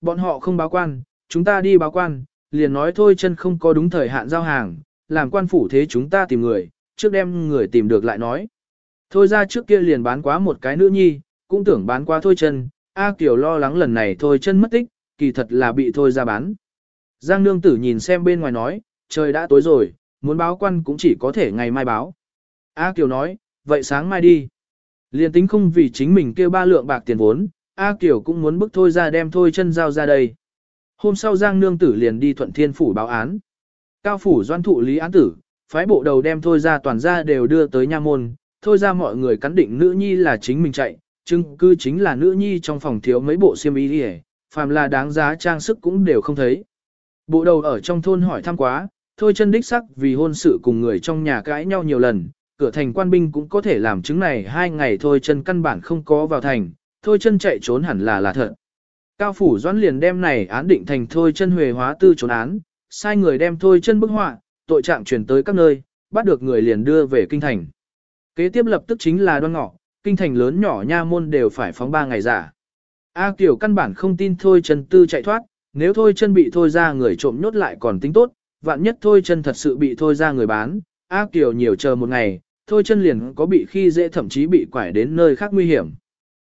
Bọn họ không báo quan, chúng ta đi báo quan, liền nói thôi chân không có đúng thời hạn giao hàng, làm quan phủ thế chúng ta tìm người, trước đem người tìm được lại nói. Thôi ra trước kia liền bán quá một cái nữ nhi, cũng tưởng bán quá thôi chân, A Kiều lo lắng lần này thôi chân mất tích, kỳ thật là bị thôi ra bán. Giang nương tử nhìn xem bên ngoài nói, trời đã tối rồi, muốn báo quan cũng chỉ có thể ngày mai báo. A Kiều nói, vậy sáng mai đi. Liên tính không vì chính mình kêu ba lượng bạc tiền vốn, A Kiều cũng muốn bức thôi ra đem thôi chân giao ra đây. Hôm sau Giang nương tử liền đi thuận thiên phủ báo án. Cao phủ doan thụ lý án tử, phái bộ đầu đem thôi ra toàn ra đều đưa tới nha môn, thôi ra mọi người cắn định nữ nhi là chính mình chạy, chứng cư chính là nữ nhi trong phòng thiếu mấy bộ xiêm y đi phàm là đáng giá trang sức cũng đều không thấy. Bộ đầu ở trong thôn hỏi thăm quá, thôi chân đích sắc vì hôn sự cùng người trong nhà cãi nhau nhiều lần, cửa thành quan binh cũng có thể làm chứng này hai ngày thôi chân căn bản không có vào thành, thôi chân chạy trốn hẳn là là thật. Cao phủ doãn liền đem này án định thành thôi chân huề hóa tư trốn án, sai người đem thôi chân bức họa, tội trạng chuyển tới các nơi, bắt được người liền đưa về kinh thành. Kế tiếp lập tức chính là đoan ngọ, kinh thành lớn nhỏ nha môn đều phải phóng ba ngày giả. A Kiều căn bản không tin thôi chân tư chạy thoát, nếu thôi chân bị thôi ra người trộm nhốt lại còn tính tốt, vạn nhất thôi chân thật sự bị thôi ra người bán, A Kiều nhiều chờ một ngày, thôi chân liền có bị khi dễ thậm chí bị quải đến nơi khác nguy hiểm.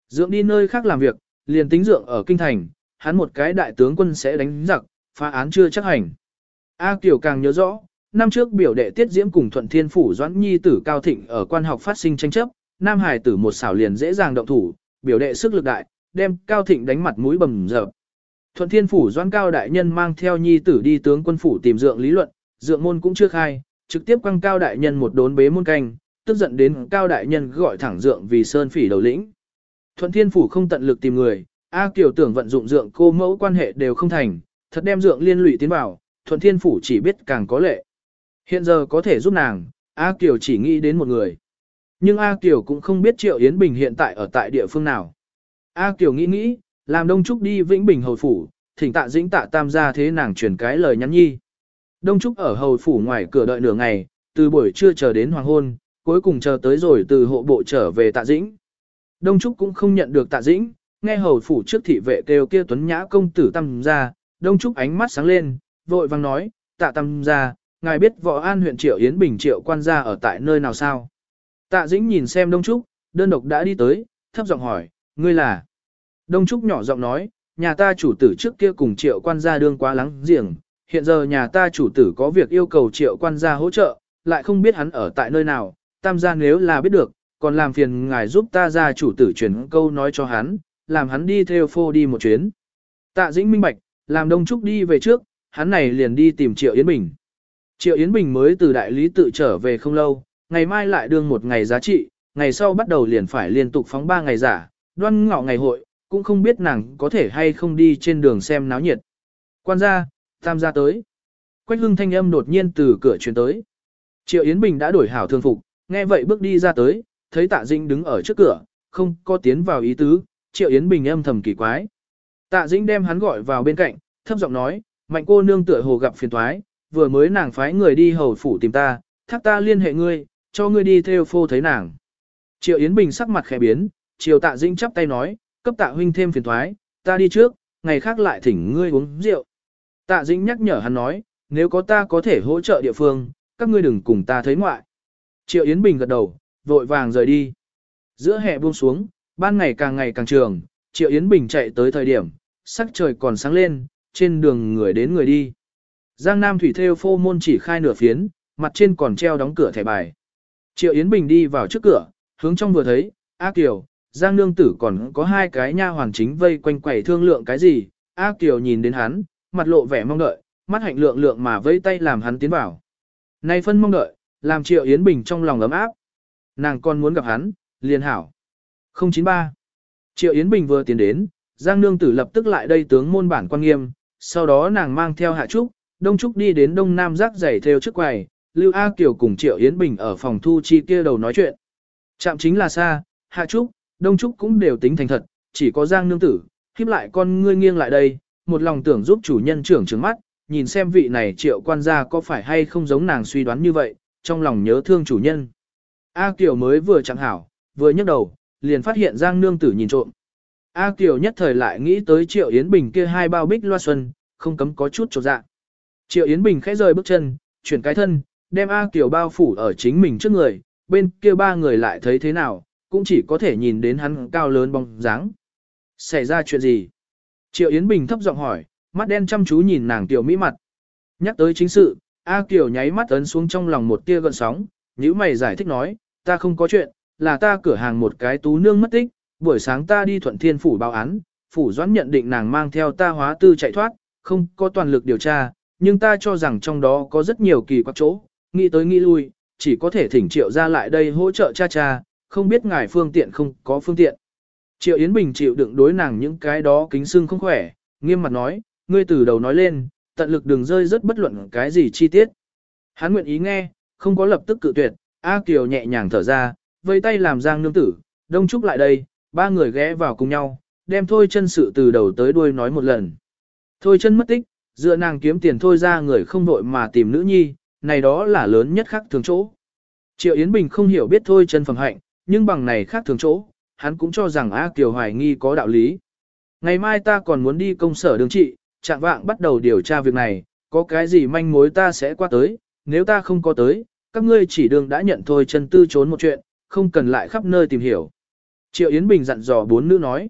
Dượng đi nơi khác làm việc, liền tính dượng ở kinh thành, hắn một cái đại tướng quân sẽ đánh giặc, phá án chưa chắc hành. A Kiều càng nhớ rõ, năm trước biểu đệ tiết diễm cùng thuận thiên phủ doãn nhi tử cao thịnh ở quan học phát sinh tranh chấp, nam hải tử một xảo liền dễ dàng động thủ, biểu đệ sức lực đại, đem cao thịnh đánh mặt mũi bầm dập. Thuận thiên phủ doãn cao đại nhân mang theo nhi tử đi tướng quân phủ tìm dượng lý luận, dượng môn cũng chưa khai, trực tiếp quăng cao đại nhân một đốn bế môn canh, tức giận đến cao đại nhân gọi thẳng dượng vì sơn phỉ đầu lĩnh. Thuận thiên phủ không tận lực tìm người, A Kiều tưởng vận dụng dượng cô mẫu quan hệ đều không thành, thật đem dượng liên lụy tiến vào, thuận thiên phủ chỉ biết càng có lệ. Hiện giờ có thể giúp nàng, A Kiều chỉ nghĩ đến một người. Nhưng A Kiều cũng không biết Triệu Yến Bình hiện tại ở tại địa phương nào. A Kiều nghĩ nghĩ, làm Đông Trúc đi Vĩnh Bình Hầu Phủ, thỉnh tạ dĩnh tạ tam gia thế nàng truyền cái lời nhắn nhi. Đông Trúc ở Hầu Phủ ngoài cửa đợi nửa ngày, từ buổi trưa chờ đến hoàng hôn, cuối cùng chờ tới rồi từ hộ bộ trở về tạ dĩnh. Đông Trúc cũng không nhận được tạ dĩnh, nghe Hầu Phủ trước thị vệ kêu kia tuấn nhã công tử tăm gia, Đông Trúc ánh mắt sáng lên, vội vang nói, tạ tam gia, ngài biết võ an huyện Triệu Yến Bình Triệu quan gia ở tại nơi nào sao? Tạ Dĩnh nhìn xem Đông Trúc, đơn độc đã đi tới, thấp giọng hỏi, ngươi là? Đông Trúc nhỏ giọng nói, nhà ta chủ tử trước kia cùng Triệu quan gia đương quá lắng giềng, hiện giờ nhà ta chủ tử có việc yêu cầu Triệu quan gia hỗ trợ, lại không biết hắn ở tại nơi nào, tam gia nếu là biết được, còn làm phiền ngài giúp ta ra chủ tử truyền câu nói cho hắn, làm hắn đi theo phô đi một chuyến. Tạ Dĩnh minh bạch, làm Đông Trúc đi về trước, hắn này liền đi tìm Triệu Yến Bình. Triệu Yến Bình mới từ đại lý tự trở về không lâu, ngày mai lại đương một ngày giá trị, ngày sau bắt đầu liền phải liên tục phóng ba ngày giả, đoan ngọ ngày hội, cũng không biết nàng có thể hay không đi trên đường xem náo nhiệt. Quan gia, tam gia tới. Quách hưng thanh âm đột nhiên từ cửa chuyển tới. Triệu Yến Bình đã đổi hảo thương phục, nghe vậy bước đi ra tới, thấy tạ dĩnh đứng ở trước cửa, không có tiến vào ý tứ, Triệu Yến Bình âm thầm kỳ quái. Tạ dĩnh đem hắn gọi vào bên cạnh, thấp giọng nói, mạnh cô nương tựa hồ gặp phiền toái, vừa mới nàng phái người đi hầu phủ tìm ta, thác ta liên hệ ngươi, cho ngươi đi theo phô thấy nàng. Triệu Yến Bình sắc mặt khẽ biến, Triệu Tạ Dĩnh chắp tay nói, cấp Tạ huynh thêm phiền toái, ta đi trước, ngày khác lại thỉnh ngươi uống rượu. Tạ Dĩnh nhắc nhở hắn nói, nếu có ta có thể hỗ trợ địa phương, các ngươi đừng cùng ta thấy ngoại. Triệu Yến Bình gật đầu, vội vàng rời đi. Giữa hè buông xuống, ban ngày càng ngày càng trường, Triệu Yến Bình chạy tới thời điểm, sắc trời còn sáng lên, trên đường người đến người đi. Giang Nam Thủy Theo phô môn chỉ khai nửa phiến, mặt trên còn treo đóng cửa thẻ bài. Triệu Yến Bình đi vào trước cửa, hướng trong vừa thấy, A Kiều, Giang Nương Tử còn có hai cái nha hoàn chính vây quanh quẩy thương lượng cái gì. A Kiều nhìn đến hắn, mặt lộ vẻ mong đợi, mắt hạnh lượng lượng mà vây tay làm hắn tiến vào. Nay phân mong đợi, làm Triệu Yến Bình trong lòng ấm áp. Nàng còn muốn gặp hắn, liền hảo. 093. Triệu Yến Bình vừa tiến đến, Giang Nương Tử lập tức lại đây tướng môn bản quan nghiêm, sau đó nàng mang theo Hạ Trúc, Đông Trúc đi đến Đông Nam rác giày theo trước quầy, Lưu A Kiều cùng Triệu Yến Bình ở phòng thu chi kia đầu nói chuyện. Chạm chính là xa, Hạ Trúc, Đông Trúc cũng đều tính thành thật, chỉ có Giang Nương Tử, khiếp lại con ngươi nghiêng lại đây, một lòng tưởng giúp chủ nhân trưởng trứng mắt, nhìn xem vị này Triệu quan gia có phải hay không giống nàng suy đoán như vậy, trong lòng nhớ thương chủ nhân. A Kiều mới vừa chẳng hảo, vừa nhấc đầu, liền phát hiện Giang Nương Tử nhìn trộm. A Kiều nhất thời lại nghĩ tới Triệu Yến Bình kia hai bao bích loa xuân, không cấm có chút trột dạ. Triệu Yến Bình khẽ rời bước chân, chuyển cái thân, đem A Kiều bao phủ ở chính mình trước người, bên kia ba người lại thấy thế nào, cũng chỉ có thể nhìn đến hắn cao lớn bóng dáng. Xảy ra chuyện gì? Triệu Yến Bình thấp giọng hỏi, mắt đen chăm chú nhìn nàng tiểu mỹ mặt. Nhắc tới chính sự, A Kiều nháy mắt ấn xuống trong lòng một tia gợn sóng, nhíu mày giải thích nói, ta không có chuyện, là ta cửa hàng một cái tú nương mất tích, buổi sáng ta đi thuận thiên phủ báo án, phủ doãn nhận định nàng mang theo ta hóa tư chạy thoát, không có toàn lực điều tra, nhưng ta cho rằng trong đó có rất nhiều kỳ quặc chỗ, nghĩ tới nghĩ lui, chỉ có thể thỉnh triệu ra lại đây hỗ trợ cha cha, không biết ngài phương tiện không có phương tiện. Triệu Yến Bình chịu đựng đối nàng những cái đó kính sưng không khỏe, nghiêm mặt nói, ngươi từ đầu nói lên, tận lực đừng rơi rất bất luận cái gì chi tiết. Hắn nguyện ý nghe, không có lập tức cự tuyệt, A Kiều nhẹ nhàng thở ra, vây tay làm giang nương tử, đông trúc lại đây, ba người ghé vào cùng nhau, đem thôi chân sự từ đầu tới đuôi nói một lần. Thôi chân mất tích, dựa nàng kiếm tiền thôi ra người không đội mà tìm nữ nhi, này đó là lớn nhất khác thường chỗ. Triệu Yến Bình không hiểu biết thôi chân phẩm hạnh, nhưng bằng này khác thường chỗ, hắn cũng cho rằng A Kiều hoài nghi có đạo lý. Ngày mai ta còn muốn đi công sở đường trị, trạng vạng bắt đầu điều tra việc này, có cái gì manh mối ta sẽ qua tới, nếu ta không có tới, các ngươi chỉ đường đã nhận thôi chân tư trốn một chuyện, không cần lại khắp nơi tìm hiểu. Triệu Yến Bình dặn dò bốn nữ nói.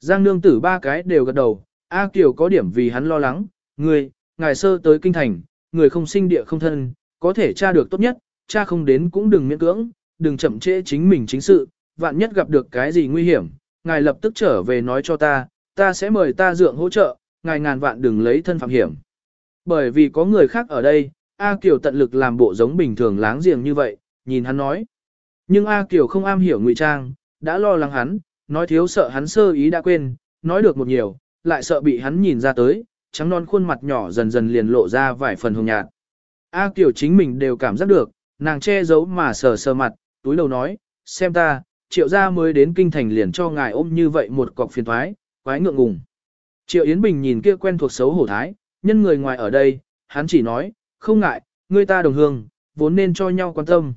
Giang nương tử ba cái đều gật đầu, A Kiều có điểm vì hắn lo lắng, người, ngài sơ tới kinh thành, người không sinh địa không thân, có thể tra được tốt nhất, cha không đến cũng đừng miễn cưỡng, đừng chậm trễ chính mình chính sự, vạn nhất gặp được cái gì nguy hiểm, ngài lập tức trở về nói cho ta, ta sẽ mời ta dượng hỗ trợ, ngài ngàn vạn đừng lấy thân phạm hiểm. Bởi vì có người khác ở đây, A Kiều tận lực làm bộ giống bình thường láng giềng như vậy, nhìn hắn nói. Nhưng A Kiều không am hiểu ngụy trang, đã lo lắng hắn, nói thiếu sợ hắn sơ ý đã quên, nói được một nhiều, lại sợ bị hắn nhìn ra tới, trắng non khuôn mặt nhỏ dần dần liền lộ ra vài phần hồng nhạt. A Kiều chính mình đều cảm giác được, nàng che giấu mà sờ sờ mặt, túi đầu nói, xem ta, triệu gia mới đến kinh thành liền cho ngài ôm như vậy một cọc phiền thoái, quái ngượng ngùng. Triệu Yến Bình nhìn kia quen thuộc xấu hổ thái, nhân người ngoài ở đây, hắn chỉ nói, không ngại, người ta đồng hương, vốn nên cho nhau quan tâm.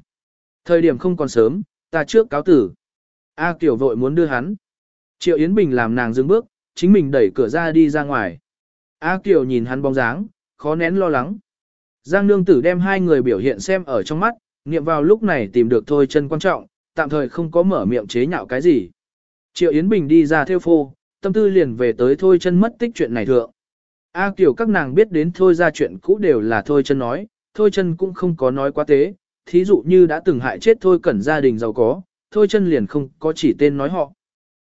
Thời điểm không còn sớm, ta trước cáo tử. A Kiều vội muốn đưa hắn. Triệu Yến Bình làm nàng dừng bước, chính mình đẩy cửa ra đi ra ngoài. A Kiều nhìn hắn bóng dáng, khó nén lo lắng. Giang nương tử đem hai người biểu hiện xem ở trong mắt, niệm vào lúc này tìm được thôi chân quan trọng, tạm thời không có mở miệng chế nhạo cái gì. Triệu Yến Bình đi ra theo phô, tâm tư liền về tới thôi chân mất tích chuyện này thượng. A Kiều các nàng biết đến thôi ra chuyện cũ đều là thôi chân nói, thôi chân cũng không có nói quá tế, thí dụ như đã từng hại chết thôi cẩn gia đình giàu có, thôi chân liền không có chỉ tên nói họ.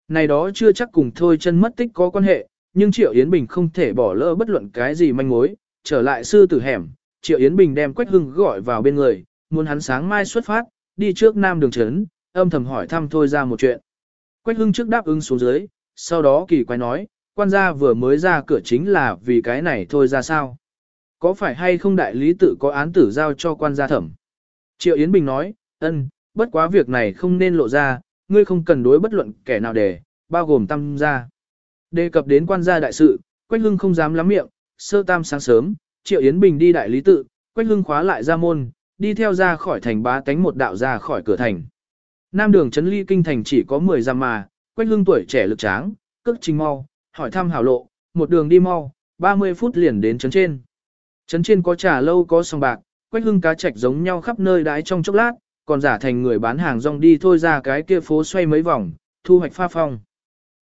Này đó chưa chắc cùng thôi chân mất tích có quan hệ, nhưng Triệu Yến Bình không thể bỏ lỡ bất luận cái gì manh mối, trở lại sư tử hẻm, Triệu Yến Bình đem Quách Hưng gọi vào bên người, muốn hắn sáng mai xuất phát, đi trước Nam Đường Trấn, âm thầm hỏi thăm thôi ra một chuyện. Quách Hưng trước đáp ứng xuống dưới, sau đó kỳ quái nói, quan gia vừa mới ra cửa chính là vì cái này thôi ra sao. Có phải hay không đại lý tự có án tử giao cho quan gia thẩm? Triệu Yến Bình nói, ân, bất quá việc này không nên lộ ra, ngươi không cần đối bất luận kẻ nào để, bao gồm tam gia. Đề cập đến quan gia đại sự, Quách Hưng không dám lắm miệng, sơ tam sáng sớm, Triệu Yến Bình đi đại lý tự, Quách Hưng khóa lại ra môn, đi theo ra khỏi thành bá tánh một đạo ra khỏi cửa thành. Nam đường trấn ly kinh thành chỉ có 10 dặm mà, Quách Hưng tuổi trẻ lực tráng, cước trình mau, hỏi thăm hảo lộ, một đường đi mau, 30 phút liền đến trấn trên. Trấn trên có trà lâu có song bạc, Quách Hưng cá trạch giống nhau khắp nơi đái trong chốc lát, còn giả thành người bán hàng rong đi thôi ra cái kia phố xoay mấy vòng, thu hoạch pha phong.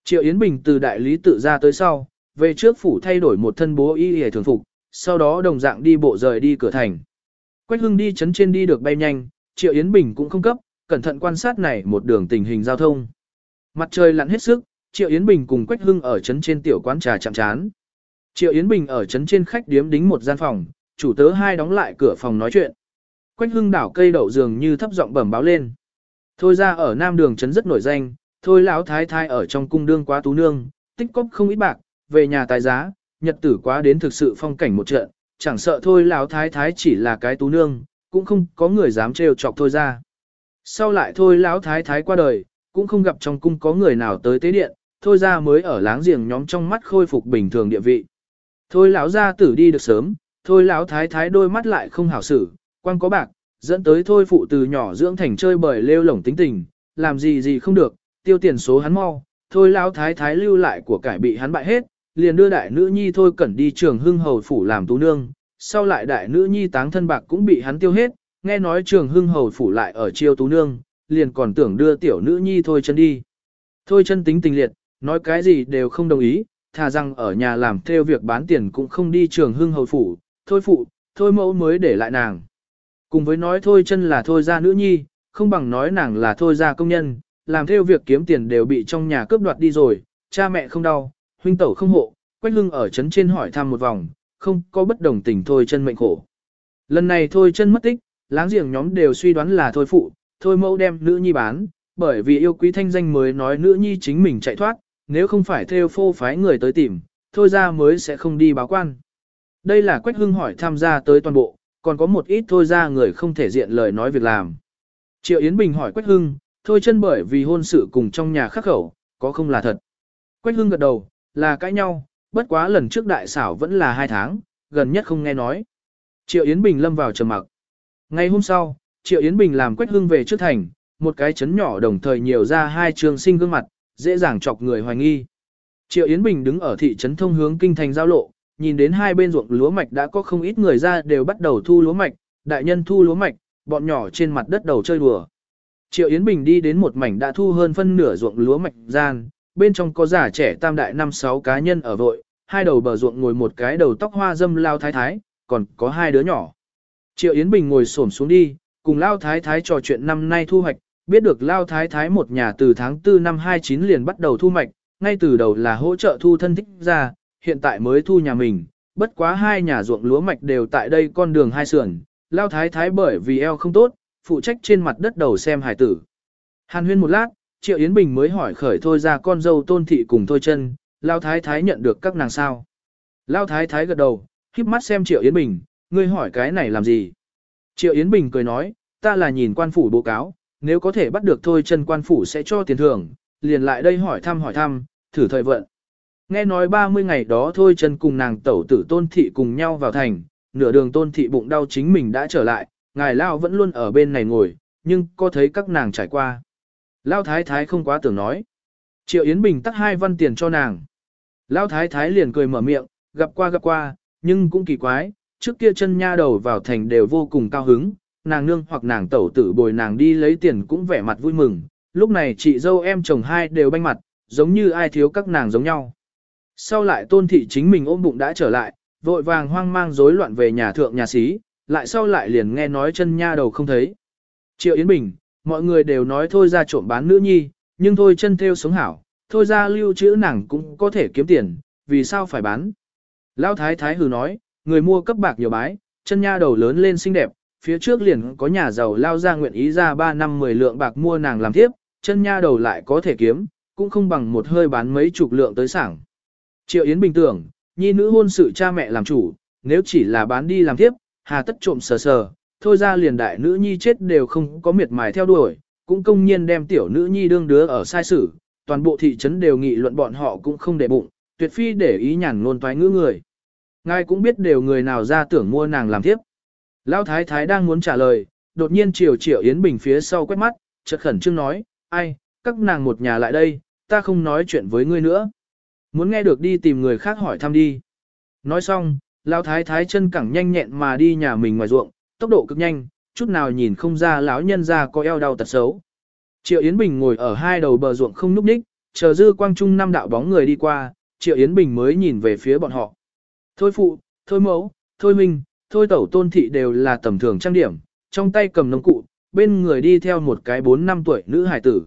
Triệu Yến Bình từ đại lý tự ra tới sau, về trước phủ thay đổi một thân bố y hề thường phục, sau đó đồng dạng đi bộ rời đi cửa thành. Quách Hưng đi chấn trên đi được bay nhanh, Triệu Yến Bình cũng không cấp, cẩn thận quan sát này một đường tình hình giao thông. Mặt trời lặn hết sức, Triệu Yến Bình cùng Quách Hưng ở chấn trên tiểu quán trà chạm chán. Triệu Yến Bình ở chấn trên khách điếm đính một gian phòng, chủ tớ hai đóng lại cửa phòng nói chuyện. Quách Hưng đảo cây đậu dường như thấp giọng bẩm báo lên. Thôi ra ở Nam Đường chấn rất nổi danh, thôi lão thái thái ở trong cung đương quá tú nương, tích cóp không ít bạc, về nhà tài giá, nhật tử quá đến thực sự phong cảnh một trận, chẳng sợ thôi lão thái thái chỉ là cái tú nương, cũng không có người dám trêu chọc thôi ra. Sau lại thôi lão thái thái qua đời, cũng không gặp trong cung có người nào tới tế điện, thôi ra mới ở láng giềng nhóm trong mắt khôi phục bình thường địa vị. Thôi lão gia tử đi được sớm, thôi lão thái thái đôi mắt lại không hảo xử, quan có bạc, dẫn tới thôi phụ từ nhỏ dưỡng thành chơi bời lêu lổng tính tình, làm gì gì không được, tiêu tiền số hắn mau, thôi lão thái thái lưu lại của cải bị hắn bại hết, liền đưa đại nữ nhi thôi cẩn đi trường hưng hầu phủ làm tú nương, sau lại đại nữ nhi táng thân bạc cũng bị hắn tiêu hết, nghe nói trường hưng hầu phủ lại ở chiêu tú nương, liền còn tưởng đưa tiểu nữ nhi thôi chân đi. Thôi chân tính tình liệt, nói cái gì đều không đồng ý, thà rằng ở nhà làm theo việc bán tiền cũng không đi trường hưng hầu phủ, thôi phụ, thôi mẫu mới để lại nàng. Cùng với nói thôi chân là thôi ra nữ nhi, không bằng nói nàng là thôi ra công nhân, làm theo việc kiếm tiền đều bị trong nhà cướp đoạt đi rồi, cha mẹ không đau, huynh tẩu không hộ, quách hưng ở trấn trên hỏi thăm một vòng, không có bất đồng tình thôi chân mệnh khổ. Lần này thôi chân mất tích, láng giềng nhóm đều suy đoán là thôi phụ, thôi mẫu đem nữ nhi bán, bởi vì yêu quý thanh danh mới nói nữ nhi chính mình chạy thoát, nếu không phải theo phô phái người tới tìm, thôi ra mới sẽ không đi báo quan. Đây là Quách Hưng hỏi tham gia tới toàn bộ, còn có một ít thôi ra người không thể diện lời nói việc làm. Triệu Yến Bình hỏi Quách Hưng, thôi chân bởi vì hôn sự cùng trong nhà khắc khẩu, có không là thật. Quách Hưng gật đầu, là cãi nhau, bất quá lần trước đại xảo vẫn là hai tháng, gần nhất không nghe nói. Triệu Yến Bình lâm vào trầm mặc. Ngày hôm sau, Triệu Yến Bình làm Quách Hưng về trước thành, một cái chấn nhỏ đồng thời nhiều ra hai trường sinh gương mặt, dễ dàng chọc người hoài nghi. Triệu Yến Bình đứng ở thị trấn thông hướng kinh thành giao lộ, nhìn đến hai bên ruộng lúa mạch đã có không ít người ra đều bắt đầu thu lúa mạch, đại nhân thu lúa mạch, bọn nhỏ trên mặt đất đầu chơi đùa. Triệu Yến Bình đi đến một mảnh đã thu hơn phân nửa ruộng lúa mạch gian, bên trong có già trẻ tam đại năm sáu cá nhân ở vội, hai đầu bờ ruộng ngồi một cái đầu tóc hoa dâm lao thái thái, còn có hai đứa nhỏ. Triệu Yến Bình ngồi xổm xuống đi, cùng lao thái thái trò chuyện năm nay thu hoạch, biết được lao thái thái một nhà từ tháng 4 năm 29 liền bắt đầu thu mạch, ngay từ đầu là hỗ trợ thu thân thích ra, hiện tại mới thu nhà mình, bất quá hai nhà ruộng lúa mạch đều tại đây con đường hai sườn, lao thái thái bởi vì eo không tốt, phụ trách trên mặt đất đầu xem hải tử. Hàn huyên một lát, Triệu Yến Bình mới hỏi khởi thôi ra con dâu tôn thị cùng thôi chân, lao thái thái nhận được các nàng sao. Lao thái thái gật đầu, híp mắt xem Triệu Yến Bình, ngươi hỏi cái này làm gì. Triệu Yến Bình cười nói, ta là nhìn quan phủ báo cáo, nếu có thể bắt được thôi chân quan phủ sẽ cho tiền thưởng, liền lại đây hỏi thăm hỏi thăm, thử thời vận. Nghe nói 30 ngày đó thôi chân cùng nàng tẩu tử tôn thị cùng nhau vào thành, nửa đường tôn thị bụng đau chính mình đã trở lại, ngài Lao vẫn luôn ở bên này ngồi, nhưng có thấy các nàng trải qua. Lao thái thái không quá tưởng nói. Triệu Yến Bình tắt hai văn tiền cho nàng. Lao thái thái liền cười mở miệng, gặp qua gặp qua, nhưng cũng kỳ quái, trước kia chân nha đầu vào thành đều vô cùng cao hứng, nàng nương hoặc nàng tẩu tử bồi nàng đi lấy tiền cũng vẻ mặt vui mừng, lúc này chị dâu em chồng hai đều banh mặt, giống như ai thiếu các nàng giống nhau. Sau lại tôn thị chính mình ôm bụng đã trở lại, vội vàng hoang mang rối loạn về nhà thượng nhà xí, lại sau lại liền nghe nói chân nha đầu không thấy. Triệu Yến Bình, mọi người đều nói thôi ra trộm bán nữ nhi, nhưng thôi chân theo sống hảo, thôi ra lưu trữ nàng cũng có thể kiếm tiền, vì sao phải bán. Lão thái thái hừ nói, người mua cấp bạc nhiều bái, chân nha đầu lớn lên xinh đẹp, phía trước liền có nhà giàu lao ra nguyện ý ra 3 năm 10 lượng bạc mua nàng làm tiếp, chân nha đầu lại có thể kiếm, cũng không bằng một hơi bán mấy chục lượng tới sảng. Triệu Yến bình tưởng, nhi nữ hôn sự cha mẹ làm chủ, nếu chỉ là bán đi làm tiếp, hà tất trộm sờ sờ, thôi ra liền đại nữ nhi chết đều không có miệt mài theo đuổi, cũng công nhiên đem tiểu nữ nhi đương đứa ở sai sử, toàn bộ thị trấn đều nghị luận bọn họ cũng không để bụng, tuyệt phi để ý nhàn ngôn toái ngữ người. Ngài cũng biết đều người nào ra tưởng mua nàng làm tiếp. Lão thái thái đang muốn trả lời, đột nhiên Triều Triệu Yến Bình phía sau quét mắt, chợt khẩn trương nói, ai, các nàng một nhà lại đây, ta không nói chuyện với ngươi nữa. Muốn nghe được đi tìm người khác hỏi thăm đi. Nói xong, Lão thái thái chân cẳng nhanh nhẹn mà đi nhà mình ngoài ruộng, tốc độ cực nhanh, chút nào nhìn không ra lão nhân ra có eo đau tật xấu. Triệu Yến Bình ngồi ở hai đầu bờ ruộng không núp đích, chờ dư quang trung năm đạo bóng người đi qua, Triệu Yến Bình mới nhìn về phía bọn họ. Thôi phụ, thôi mẫu, thôi minh, thôi tẩu tôn thị đều là tầm thường trang điểm, trong tay cầm nông cụ, bên người đi theo một cái 4 năm tuổi nữ hải tử.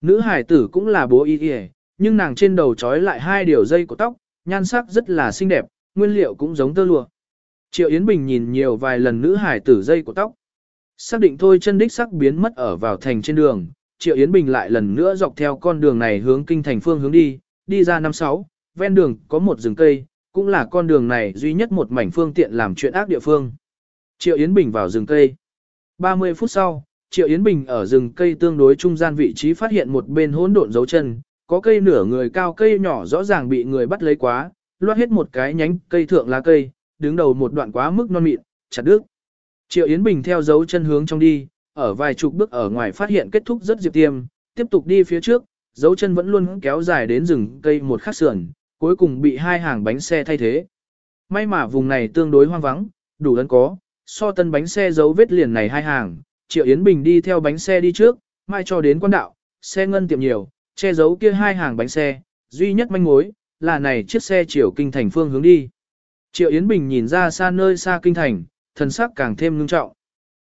Nữ hải tử cũng là bố y y, nhưng nàng trên đầu trói lại hai điều dây của tóc, nhan sắc rất là xinh đẹp, nguyên liệu cũng giống tơ lụa. Triệu Yến Bình nhìn nhiều vài lần nữ hải tử dây của tóc. Xác định thôi chân đích sắc biến mất ở vào thành trên đường, Triệu Yến Bình lại lần nữa dọc theo con đường này hướng kinh thành phương hướng đi, đi ra năm sáu, ven đường có một rừng cây, cũng là con đường này duy nhất một mảnh phương tiện làm chuyện ác địa phương. Triệu Yến Bình vào rừng cây. 30 phút sau, Triệu Yến Bình ở rừng cây tương đối trung gian vị trí phát hiện một bên hỗn độn dấu chân, có cây nửa người cao cây nhỏ rõ ràng bị người bắt lấy quá, loát hết một cái nhánh cây thượng lá cây, đứng đầu một đoạn quá mức non mịn, chặt đứt. Triệu Yến Bình theo dấu chân hướng trong đi, ở vài chục bước ở ngoài phát hiện kết thúc rất diệp tiêm, tiếp tục đi phía trước, dấu chân vẫn luôn kéo dài đến rừng cây một khắc sườn, cuối cùng bị hai hàng bánh xe thay thế. May mà vùng này tương đối hoang vắng, đủ ấn có, so tân bánh xe dấu vết liền này hai hàng, Triệu Yến Bình đi theo bánh xe đi trước, mai cho đến quan đạo, xe ngân tiệm nhiều, che giấu kia hai hàng bánh xe, duy nhất manh mối, là này chiếc xe chiều kinh thành phương hướng đi. Triệu Yến Bình nhìn ra xa nơi xa kinh thành, thần sắc càng thêm ngưng trọng.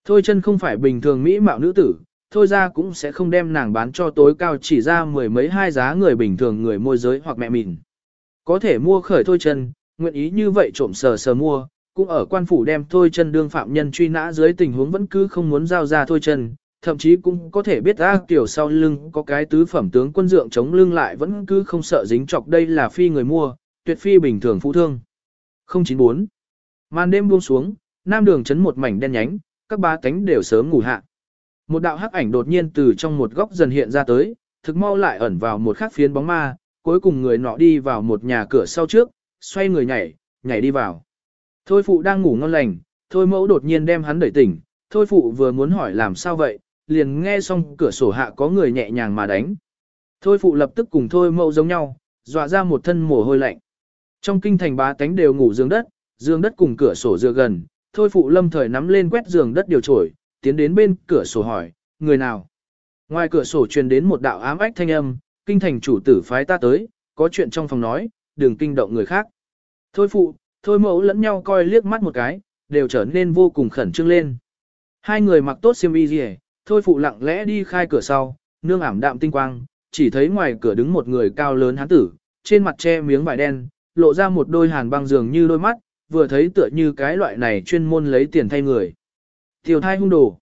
Thôi chân không phải bình thường mỹ mạo nữ tử, thôi ra cũng sẽ không đem nàng bán cho tối cao chỉ ra mười mấy hai giá người bình thường người môi giới hoặc mẹ mìn. Có thể mua khởi thôi chân, nguyện ý như vậy trộm sờ sờ mua, cũng ở quan phủ đem thôi chân đương phạm nhân truy nã dưới tình huống vẫn cứ không muốn giao ra thôi chân, thậm chí cũng có thể biết ra tiểu sau lưng có cái tứ phẩm tướng quân dượng chống lưng lại vẫn cứ không sợ dính chọc đây là phi người mua, tuyệt phi bình thường phụ thương. 094 Màn đêm buông xuống, nam đường chấn một mảnh đen nhánh, các ba cánh đều sớm ngủ hạ. Một đạo hắc ảnh đột nhiên từ trong một góc dần hiện ra tới, thực mau lại ẩn vào một khắc phiến bóng ma, cuối cùng người nọ đi vào một nhà cửa sau trước, xoay người nhảy, nhảy đi vào. Thôi phụ đang ngủ ngon lành, thôi mẫu đột nhiên đem hắn đẩy tỉnh, thôi phụ vừa muốn hỏi làm sao vậy, liền nghe xong cửa sổ hạ có người nhẹ nhàng mà đánh. Thôi phụ lập tức cùng thôi mẫu giống nhau, dọa ra một thân mồ hôi lạnh. Trong kinh thành bá tánh đều ngủ giường đất, giường đất cùng cửa sổ dựa gần, thôi phụ lâm thời nắm lên quét giường đất điều trổi, tiến đến bên cửa sổ hỏi, người nào? Ngoài cửa sổ truyền đến một đạo ám ách thanh âm, kinh thành chủ tử phái ta tới, có chuyện trong phòng nói, đừng kinh động người khác. Thôi phụ, thôi mẫu lẫn nhau coi liếc mắt một cái, đều trở nên vô cùng khẩn trương lên. Hai người mặc tốt xiêm y gì thôi phụ lặng lẽ đi khai cửa sau, nương ảm đạm tinh quang, chỉ thấy ngoài cửa đứng một người cao lớn hán tử, trên mặt che miếng vải đen, lộ ra một đôi hàn băng dường như đôi mắt, vừa thấy tựa như cái loại này chuyên môn lấy tiền thay người. Tiểu thai hung đồ.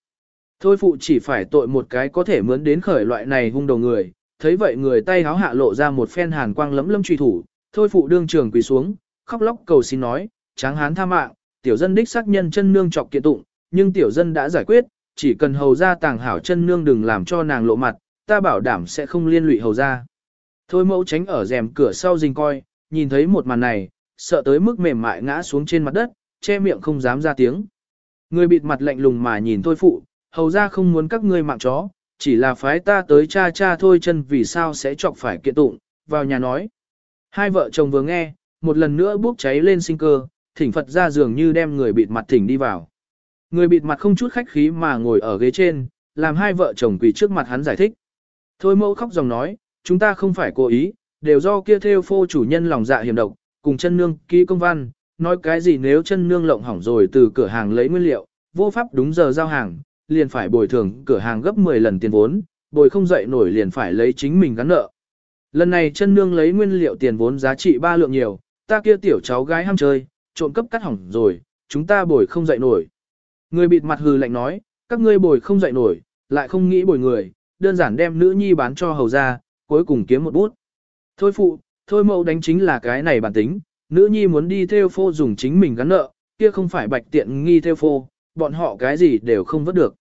Thôi phụ chỉ phải tội một cái có thể mướn đến khởi loại này hung đồ người, thấy vậy người tay háo hạ lộ ra một phen hàn quang lấm lâm truy thủ, thôi phụ đương trường quỳ xuống, khóc lóc cầu xin nói, tráng hán tha mạng, tiểu dân đích xác nhân chân nương chọc kiện tụng, nhưng tiểu dân đã giải quyết, chỉ cần hầu ra tàng hảo chân nương đừng làm cho nàng lộ mặt, ta bảo đảm sẽ không liên lụy hầu ra. Thôi mẫu tránh ở rèm cửa sau rình coi, nhìn thấy một màn này, sợ tới mức mềm mại ngã xuống trên mặt đất, che miệng không dám ra tiếng. Người bịt mặt lạnh lùng mà nhìn thôi phụ, hầu ra không muốn các ngươi mạng chó, chỉ là phái ta tới cha cha thôi chân vì sao sẽ chọc phải kiện tụng, vào nhà nói. Hai vợ chồng vừa nghe, một lần nữa bốc cháy lên sinh cơ, thỉnh Phật ra dường như đem người bịt mặt thỉnh đi vào. Người bịt mặt không chút khách khí mà ngồi ở ghế trên, làm hai vợ chồng quỳ trước mặt hắn giải thích. Thôi mẫu khóc dòng nói, chúng ta không phải cố ý, đều do kia theo phô chủ nhân lòng dạ hiểm độc, cùng chân nương ký công văn, nói cái gì nếu chân nương lộng hỏng rồi từ cửa hàng lấy nguyên liệu, vô pháp đúng giờ giao hàng, liền phải bồi thường cửa hàng gấp 10 lần tiền vốn, bồi không dậy nổi liền phải lấy chính mình gắn nợ. Lần này chân nương lấy nguyên liệu tiền vốn giá trị ba lượng nhiều, ta kia tiểu cháu gái ham chơi, trộm cấp cắt hỏng rồi, chúng ta bồi không dậy nổi. Người bịt mặt hừ lạnh nói, các ngươi bồi không dậy nổi, lại không nghĩ bồi người, đơn giản đem nữ nhi bán cho hầu ra, cuối cùng kiếm một bút. Thôi phụ, thôi mẫu đánh chính là cái này bản tính, nữ nhi muốn đi theo phô dùng chính mình gắn nợ, kia không phải bạch tiện nghi theo phô, bọn họ cái gì đều không vớt được.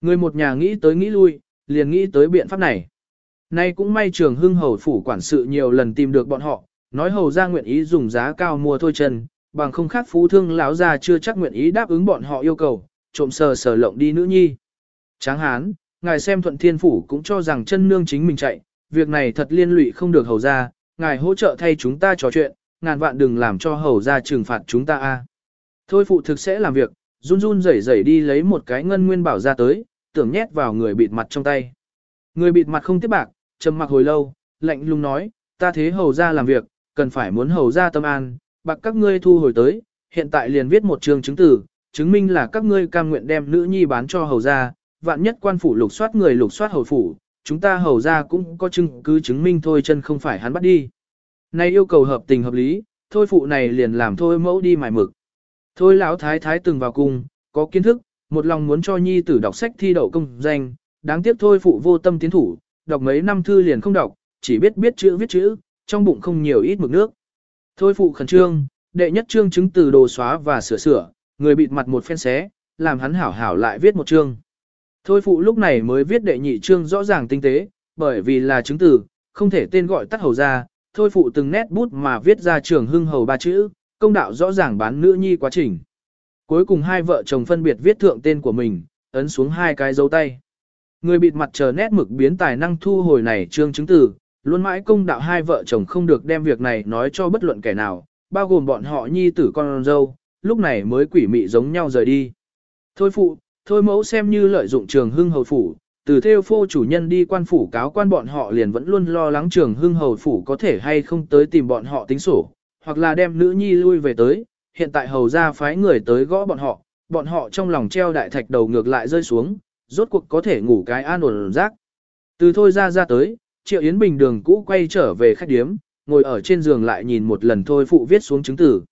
Người một nhà nghĩ tới nghĩ lui, liền nghĩ tới biện pháp này. Nay cũng may trường hưng hầu phủ quản sự nhiều lần tìm được bọn họ, nói hầu ra nguyện ý dùng giá cao mua thôi chân, bằng không khác phú thương lão ra chưa chắc nguyện ý đáp ứng bọn họ yêu cầu, trộm sờ sờ lộng đi nữ nhi. Tráng hán, ngài xem thuận thiên phủ cũng cho rằng chân nương chính mình chạy, việc này thật liên lụy không được hầu ra, ngài hỗ trợ thay chúng ta trò chuyện, ngàn vạn đừng làm cho hầu ra trừng phạt chúng ta a. Thôi phụ thực sẽ làm việc, run run rẩy rẩy đi lấy một cái ngân nguyên bảo ra tới, tưởng nhét vào người bịt mặt trong tay. Người bịt mặt không tiếp bạc, trầm mặc hồi lâu, lạnh lùng nói, ta thế hầu ra làm việc, cần phải muốn hầu ra tâm an, bạc các ngươi thu hồi tới, hiện tại liền viết một trường chứng tử, chứng minh là các ngươi cam nguyện đem nữ nhi bán cho hầu ra, vạn nhất quan phủ lục soát người lục soát hầu phủ, chúng ta hầu ra cũng có chứng cứ chứng minh thôi chân không phải hắn bắt đi. Này yêu cầu hợp tình hợp lý, thôi phụ này liền làm thôi mẫu đi mải mực. Thôi lão thái thái từng vào cùng có kiến thức, một lòng muốn cho nhi tử đọc sách thi đậu công danh, đáng tiếc thôi phụ vô tâm tiến thủ, đọc mấy năm thư liền không đọc, chỉ biết biết chữ viết chữ, trong bụng không nhiều ít mực nước. Thôi phụ khẩn trương, đệ nhất chương chứng từ đồ xóa và sửa sửa, người bịt mặt một phen xé, làm hắn hảo hảo lại viết một chương. Thôi phụ lúc này mới viết đệ nhị chương rõ ràng tinh tế, bởi vì là chứng từ, không thể tên gọi tắt hầu ra, thôi phụ từng nét bút mà viết ra trường hưng hầu ba chữ, công đạo rõ ràng bán nữ nhi quá trình. Cuối cùng hai vợ chồng phân biệt viết thượng tên của mình, ấn xuống hai cái dấu tay. Người bịt mặt chờ nét mực biến tài năng thu hồi này trương chứng từ, Luôn mãi công đạo hai vợ chồng không được đem việc này nói cho bất luận kẻ nào, bao gồm bọn họ nhi tử con dâu, lúc này mới quỷ mị giống nhau rời đi. Thôi phụ, thôi mẫu xem như lợi dụng trường hưng hầu phủ, từ theo phô chủ nhân đi quan phủ cáo quan bọn họ liền vẫn luôn lo lắng trường hưng hầu phủ có thể hay không tới tìm bọn họ tính sổ, hoặc là đem nữ nhi lui về tới, hiện tại hầu ra phái người tới gõ bọn họ, bọn họ trong lòng treo đại thạch đầu ngược lại rơi xuống, rốt cuộc có thể ngủ cái an ổn rác. Từ thôi ra ra tới, Triệu Yến Bình đường cũ quay trở về khách điếm, ngồi ở trên giường lại nhìn một lần thôi phụ viết xuống chứng tử.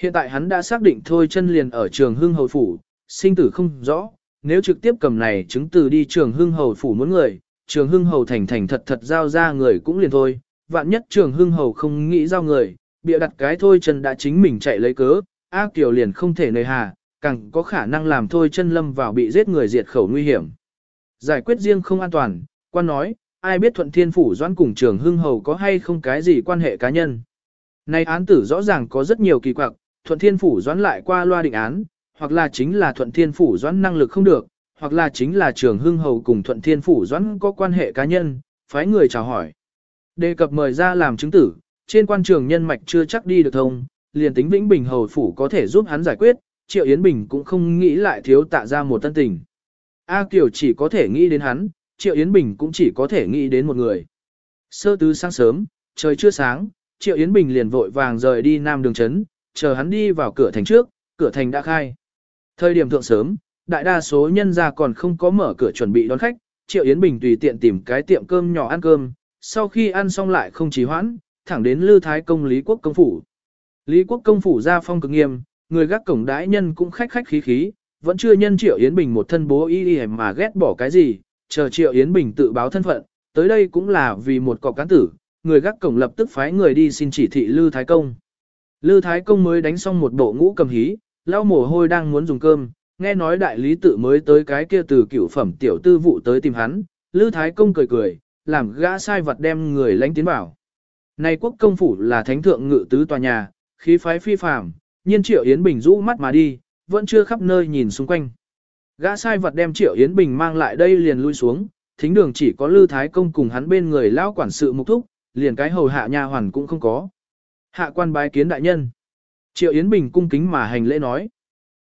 Hiện tại hắn đã xác định thôi chân liền ở trường hưng hầu phủ, sinh tử không rõ, nếu trực tiếp cầm này chứng từ đi trường hưng hầu phủ muốn người, trường hưng hầu thành thành thật thật giao ra người cũng liền thôi, vạn nhất trường hưng hầu không nghĩ giao người, bịa đặt cái thôi chân đã chính mình chạy lấy cớ, ác Kiều liền không thể nơi hà, càng có khả năng làm thôi chân lâm vào bị giết người diệt khẩu nguy hiểm. Giải quyết riêng không an toàn, quan nói, ai biết thuận thiên phủ doãn cùng trường hưng hầu có hay không cái gì quan hệ cá nhân. Nay án tử rõ ràng có rất nhiều kỳ quặc, thuận thiên phủ doãn lại qua loa định án, hoặc là chính là thuận thiên phủ doãn năng lực không được, hoặc là chính là trường hưng hầu cùng thuận thiên phủ doãn có quan hệ cá nhân, phái người chào hỏi. Đề cập mời ra làm chứng tử, trên quan trường nhân mạch chưa chắc đi được thông, liền tính Vĩnh Bình hầu phủ có thể giúp hắn giải quyết, Triệu Yến Bình cũng không nghĩ lại thiếu tạ ra một tân tình. A Kiều chỉ có thể nghĩ đến hắn, Triệu Yến Bình cũng chỉ có thể nghĩ đến một người. Sơ tứ sáng sớm, trời chưa sáng, Triệu Yến Bình liền vội vàng rời đi nam đường trấn, chờ hắn đi vào cửa thành trước, cửa thành đã khai. Thời điểm thượng sớm, đại đa số nhân gia còn không có mở cửa chuẩn bị đón khách, Triệu Yến Bình tùy tiện tìm cái tiệm cơm nhỏ ăn cơm, sau khi ăn xong lại không trì hoãn, thẳng đến Lư Thái công Lý Quốc công phủ. Lý Quốc công phủ ra phong cực nghiêm, người gác cổng đãi nhân cũng khách khách khí khí, vẫn chưa nhân Triệu Yến Bình một thân bố y y mà ghét bỏ cái gì, chờ Triệu Yến Bình tự báo thân phận, tới đây cũng là vì một cọc cán tử, người gác cổng lập tức phái người đi xin chỉ thị Lư Thái công. Lư Thái công mới đánh xong một bộ ngũ cầm hí, lau mồ hôi đang muốn dùng cơm, nghe nói đại lý tự mới tới cái kia từ cửu phẩm tiểu tư vụ tới tìm hắn, Lư Thái công cười cười, làm gã sai vật đem người lánh tiến bảo. Này quốc công phủ là thánh thượng ngự tứ tòa nhà, khí phái phi phàm, nhiên Triệu Yến Bình rũ mắt mà đi, vẫn chưa khắp nơi nhìn xung quanh. Gã sai vật đem Triệu Yến Bình mang lại đây liền lui xuống, thính đường chỉ có Lư Thái công cùng hắn bên người lão quản sự mục thúc, liền cái hầu hạ nha hoàn cũng không có. Hạ quan bái kiến đại nhân. Triệu Yến Bình cung kính mà hành lễ nói.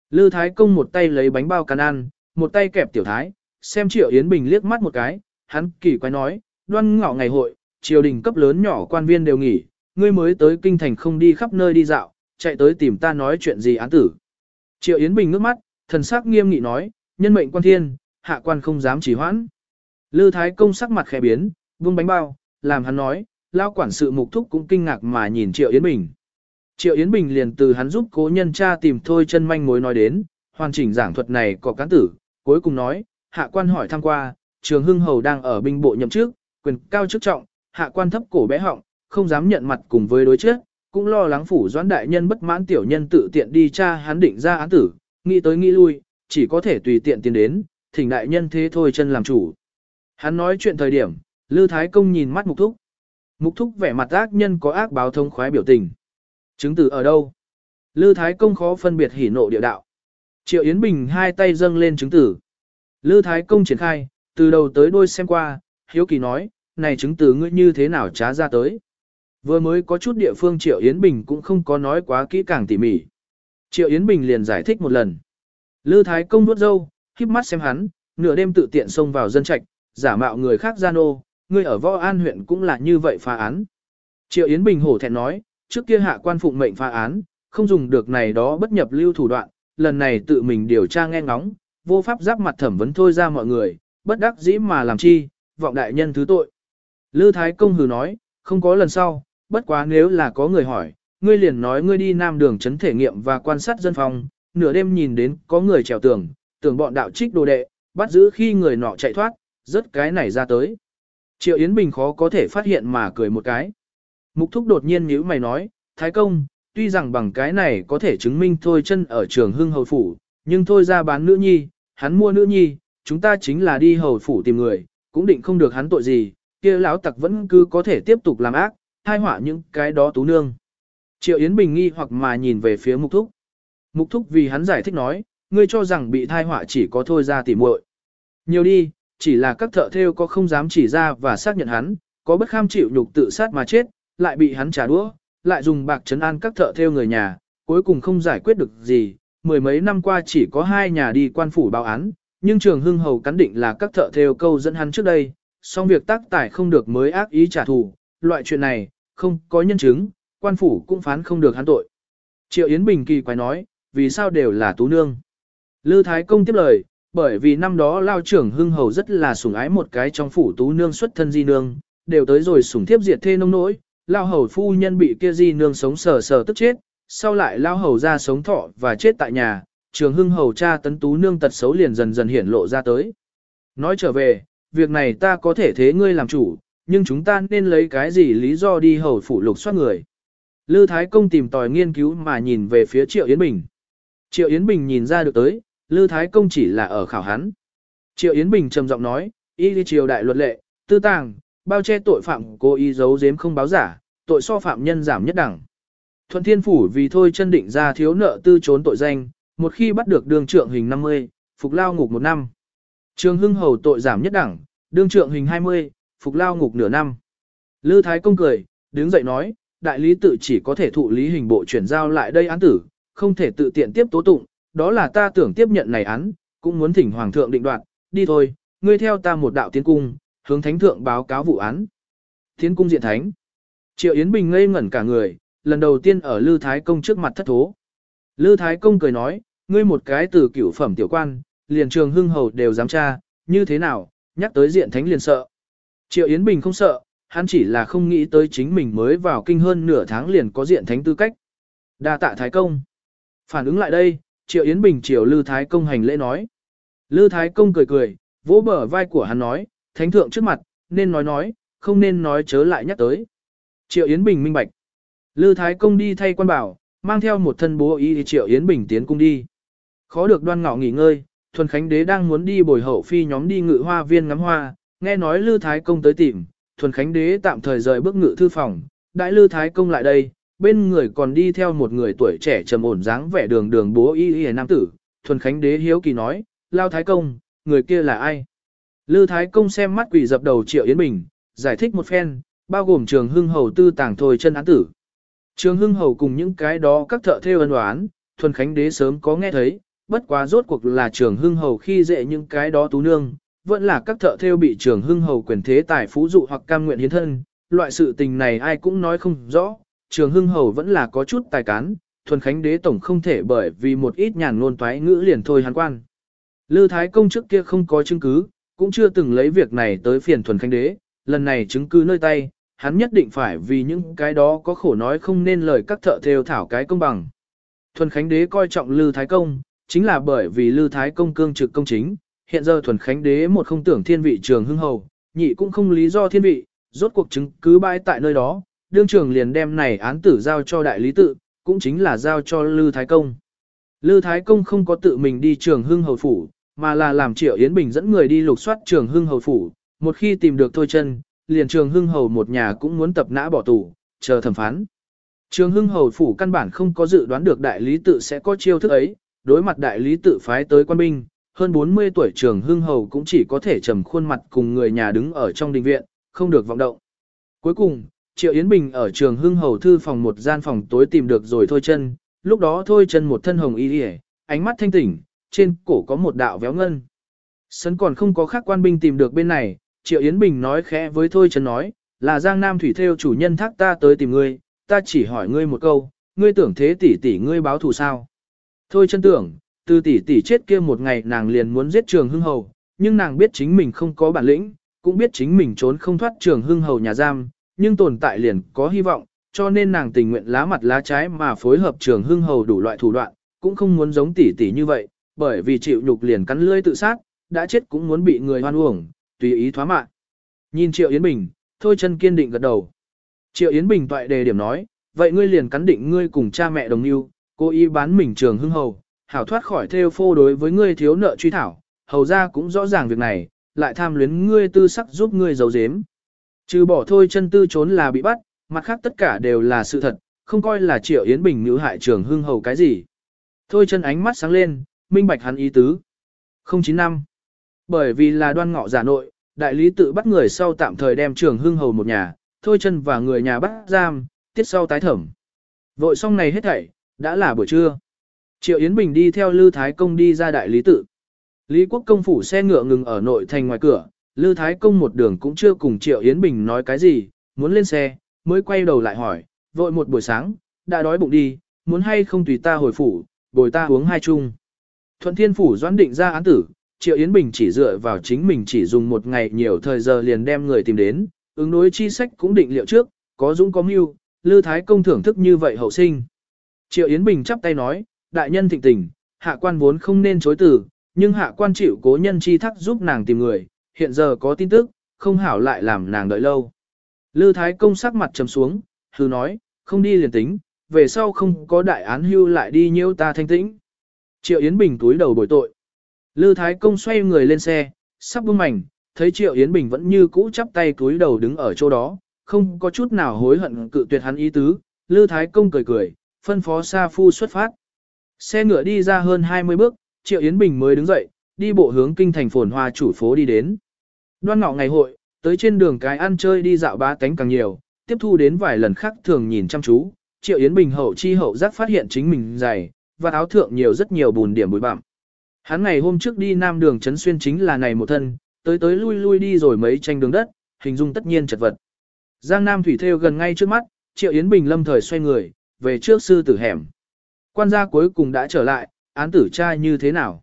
Lư Thái công một tay lấy bánh bao cắn ăn, một tay kẹp tiểu thái, xem Triệu Yến Bình liếc mắt một cái, hắn kỳ quái nói, đoan ngọ ngày hội, triều đình cấp lớn nhỏ quan viên đều nghỉ, ngươi mới tới kinh thành không đi khắp nơi đi dạo, chạy tới tìm ta nói chuyện gì án tử. Triệu Yến Bình ngước mắt, thần sắc nghiêm nghị nói, nhân mệnh quan thiên, hạ quan không dám chỉ hoãn. Lư Thái công sắc mặt khẽ biến, vương bánh bao, làm hắn nói, lao quản sự mục thúc cũng kinh ngạc mà nhìn Triệu Yến Bình. Triệu Yến Bình liền từ hắn giúp cố nhân cha tìm thôi chân manh mối nói đến, hoàn chỉnh giảng thuật này có cán tử, cuối cùng nói, hạ quan hỏi thăm qua, trường hưng hầu đang ở binh bộ nhậm chức, quyền cao chức trọng, hạ quan thấp cổ bé họng, không dám nhận mặt cùng với đối trước, cũng lo lắng phủ doãn đại nhân bất mãn tiểu nhân tự tiện đi cha hắn định ra án tử, nghĩ tới nghĩ lui, chỉ có thể tùy tiện tiến đến, thỉnh đại nhân thế thôi chân làm chủ. Hắn nói chuyện thời điểm, Lư Thái Công nhìn mắt Mục Thúc. Mục Thúc vẻ mặt ác nhân có ác báo thông khoái biểu tình. Chứng tử ở đâu? Lư Thái Công khó phân biệt hỉ nộ địa đạo. Triệu Yến Bình hai tay dâng lên chứng tử. Lư Thái Công triển khai, từ đầu tới đuôi xem qua, hiếu kỳ nói, này chứng từ ngươi như thế nào trá ra tới. Vừa mới có chút địa phương Triệu Yến Bình cũng không có nói quá kỹ càng tỉ mỉ. Triệu Yến Bình liền giải thích một lần. Lư Thái Công nuốt dâu, híp mắt xem hắn, nửa đêm tự tiện xông vào dân trạch, giả mạo người khác gian ô, ngươi ở Võ An huyện cũng là như vậy phá án. Triệu Yến Bình hổ thẹn nói, trước kia hạ quan phụng mệnh phá án, không dùng được này đó bất nhập lưu thủ đoạn, lần này tự mình điều tra nghe ngóng, vô pháp giáp mặt thẩm vấn thôi ra mọi người, bất đắc dĩ mà làm chi, vọng đại nhân thứ tội. Lư Thái Công hừ nói, không có lần sau, bất quá nếu là có người hỏi, ngươi liền nói ngươi đi nam đường chấn thể nghiệm và quan sát dân phòng, nửa đêm nhìn đến có người trèo tường, tưởng bọn đạo trích đồ đệ, bắt giữ khi người nọ chạy thoát, rất cái này ra tới. Triệu Yến Bình khó có thể phát hiện mà cười một cái. Mục thúc đột nhiên nhíu mày nói, Thái công, tuy rằng bằng cái này có thể chứng minh thôi chân ở trường hưng hầu phủ, nhưng thôi ra bán nữ nhi, hắn mua nữ nhi, chúng ta chính là đi hầu phủ tìm người, cũng định không được hắn tội gì, kia lão tặc vẫn cứ có thể tiếp tục làm ác, hai họa những cái đó tú nương. Triệu Yến Bình nghi hoặc mà nhìn về phía mục thúc. Mục thúc vì hắn giải thích nói, ngươi cho rằng bị thai họa chỉ có thôi ra tỉ muội. Nhiều đi, chỉ là các thợ thêu có không dám chỉ ra và xác nhận hắn, có bất kham chịu nhục tự sát mà chết, lại bị hắn trả đũa, lại dùng bạc trấn an các thợ theo người nhà, cuối cùng không giải quyết được gì, mười mấy năm qua chỉ có hai nhà đi quan phủ báo án, nhưng trường hưng hầu cắn định là các thợ theo câu dẫn hắn trước đây, song việc tác tải không được mới ác ý trả thù, loại chuyện này, không có nhân chứng, quan phủ cũng phán không được hắn tội. Triệu Yến Bình kỳ quái nói, vì sao đều là tú nương. Lư Thái Công tiếp lời, bởi vì năm đó lao trưởng hưng hầu rất là sủng ái một cái trong phủ tú nương xuất thân di nương, đều tới rồi sủng thiếp diệt thê nông nỗi, lao hầu phu nhân bị kia di nương sống sờ sờ tức chết, sau lại lao hầu ra sống thọ và chết tại nhà, trường hưng hầu cha tấn tú nương tật xấu liền dần dần hiển lộ ra tới. Nói trở về, việc này ta có thể thế ngươi làm chủ, nhưng chúng ta nên lấy cái gì lý do đi hầu phủ lục soát người. Lư Thái Công tìm tòi nghiên cứu mà nhìn về phía Triệu Yến Bình. Triệu Yến Bình nhìn ra được tới, Lư Thái Công chỉ là ở khảo hắn. Triệu Yến Bình trầm giọng nói, y triều đại luật lệ, tư tàng, bao che tội phạm cố ý giấu giếm không báo giả, tội so phạm nhân giảm nhất đẳng. Thuận Thiên Phủ vì thôi chân định ra thiếu nợ tư trốn tội danh, một khi bắt được đường trượng hình 50, phục lao ngục một năm. Trường Hưng Hầu tội giảm nhất đẳng, đương trượng hình 20, phục lao ngục nửa năm. Lư Thái Công cười, đứng dậy nói, đại lý tự chỉ có thể thụ lý hình bộ chuyển giao lại đây án tử, không thể tự tiện tiếp tố tụng, đó là ta tưởng tiếp nhận này án, cũng muốn thỉnh Hoàng thượng định đoạt, đi thôi, ngươi theo ta một đạo tiến cung, hướng thánh thượng báo cáo vụ án. Tiến cung diện thánh. Triệu Yến Bình ngây ngẩn cả người, lần đầu tiên ở Lư Thái Công trước mặt thất thố. Lư Thái Công cười nói, ngươi một cái từ cửu phẩm tiểu quan, liền trường hưng hầu đều dám tra, như thế nào, nhắc tới diện thánh liền sợ. Triệu Yến Bình không sợ, hắn chỉ là không nghĩ tới chính mình mới vào kinh hơn nửa tháng liền có diện thánh tư cách. đa tạ Thái Công. Phản ứng lại đây, Triệu Yến Bình triều Lư Thái Công hành lễ nói. Lư Thái Công cười cười, vỗ bờ vai của hắn nói, thánh thượng trước mặt, nên nói nói, không nên nói chớ lại nhắc tới. Triệu Yến Bình minh bạch. Lư Thái Công đi thay quan bảo, mang theo một thân bố y Triệu Yến Bình tiến cung đi. Khó được đoan ngọ nghỉ ngơi, Thuần Khánh Đế đang muốn đi bồi hậu phi nhóm đi ngự hoa viên ngắm hoa, nghe nói Lư Thái Công tới tìm, Thuần Khánh Đế tạm thời rời bước ngự thư phòng, đại Lư Thái Công lại đây, bên người còn đi theo một người tuổi trẻ trầm ổn dáng vẻ đường đường bố y y nam tử, Thuần Khánh Đế hiếu kỳ nói, Lao Thái Công, người kia là ai? Lư Thái Công xem mắt quỷ dập đầu Triệu Yến Bình, giải thích một phen, bao gồm trường hưng hầu tư tàng thôi chân án tử. Trường hưng hầu cùng những cái đó các thợ theo ân oán, Thuần Khánh Đế sớm có nghe thấy, bất quá rốt cuộc là trường hưng hầu khi dễ những cái đó tú nương, vẫn là các thợ theo bị trường hưng hầu quyền thế tài phú dụ hoặc cam nguyện hiến thân, loại sự tình này ai cũng nói không rõ, trường hưng hầu vẫn là có chút tài cán, thuần khánh đế tổng không thể bởi vì một ít nhàn ngôn toái ngữ liền thôi hắn quan. Lư Thái Công trước kia không có chứng cứ, cũng chưa từng lấy việc này tới phiền thuần khánh đế, lần này chứng cứ nơi tay, hắn nhất định phải vì những cái đó có khổ nói không nên lời các thợ theo thảo cái công bằng. Thuần khánh đế coi trọng Lư Thái Công, chính là bởi vì Lư Thái Công cương trực công chính, hiện giờ thuần khánh đế một không tưởng thiên vị trường hưng hầu, nhị cũng không lý do thiên vị, rốt cuộc chứng cứ bãi tại nơi đó, đương trường liền đem này án tử giao cho đại lý tự, cũng chính là giao cho Lư Thái Công. Lư Thái Công không có tự mình đi trường hưng hầu phủ, mà là làm Triệu Yến Bình dẫn người đi lục soát trường hưng hầu phủ, một khi tìm được thôi chân, liền trường hưng hầu một nhà cũng muốn tập nã bỏ tù, chờ thẩm phán. Trường hưng hầu phủ căn bản không có dự đoán được đại lý tự sẽ có chiêu thức ấy, đối mặt đại lý tự phái tới quan binh, hơn 40 tuổi trường hưng hầu cũng chỉ có thể trầm khuôn mặt cùng người nhà đứng ở trong đình viện, không được vọng động. Cuối cùng, Triệu Yến Bình ở trường hưng hầu thư phòng một gian phòng tối tìm được rồi thôi chân, lúc đó thôi chân một thân hồng y hề, ánh mắt thanh tỉnh, trên cổ có một đạo véo ngân. Sấn còn không có khác quan binh tìm được bên này, Triệu Yến Bình nói khẽ với thôi chân nói, là Giang Nam Thủy Theo chủ nhân thác ta tới tìm ngươi, ta chỉ hỏi ngươi một câu, ngươi tưởng thế tỷ tỷ ngươi báo thù sao? Thôi chân tưởng, từ tỷ tỷ chết kia một ngày nàng liền muốn giết trường hưng hầu, nhưng nàng biết chính mình không có bản lĩnh, cũng biết chính mình trốn không thoát trường hưng hầu nhà giam, nhưng tồn tại liền có hy vọng, cho nên nàng tình nguyện lá mặt lá trái mà phối hợp trường hưng hầu đủ loại thủ đoạn, cũng không muốn giống tỷ tỷ như vậy, bởi vì chịu nhục liền cắn lưỡi tự sát, đã chết cũng muốn bị người hoan uổng, tùy ý thoá mạng. Nhìn Triệu Yến Bình, thôi chân kiên định gật đầu. Triệu Yến Bình toại đề điểm nói, vậy ngươi liền cắn định ngươi cùng cha mẹ đồng yêu, cố ý bán mình trường hưng hầu, hảo thoát khỏi theo phô đối với ngươi thiếu nợ truy thảo, hầu ra cũng rõ ràng việc này, lại tham luyến ngươi tư sắc giúp ngươi giấu giếm. Trừ bỏ thôi chân tư trốn là bị bắt, mặt khác tất cả đều là sự thật, không coi là triệu Yến Bình nữ hại trường hưng hầu cái gì. Thôi chân ánh mắt sáng lên, minh bạch hắn ý tứ. 095. Bởi vì là đoan ngọ giả nội, đại lý tự bắt người sau tạm thời đem trường hưng hầu một nhà, thôi chân và người nhà bắt giam, tiết sau tái thẩm. Vội xong này hết thảy, đã là buổi trưa. Triệu Yến Bình đi theo Lư Thái Công đi ra đại lý tự. Lý Quốc Công phủ xe ngựa ngừng ở nội thành ngoài cửa, Lư Thái Công một đường cũng chưa cùng Triệu Yến Bình nói cái gì, muốn lên xe, mới quay đầu lại hỏi, vội một buổi sáng, đã đói bụng đi, muốn hay không tùy ta hồi phủ, bồi ta uống hai chung. Thuận Thiên Phủ doãn định ra án tử, Triệu Yến Bình chỉ dựa vào chính mình chỉ dùng một ngày nhiều thời giờ liền đem người tìm đến, ứng đối chi sách cũng định liệu trước, có dũng có mưu, Lư Thái Công thưởng thức như vậy hậu sinh. Triệu Yến Bình chắp tay nói, đại nhân thịnh tình, hạ quan vốn không nên chối từ, nhưng hạ quan chịu cố nhân chi thắc giúp nàng tìm người, hiện giờ có tin tức, không hảo lại làm nàng đợi lâu. Lư Thái Công sắc mặt trầm xuống, hư nói, không đi liền tính, về sau không có đại án hưu lại đi nhiêu ta thanh tĩnh. Triệu Yến Bình túi đầu bồi tội. Lư Thái Công xoay người lên xe, sắp bưng mảnh, thấy Triệu Yến Bình vẫn như cũ chắp tay túi đầu đứng ở chỗ đó, không có chút nào hối hận cự tuyệt hắn ý tứ. Lư Thái Công cười cười, phân phó Sa Phu xuất phát. Xe ngựa đi ra hơn 20 bước, Triệu Yến Bình mới đứng dậy, đi bộ hướng kinh thành phồn hoa chủ phố đi đến. Đoan ngọ ngày hội, tới trên đường cái ăn chơi đi dạo ba cánh càng nhiều, tiếp thu đến vài lần khác thường nhìn chăm chú, Triệu Yến Bình hậu chi hậu giác phát hiện chính mình dày, và áo thượng nhiều rất nhiều bùn điểm bụi bặm. Hắn ngày hôm trước đi nam đường trấn xuyên chính là này một thân, tới tới lui lui đi rồi mấy tranh đường đất, hình dung tất nhiên chật vật. Giang Nam thủy theo gần ngay trước mắt, Triệu Yến Bình lâm thời xoay người, về trước sư tử hẻm. Quan gia cuối cùng đã trở lại, án tử trai như thế nào?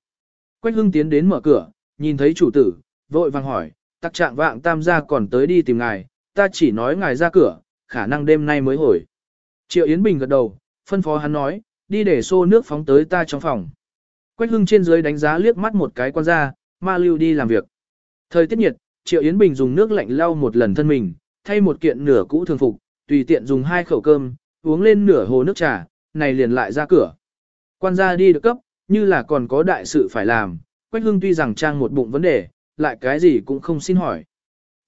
Quách Hưng tiến đến mở cửa, nhìn thấy chủ tử, vội vàng hỏi, tắc trạng vạng tam gia còn tới đi tìm ngài, ta chỉ nói ngài ra cửa, khả năng đêm nay mới hồi. Triệu Yến Bình gật đầu, phân phó hắn nói, đi để xô nước phóng tới ta trong phòng. Quách hưng trên dưới đánh giá liếc mắt một cái quan gia ma lưu đi làm việc. Thời tiết nhiệt, Triệu Yến Bình dùng nước lạnh lau một lần thân mình, thay một kiện nửa cũ thường phục, tùy tiện dùng hai khẩu cơm, uống lên nửa hồ nước trà, này liền lại ra cửa. Quan gia đi được cấp, như là còn có đại sự phải làm, Quách Hưng tuy rằng trang một bụng vấn đề, lại cái gì cũng không xin hỏi.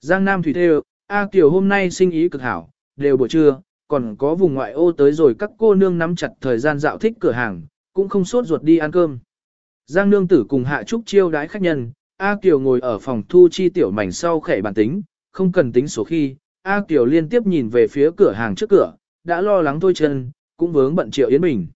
Giang Nam Thủy Thê A Kiều hôm nay sinh ý cực hảo, đều buổi trưa, còn có vùng ngoại ô tới rồi các cô nương nắm chặt thời gian dạo thích cửa hàng, cũng không sốt ruột đi ăn cơm. Giang nương tử cùng Hạ Trúc chiêu đái khách nhân, A Kiều ngồi ở phòng thu chi tiểu mảnh sau khẩy bản tính, không cần tính số khi, A Kiều liên tiếp nhìn về phía cửa hàng trước cửa, đã lo lắng thôi chân, cũng vướng bận Triệu Yến Bình.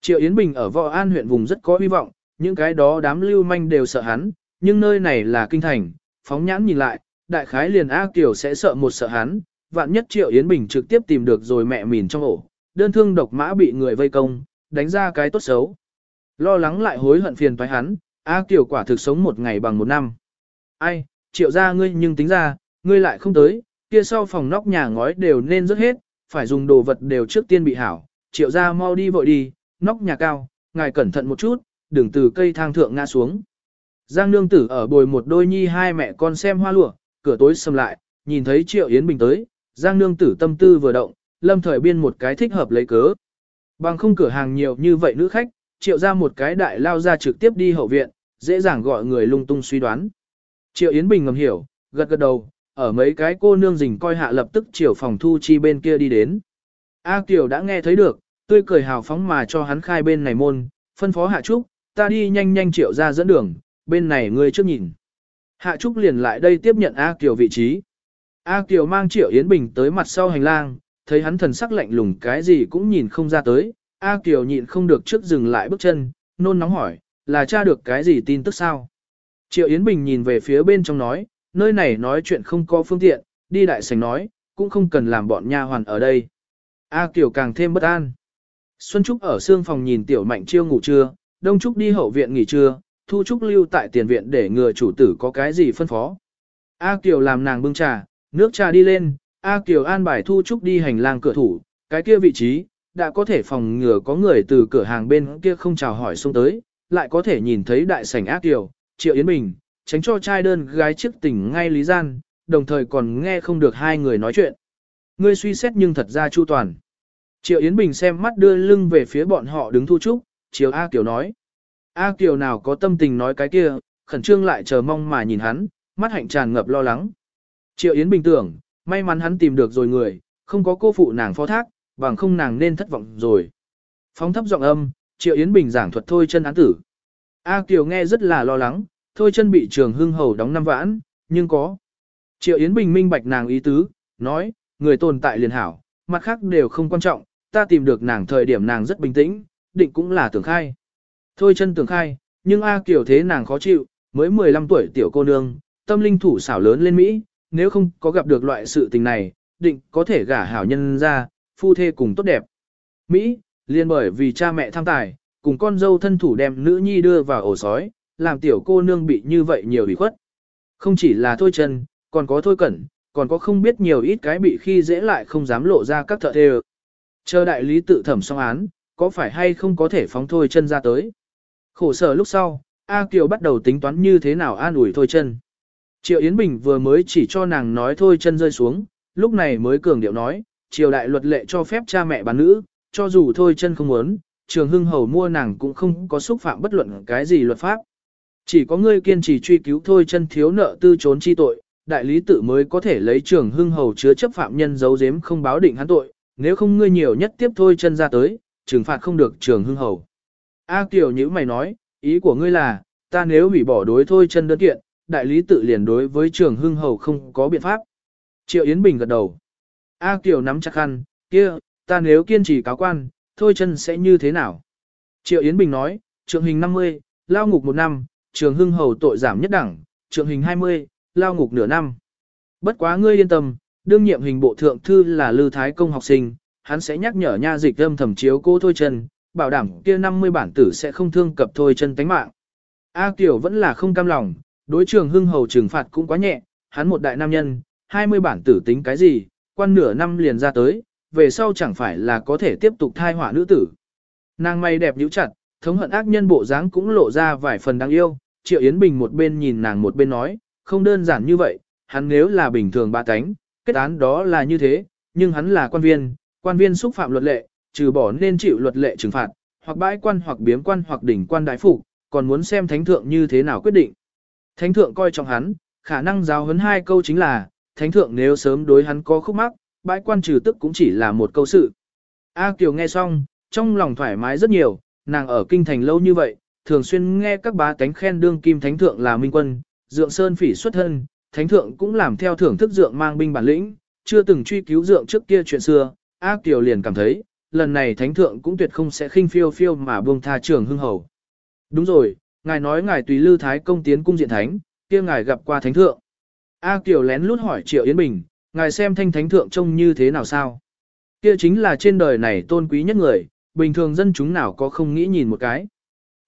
Triệu Yến Bình ở Võ An huyện vùng rất có hy vọng, những cái đó đám lưu manh đều sợ hắn, nhưng nơi này là kinh thành, phóng nhãn nhìn lại, đại khái liền A Kiều sẽ sợ một sợ hắn, vạn nhất Triệu Yến Bình trực tiếp tìm được rồi mẹ mìn trong ổ, đơn thương độc mã bị người vây công, đánh ra cái tốt xấu. Lo lắng lại hối hận phiền toái hắn, A Kiều quả thực sống một ngày bằng một năm. Ai, Triệu ra ngươi nhưng tính ra, ngươi lại không tới, kia sau phòng nóc nhà ngói đều nên rớt hết, phải dùng đồ vật đều trước tiên bị hảo. Triệu ra mau đi vội đi, nóc nhà cao, ngài cẩn thận một chút, đừng từ cây thang thượng ngã xuống. Giang nương tử ở bồi một đôi nhi hai mẹ con xem hoa lụa, cửa tối sầm lại, nhìn thấy Triệu Yến Bình tới, Giang nương tử tâm tư vừa động, lâm thời biên một cái thích hợp lấy cớ. Bằng không cửa hàng nhiều như vậy nữ khách, triệu ra một cái đại lao ra trực tiếp đi hậu viện, dễ dàng gọi người lung tung suy đoán. Triệu Yến Bình ngầm hiểu, gật gật đầu, ở mấy cái cô nương rình coi hạ lập tức chiều phòng thu chi bên kia đi đến. A Kiều đã nghe thấy được, tươi cười hào phóng mà cho hắn khai bên này môn, phân phó Hạ Trúc, ta đi nhanh nhanh triệu ra dẫn đường, bên này ngươi trước nhìn. Hạ Trúc liền lại đây tiếp nhận A Kiều vị trí. A Kiều mang Triệu Yến Bình tới mặt sau hành lang, thấy hắn thần sắc lạnh lùng cái gì cũng nhìn không ra tới. A Kiều nhịn không được trước dừng lại bước chân, nôn nóng hỏi, là tra được cái gì tin tức sao? Triệu Yến Bình nhìn về phía bên trong nói, nơi này nói chuyện không có phương tiện, đi đại sảnh nói, cũng không cần làm bọn nha hoàn ở đây. A Kiều càng thêm bất an. Xuân Trúc ở xương phòng nhìn Tiểu Mạnh Chiêu ngủ trưa, Đông Trúc đi hậu viện nghỉ trưa, Thu Trúc lưu tại tiền viện để ngừa chủ tử có cái gì phân phó. A Kiều làm nàng bưng trà, Nước trà đi lên, A Kiều an bài thu trúc đi hành lang cửa thủ, cái kia vị trí, đã có thể phòng ngừa có người từ cửa hàng bên kia không chào hỏi xông tới, lại có thể nhìn thấy đại sảnh A Kiều, Triệu Yến Bình, tránh cho trai đơn gái trước tỉnh ngay lý gian, đồng thời còn nghe không được hai người nói chuyện. Ngươi suy xét nhưng thật ra chu toàn. Triệu Yến Bình xem mắt đưa lưng về phía bọn họ đứng thu trúc, Triệu A Kiều nói. A Kiều nào có tâm tình nói cái kia, khẩn trương lại chờ mong mà nhìn hắn, mắt hạnh tràn ngập lo lắng. Triệu Yến bình tưởng, may mắn hắn tìm được rồi người, không có cô phụ nàng phó thác, bằng không nàng nên thất vọng rồi. Phóng thấp giọng âm, Triệu Yến bình giảng thuật thôi chân án tử. A Kiều nghe rất là lo lắng, thôi chân bị trường hưng hầu đóng năm vãn, nhưng có. Triệu Yến Bình minh bạch nàng ý tứ, nói, người tồn tại liền hảo, mặt khác đều không quan trọng, ta tìm được nàng thời điểm nàng rất bình tĩnh, định cũng là tưởng khai. Thôi chân tưởng khai, nhưng A kiểu thế nàng khó chịu, mới 15 tuổi tiểu cô nương, tâm linh thủ xảo lớn lên Mỹ, nếu không có gặp được loại sự tình này, định có thể gả hảo nhân ra, phu thê cùng tốt đẹp. Mỹ, liền bởi vì cha mẹ tham tài, cùng con dâu thân thủ đem nữ nhi đưa vào ổ sói, làm tiểu cô nương bị như vậy nhiều ủy khuất. Không chỉ là thôi chân, còn có thôi cẩn, còn có không biết nhiều ít cái bị khi dễ lại không dám lộ ra các thợ thề. Chờ đại lý tự thẩm xong án, có phải hay không có thể phóng thôi chân ra tới. Khổ sở lúc sau, A Kiều bắt đầu tính toán như thế nào an ủi thôi chân. Triệu Yến Bình vừa mới chỉ cho nàng nói thôi chân rơi xuống, lúc này mới cường điệu nói, triều đại luật lệ cho phép cha mẹ bán nữ, cho dù thôi chân không muốn, trường hưng hầu mua nàng cũng không có xúc phạm bất luận cái gì luật pháp. Chỉ có ngươi kiên trì truy cứu thôi chân thiếu nợ tư trốn chi tội, đại lý tự mới có thể lấy trường hưng hầu chứa chấp phạm nhân giấu giếm không báo định hắn tội, nếu không ngươi nhiều nhất tiếp thôi chân ra tới, trừng phạt không được trường hưng hầu. A Kiều như mày nói, ý của ngươi là, ta nếu hủy bỏ đối thôi chân đơn kiện, đại lý tự liền đối với trường hưng hầu không có biện pháp. Triệu Yến Bình gật đầu. A Kiều nắm chặt khăn, kia, ta nếu kiên trì cáo quan, thôi chân sẽ như thế nào? Triệu Yến Bình nói, trường hình 50, lao ngục một năm, trường hưng hầu tội giảm nhất đẳng, trường hình 20, lao ngục nửa năm. Bất quá ngươi yên tâm, đương nhiệm hình bộ thượng thư là Lư Thái Công học sinh, hắn sẽ nhắc nhở nha dịch âm thầm chiếu cô thôi chân, bảo đảm kia 50 bản tử sẽ không thương cập thôi chân tánh mạng. A Kiều vẫn là không cam lòng, đối trường hưng hầu trừng phạt cũng quá nhẹ, hắn một đại nam nhân, 20 bản tử tính cái gì, quan nửa năm liền ra tới, về sau chẳng phải là có thể tiếp tục thai họa nữ tử. Nàng may đẹp nhíu chặt, thống hận ác nhân bộ dáng cũng lộ ra vài phần đáng yêu, Triệu Yến Bình một bên nhìn nàng một bên nói, không đơn giản như vậy, hắn nếu là bình thường ba cánh, kết án đó là như thế, nhưng hắn là quan viên, quan viên xúc phạm luật lệ, trừ bỏ nên chịu luật lệ trừng phạt, hoặc bãi quan hoặc biếm quan hoặc đỉnh quan đại phục, còn muốn xem thánh thượng như thế nào quyết định. Thánh thượng coi trọng hắn, khả năng giáo huấn hai câu chính là, thánh thượng nếu sớm đối hắn có khúc mắc, bãi quan trừ tức cũng chỉ là một câu sự. A Kiều nghe xong, trong lòng thoải mái rất nhiều, nàng ở kinh thành lâu như vậy, thường xuyên nghe các bá tánh khen đương kim thánh thượng là minh quân, dượng sơn phỉ xuất thân, thánh thượng cũng làm theo thưởng thức dượng mang binh bản lĩnh, chưa từng truy cứu dượng trước kia chuyện xưa, A tiểu liền cảm thấy, lần này thánh thượng cũng tuyệt không sẽ khinh phiêu phiêu mà buông tha trường hưng hầu. Đúng rồi, ngài nói ngài tùy lư thái công tiến cung diện thánh, kia ngài gặp qua thánh thượng. A Kiều lén lút hỏi Triệu Yến Bình, ngài xem thanh thánh thượng trông như thế nào sao? Kia chính là trên đời này tôn quý nhất người, bình thường dân chúng nào có không nghĩ nhìn một cái.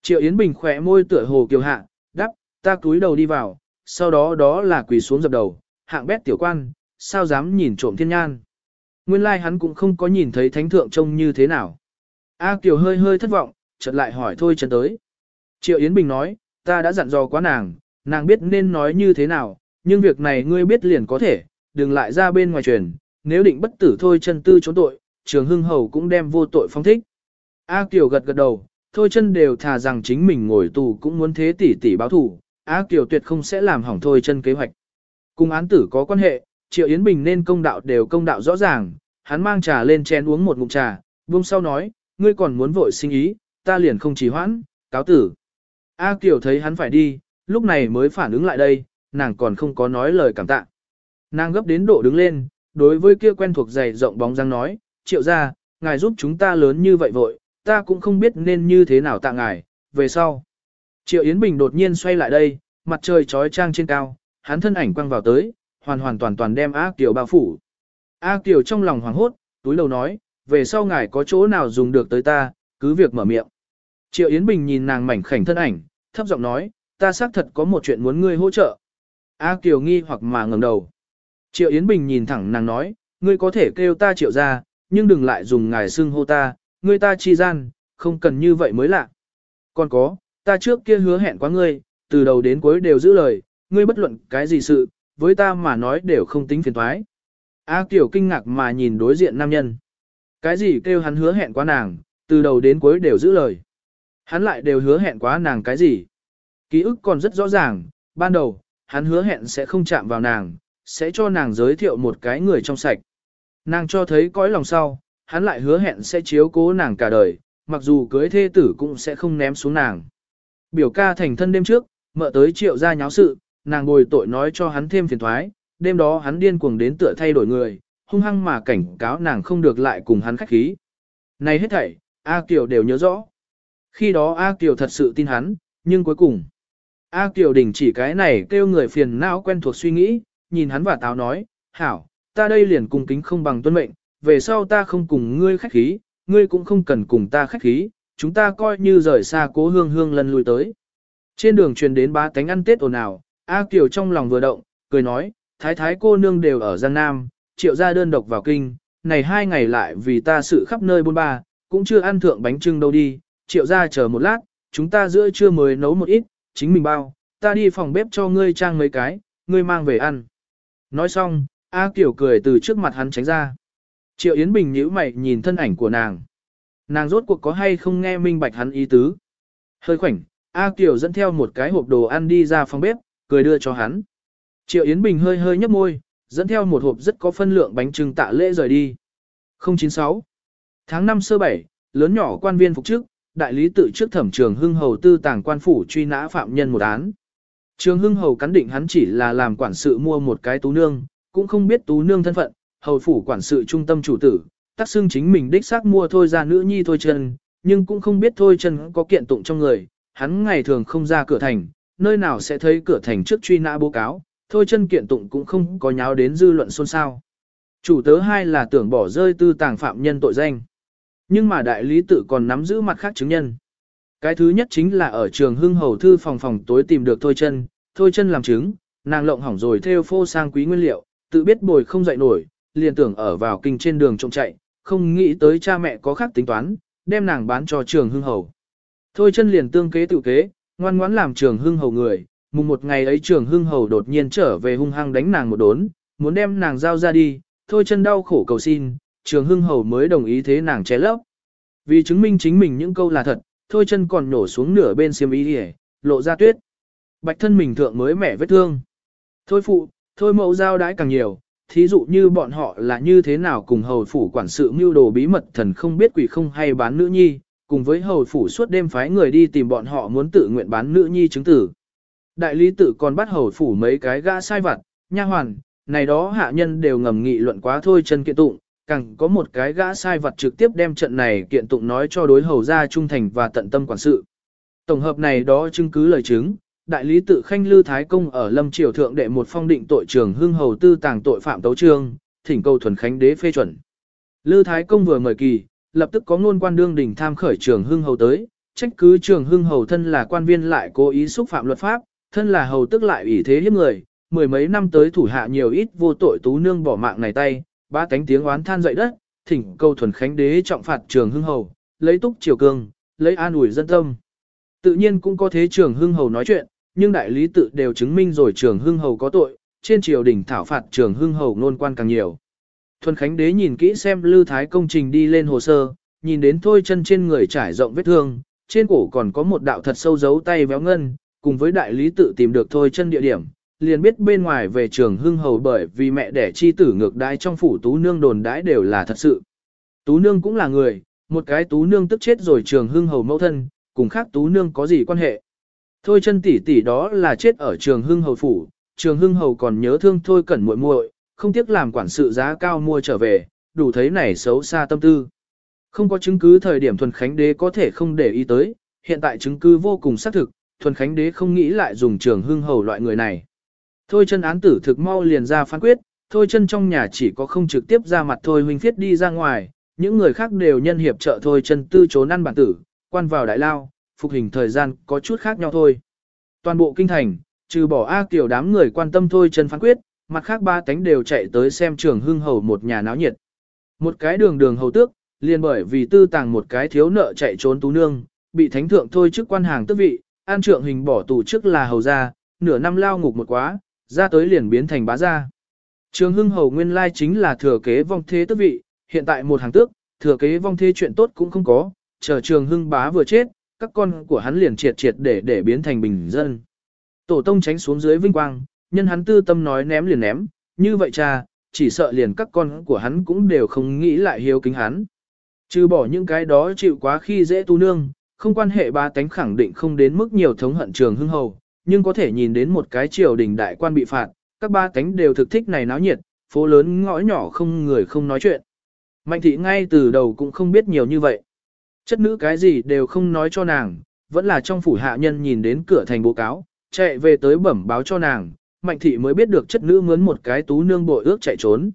Triệu Yến Bình khỏe môi tựa hồ kiều hạ, đắp, ta cúi đầu đi vào, sau đó đó là quỳ xuống dập đầu, hạng bét tiểu quan, sao dám nhìn trộm thiên nhan. Nguyên lai like hắn cũng không có nhìn thấy thánh thượng trông như thế nào. A Kiều hơi hơi thất vọng, chợt lại hỏi thôi chân tới. Triệu Yến Bình nói, ta đã dặn dò quá nàng, nàng biết nên nói như thế nào, nhưng việc này ngươi biết liền có thể, đừng lại ra bên ngoài truyền, nếu định bất tử thôi chân tư trốn tội, trường hưng hầu cũng đem vô tội phong thích. A Kiều gật gật đầu, thôi chân đều thà rằng chính mình ngồi tù cũng muốn thế tỷ tỷ báo thủ, A Kiều tuyệt không sẽ làm hỏng thôi chân kế hoạch. Cùng án tử có quan hệ, Triệu Yến Bình nên công đạo đều công đạo rõ ràng, hắn mang trà lên chén uống một ngụm trà, buông sau nói, ngươi còn muốn vội sinh ý, ta liền không trì hoãn, cáo tử. A Kiều thấy hắn phải đi, lúc này mới phản ứng lại đây, nàng còn không có nói lời cảm tạ. Nàng gấp đến độ đứng lên, đối với kia quen thuộc dày rộng bóng răng nói, triệu ra, ngài giúp chúng ta lớn như vậy vội, ta cũng không biết nên như thế nào tạ ngài, về sau. Triệu Yến Bình đột nhiên xoay lại đây, mặt trời trói trang trên cao, hắn thân ảnh quăng vào tới, hoàn hoàn toàn toàn đem A Kiều bao phủ. A Kiều trong lòng hoảng hốt, túi đầu nói, về sau ngài có chỗ nào dùng được tới ta, cứ việc mở miệng. Triệu Yến Bình nhìn nàng mảnh khảnh thân ảnh, thấp giọng nói, ta xác thật có một chuyện muốn ngươi hỗ trợ. A Kiều nghi hoặc mà ngẩng đầu. Triệu Yến Bình nhìn thẳng nàng nói, ngươi có thể kêu ta triệu ra, nhưng đừng lại dùng ngài xưng hô ta, ngươi ta chi gian, không cần như vậy mới lạ. Còn có, ta trước kia hứa hẹn quá ngươi, từ đầu đến cuối đều giữ lời, ngươi bất luận cái gì sự, với ta mà nói đều không tính phiền toái. A Kiều kinh ngạc mà nhìn đối diện nam nhân. Cái gì kêu hắn hứa hẹn quá nàng, từ đầu đến cuối đều giữ lời. Hắn lại đều hứa hẹn quá nàng cái gì. Ký ức còn rất rõ ràng, ban đầu, hắn hứa hẹn sẽ không chạm vào nàng, sẽ cho nàng giới thiệu một cái người trong sạch. Nàng cho thấy cõi lòng sau, hắn lại hứa hẹn sẽ chiếu cố nàng cả đời, mặc dù cưới thê tử cũng sẽ không ném xuống nàng. Biểu ca thành thân đêm trước, mợ tới triệu ra nháo sự, nàng bồi tội nói cho hắn thêm phiền thoái, đêm đó hắn điên cuồng đến tựa thay đổi người, hung hăng mà cảnh cáo nàng không được lại cùng hắn khách khí. Này hết thảy, A Kiều đều nhớ rõ. Khi đó A Kiều thật sự tin hắn, nhưng cuối cùng, A Kiều đình chỉ cái này kêu người phiền não quen thuộc suy nghĩ, nhìn hắn và táo nói, hảo, ta đây liền cùng kính không bằng tuân mệnh, về sau ta không cùng ngươi khách khí, ngươi cũng không cần cùng ta khách khí, chúng ta coi như rời xa cố hương hương lần lui tới. Trên đường truyền đến ba tánh ăn tết ồn ào, A Kiều trong lòng vừa động, cười nói, thái thái cô nương đều ở Giang Nam, triệu gia đơn độc vào kinh, này hai ngày lại vì ta sự khắp nơi bôn ba, cũng chưa ăn thượng bánh trưng đâu đi, triệu gia chờ một lát, chúng ta giữa trưa mới nấu một ít, chính mình bao, ta đi phòng bếp cho ngươi trang mấy cái, ngươi mang về ăn. Nói xong, A Kiều cười từ trước mặt hắn tránh ra. Triệu Yến Bình nhíu mày nhìn thân ảnh của nàng. Nàng rốt cuộc có hay không nghe minh bạch hắn ý tứ. Hơi khoảnh, A Kiều dẫn theo một cái hộp đồ ăn đi ra phòng bếp, cười đưa cho hắn. Triệu Yến Bình hơi hơi nhấp môi, dẫn theo một hộp rất có phân lượng bánh trưng tạ lễ rời đi. 096 Tháng 5 sơ 7, lớn nhỏ quan viên phục chức, đại lý tự trước thẩm trường hưng hầu tư tàng quan phủ truy nã phạm nhân một án. Trường hưng hầu cắn định hắn chỉ là làm quản sự mua một cái tú nương, cũng không biết tú nương thân phận, hầu phủ quản sự trung tâm chủ tử, tác xưng chính mình đích xác mua thôi ra nữ nhi thôi chân, nhưng cũng không biết thôi chân có kiện tụng trong người, hắn ngày thường không ra cửa thành, nơi nào sẽ thấy cửa thành trước truy nã báo cáo, thôi chân kiện tụng cũng không có nháo đến dư luận xôn xao. Chủ tớ hai là tưởng bỏ rơi tư tàng phạm nhân tội danh. Nhưng mà đại lý tự còn nắm giữ mặt khác chứng nhân. Cái thứ nhất chính là ở trường hưng hầu thư phòng phòng tối tìm được thôi chân, thôi chân làm chứng, nàng lộng hỏng rồi theo phô sang quý nguyên liệu, tự biết bồi không dậy nổi, liền tưởng ở vào kinh trên đường trông chạy, không nghĩ tới cha mẹ có khác tính toán, đem nàng bán cho trường hưng hầu. Thôi chân liền tương kế tự kế, ngoan ngoãn làm trường hưng hầu người, mùng một ngày ấy trường hưng hầu đột nhiên trở về hung hăng đánh nàng một đốn, muốn đem nàng giao ra đi, thôi chân đau khổ cầu xin, trường hưng hầu mới đồng ý thế nàng ché lấp. Vì chứng minh chính mình những câu là thật, thôi chân còn nổ xuống nửa bên xiêm ý đi lộ ra tuyết. Bạch thân mình thượng mới mẻ vết thương. Thôi phụ, thôi mẫu giao đãi càng nhiều, thí dụ như bọn họ là như thế nào cùng hầu phủ quản sự mưu đồ bí mật thần không biết quỷ không hay bán nữ nhi, cùng với hầu phủ suốt đêm phái người đi tìm bọn họ muốn tự nguyện bán nữ nhi chứng tử. Đại lý tự còn bắt hầu phủ mấy cái gã sai vặt, nha hoàn, này đó hạ nhân đều ngầm nghị luận quá thôi chân kiện tụng, càng có một cái gã sai vặt trực tiếp đem trận này kiện tụng nói cho đối hầu gia trung thành và tận tâm quản sự. Tổng hợp này đó chứng cứ lời chứng, đại lý tự khanh lư thái công ở lâm triều thượng đệ một phong định tội trường hưng hầu tư tàng tội phạm tấu trương, thỉnh cầu thuần khánh đế phê chuẩn. Lư thái công vừa mời kỳ, lập tức có ngôn quan đương đỉnh tham khởi trường hưng hầu tới, trách cứ trường hưng hầu thân là quan viên lại cố ý xúc phạm luật pháp, thân là hầu tức lại ủy thế hiếp người, mười mấy năm tới thủ hạ nhiều ít vô tội tú nương bỏ mạng này tay, ba cánh tiếng oán than dậy đất, thỉnh cầu thuần khánh đế trọng phạt trường hưng hầu, lấy túc triều cương, lấy an ủi dân tâm. Tự nhiên cũng có thế trường hưng hầu nói chuyện, nhưng đại lý tự đều chứng minh rồi trường hưng hầu có tội, trên triều đình thảo phạt trường hưng hầu nôn quan càng nhiều. Thuần khánh đế nhìn kỹ xem lư thái công trình đi lên hồ sơ, nhìn đến thôi chân trên người trải rộng vết thương, trên cổ còn có một đạo thật sâu dấu tay véo ngân, cùng với đại lý tự tìm được thôi chân địa điểm, liền biết bên ngoài về trường hưng hầu bởi vì mẹ đẻ chi tử ngược đái trong phủ tú nương đồn đái đều là thật sự. Tú nương cũng là người, một cái tú nương tức chết rồi trường hưng hầu mẫu thân, cùng khác tú nương có gì quan hệ. Thôi chân tỷ tỷ đó là chết ở trường hưng hầu phủ, trường hưng hầu còn nhớ thương thôi cẩn muội muội, không tiếc làm quản sự giá cao mua trở về, đủ thấy này xấu xa tâm tư. Không có chứng cứ thời điểm thuần khánh đế có thể không để ý tới, hiện tại chứng cứ vô cùng xác thực, thuần khánh đế không nghĩ lại dùng trường hưng hầu loại người này. Thôi chân án tử thực mau liền ra phán quyết, thôi chân trong nhà chỉ có không trực tiếp ra mặt thôi huynh phiết đi ra ngoài, những người khác đều nhân hiệp trợ thôi chân tư trốn ăn bản tử, quan vào đại lao, phục hình thời gian có chút khác nhau thôi. Toàn bộ kinh thành, trừ bỏ A Kiều đám người quan tâm thôi chân phán quyết, mặt khác ba tánh đều chạy tới xem trường hưng hầu một nhà náo nhiệt. Một cái đường đường hầu tước, liền bởi vì tư tàng một cái thiếu nợ chạy trốn tú nương, bị thánh thượng thôi chức quan hàng tước vị, an trượng hình bỏ tù trước là hầu gia, nửa năm lao ngục một quá, ra tới liền biến thành bá gia. Trường hưng hầu nguyên lai chính là thừa kế vong thế tước vị, hiện tại một hàng tước, thừa kế vong thế chuyện tốt cũng không có, chờ trường hưng bá vừa chết, các con của hắn liền triệt triệt để để biến thành bình dân. Tổ tông tránh xuống dưới vinh quang, nhân hắn tư tâm nói ném liền ném, như vậy cha, chỉ sợ liền các con của hắn cũng đều không nghĩ lại hiếu kính hắn. Trừ bỏ những cái đó chịu quá khi dễ tu nương, không quan hệ ba tánh khẳng định không đến mức nhiều thống hận trường hưng hầu, nhưng có thể nhìn đến một cái triều đình đại quan bị phạt, các ba tánh đều thực thích này náo nhiệt, phố lớn ngõ nhỏ không người không nói chuyện. Mạnh thị ngay từ đầu cũng không biết nhiều như vậy. Chất nữ cái gì đều không nói cho nàng, vẫn là trong phủ hạ nhân nhìn đến cửa thành bố cáo, chạy về tới bẩm báo cho nàng, mạnh thị mới biết được chất nữ mướn một cái tú nương bội ước chạy trốn.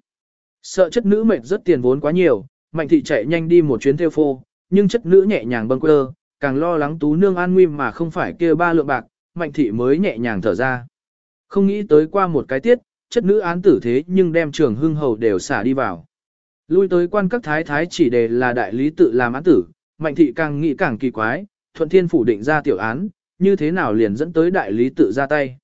Sợ chất nữ mệt rất tiền vốn quá nhiều, mạnh thị chạy nhanh đi một chuyến theo phô, nhưng chất nữ nhẹ nhàng bâng quơ, càng lo lắng tú nương an nguy mà không phải kia ba lượng bạc, mạnh thị mới nhẹ nhàng thở ra. Không nghĩ tới qua một cái tiết, chất nữ án tử thế nhưng đem trường hưng hầu đều xả đi vào. Lui tới quan các thái thái chỉ đề là đại lý tự làm án tử, mạnh thị càng nghĩ càng kỳ quái, thuận thiên phủ định ra tiểu án, như thế nào liền dẫn tới đại lý tự ra tay.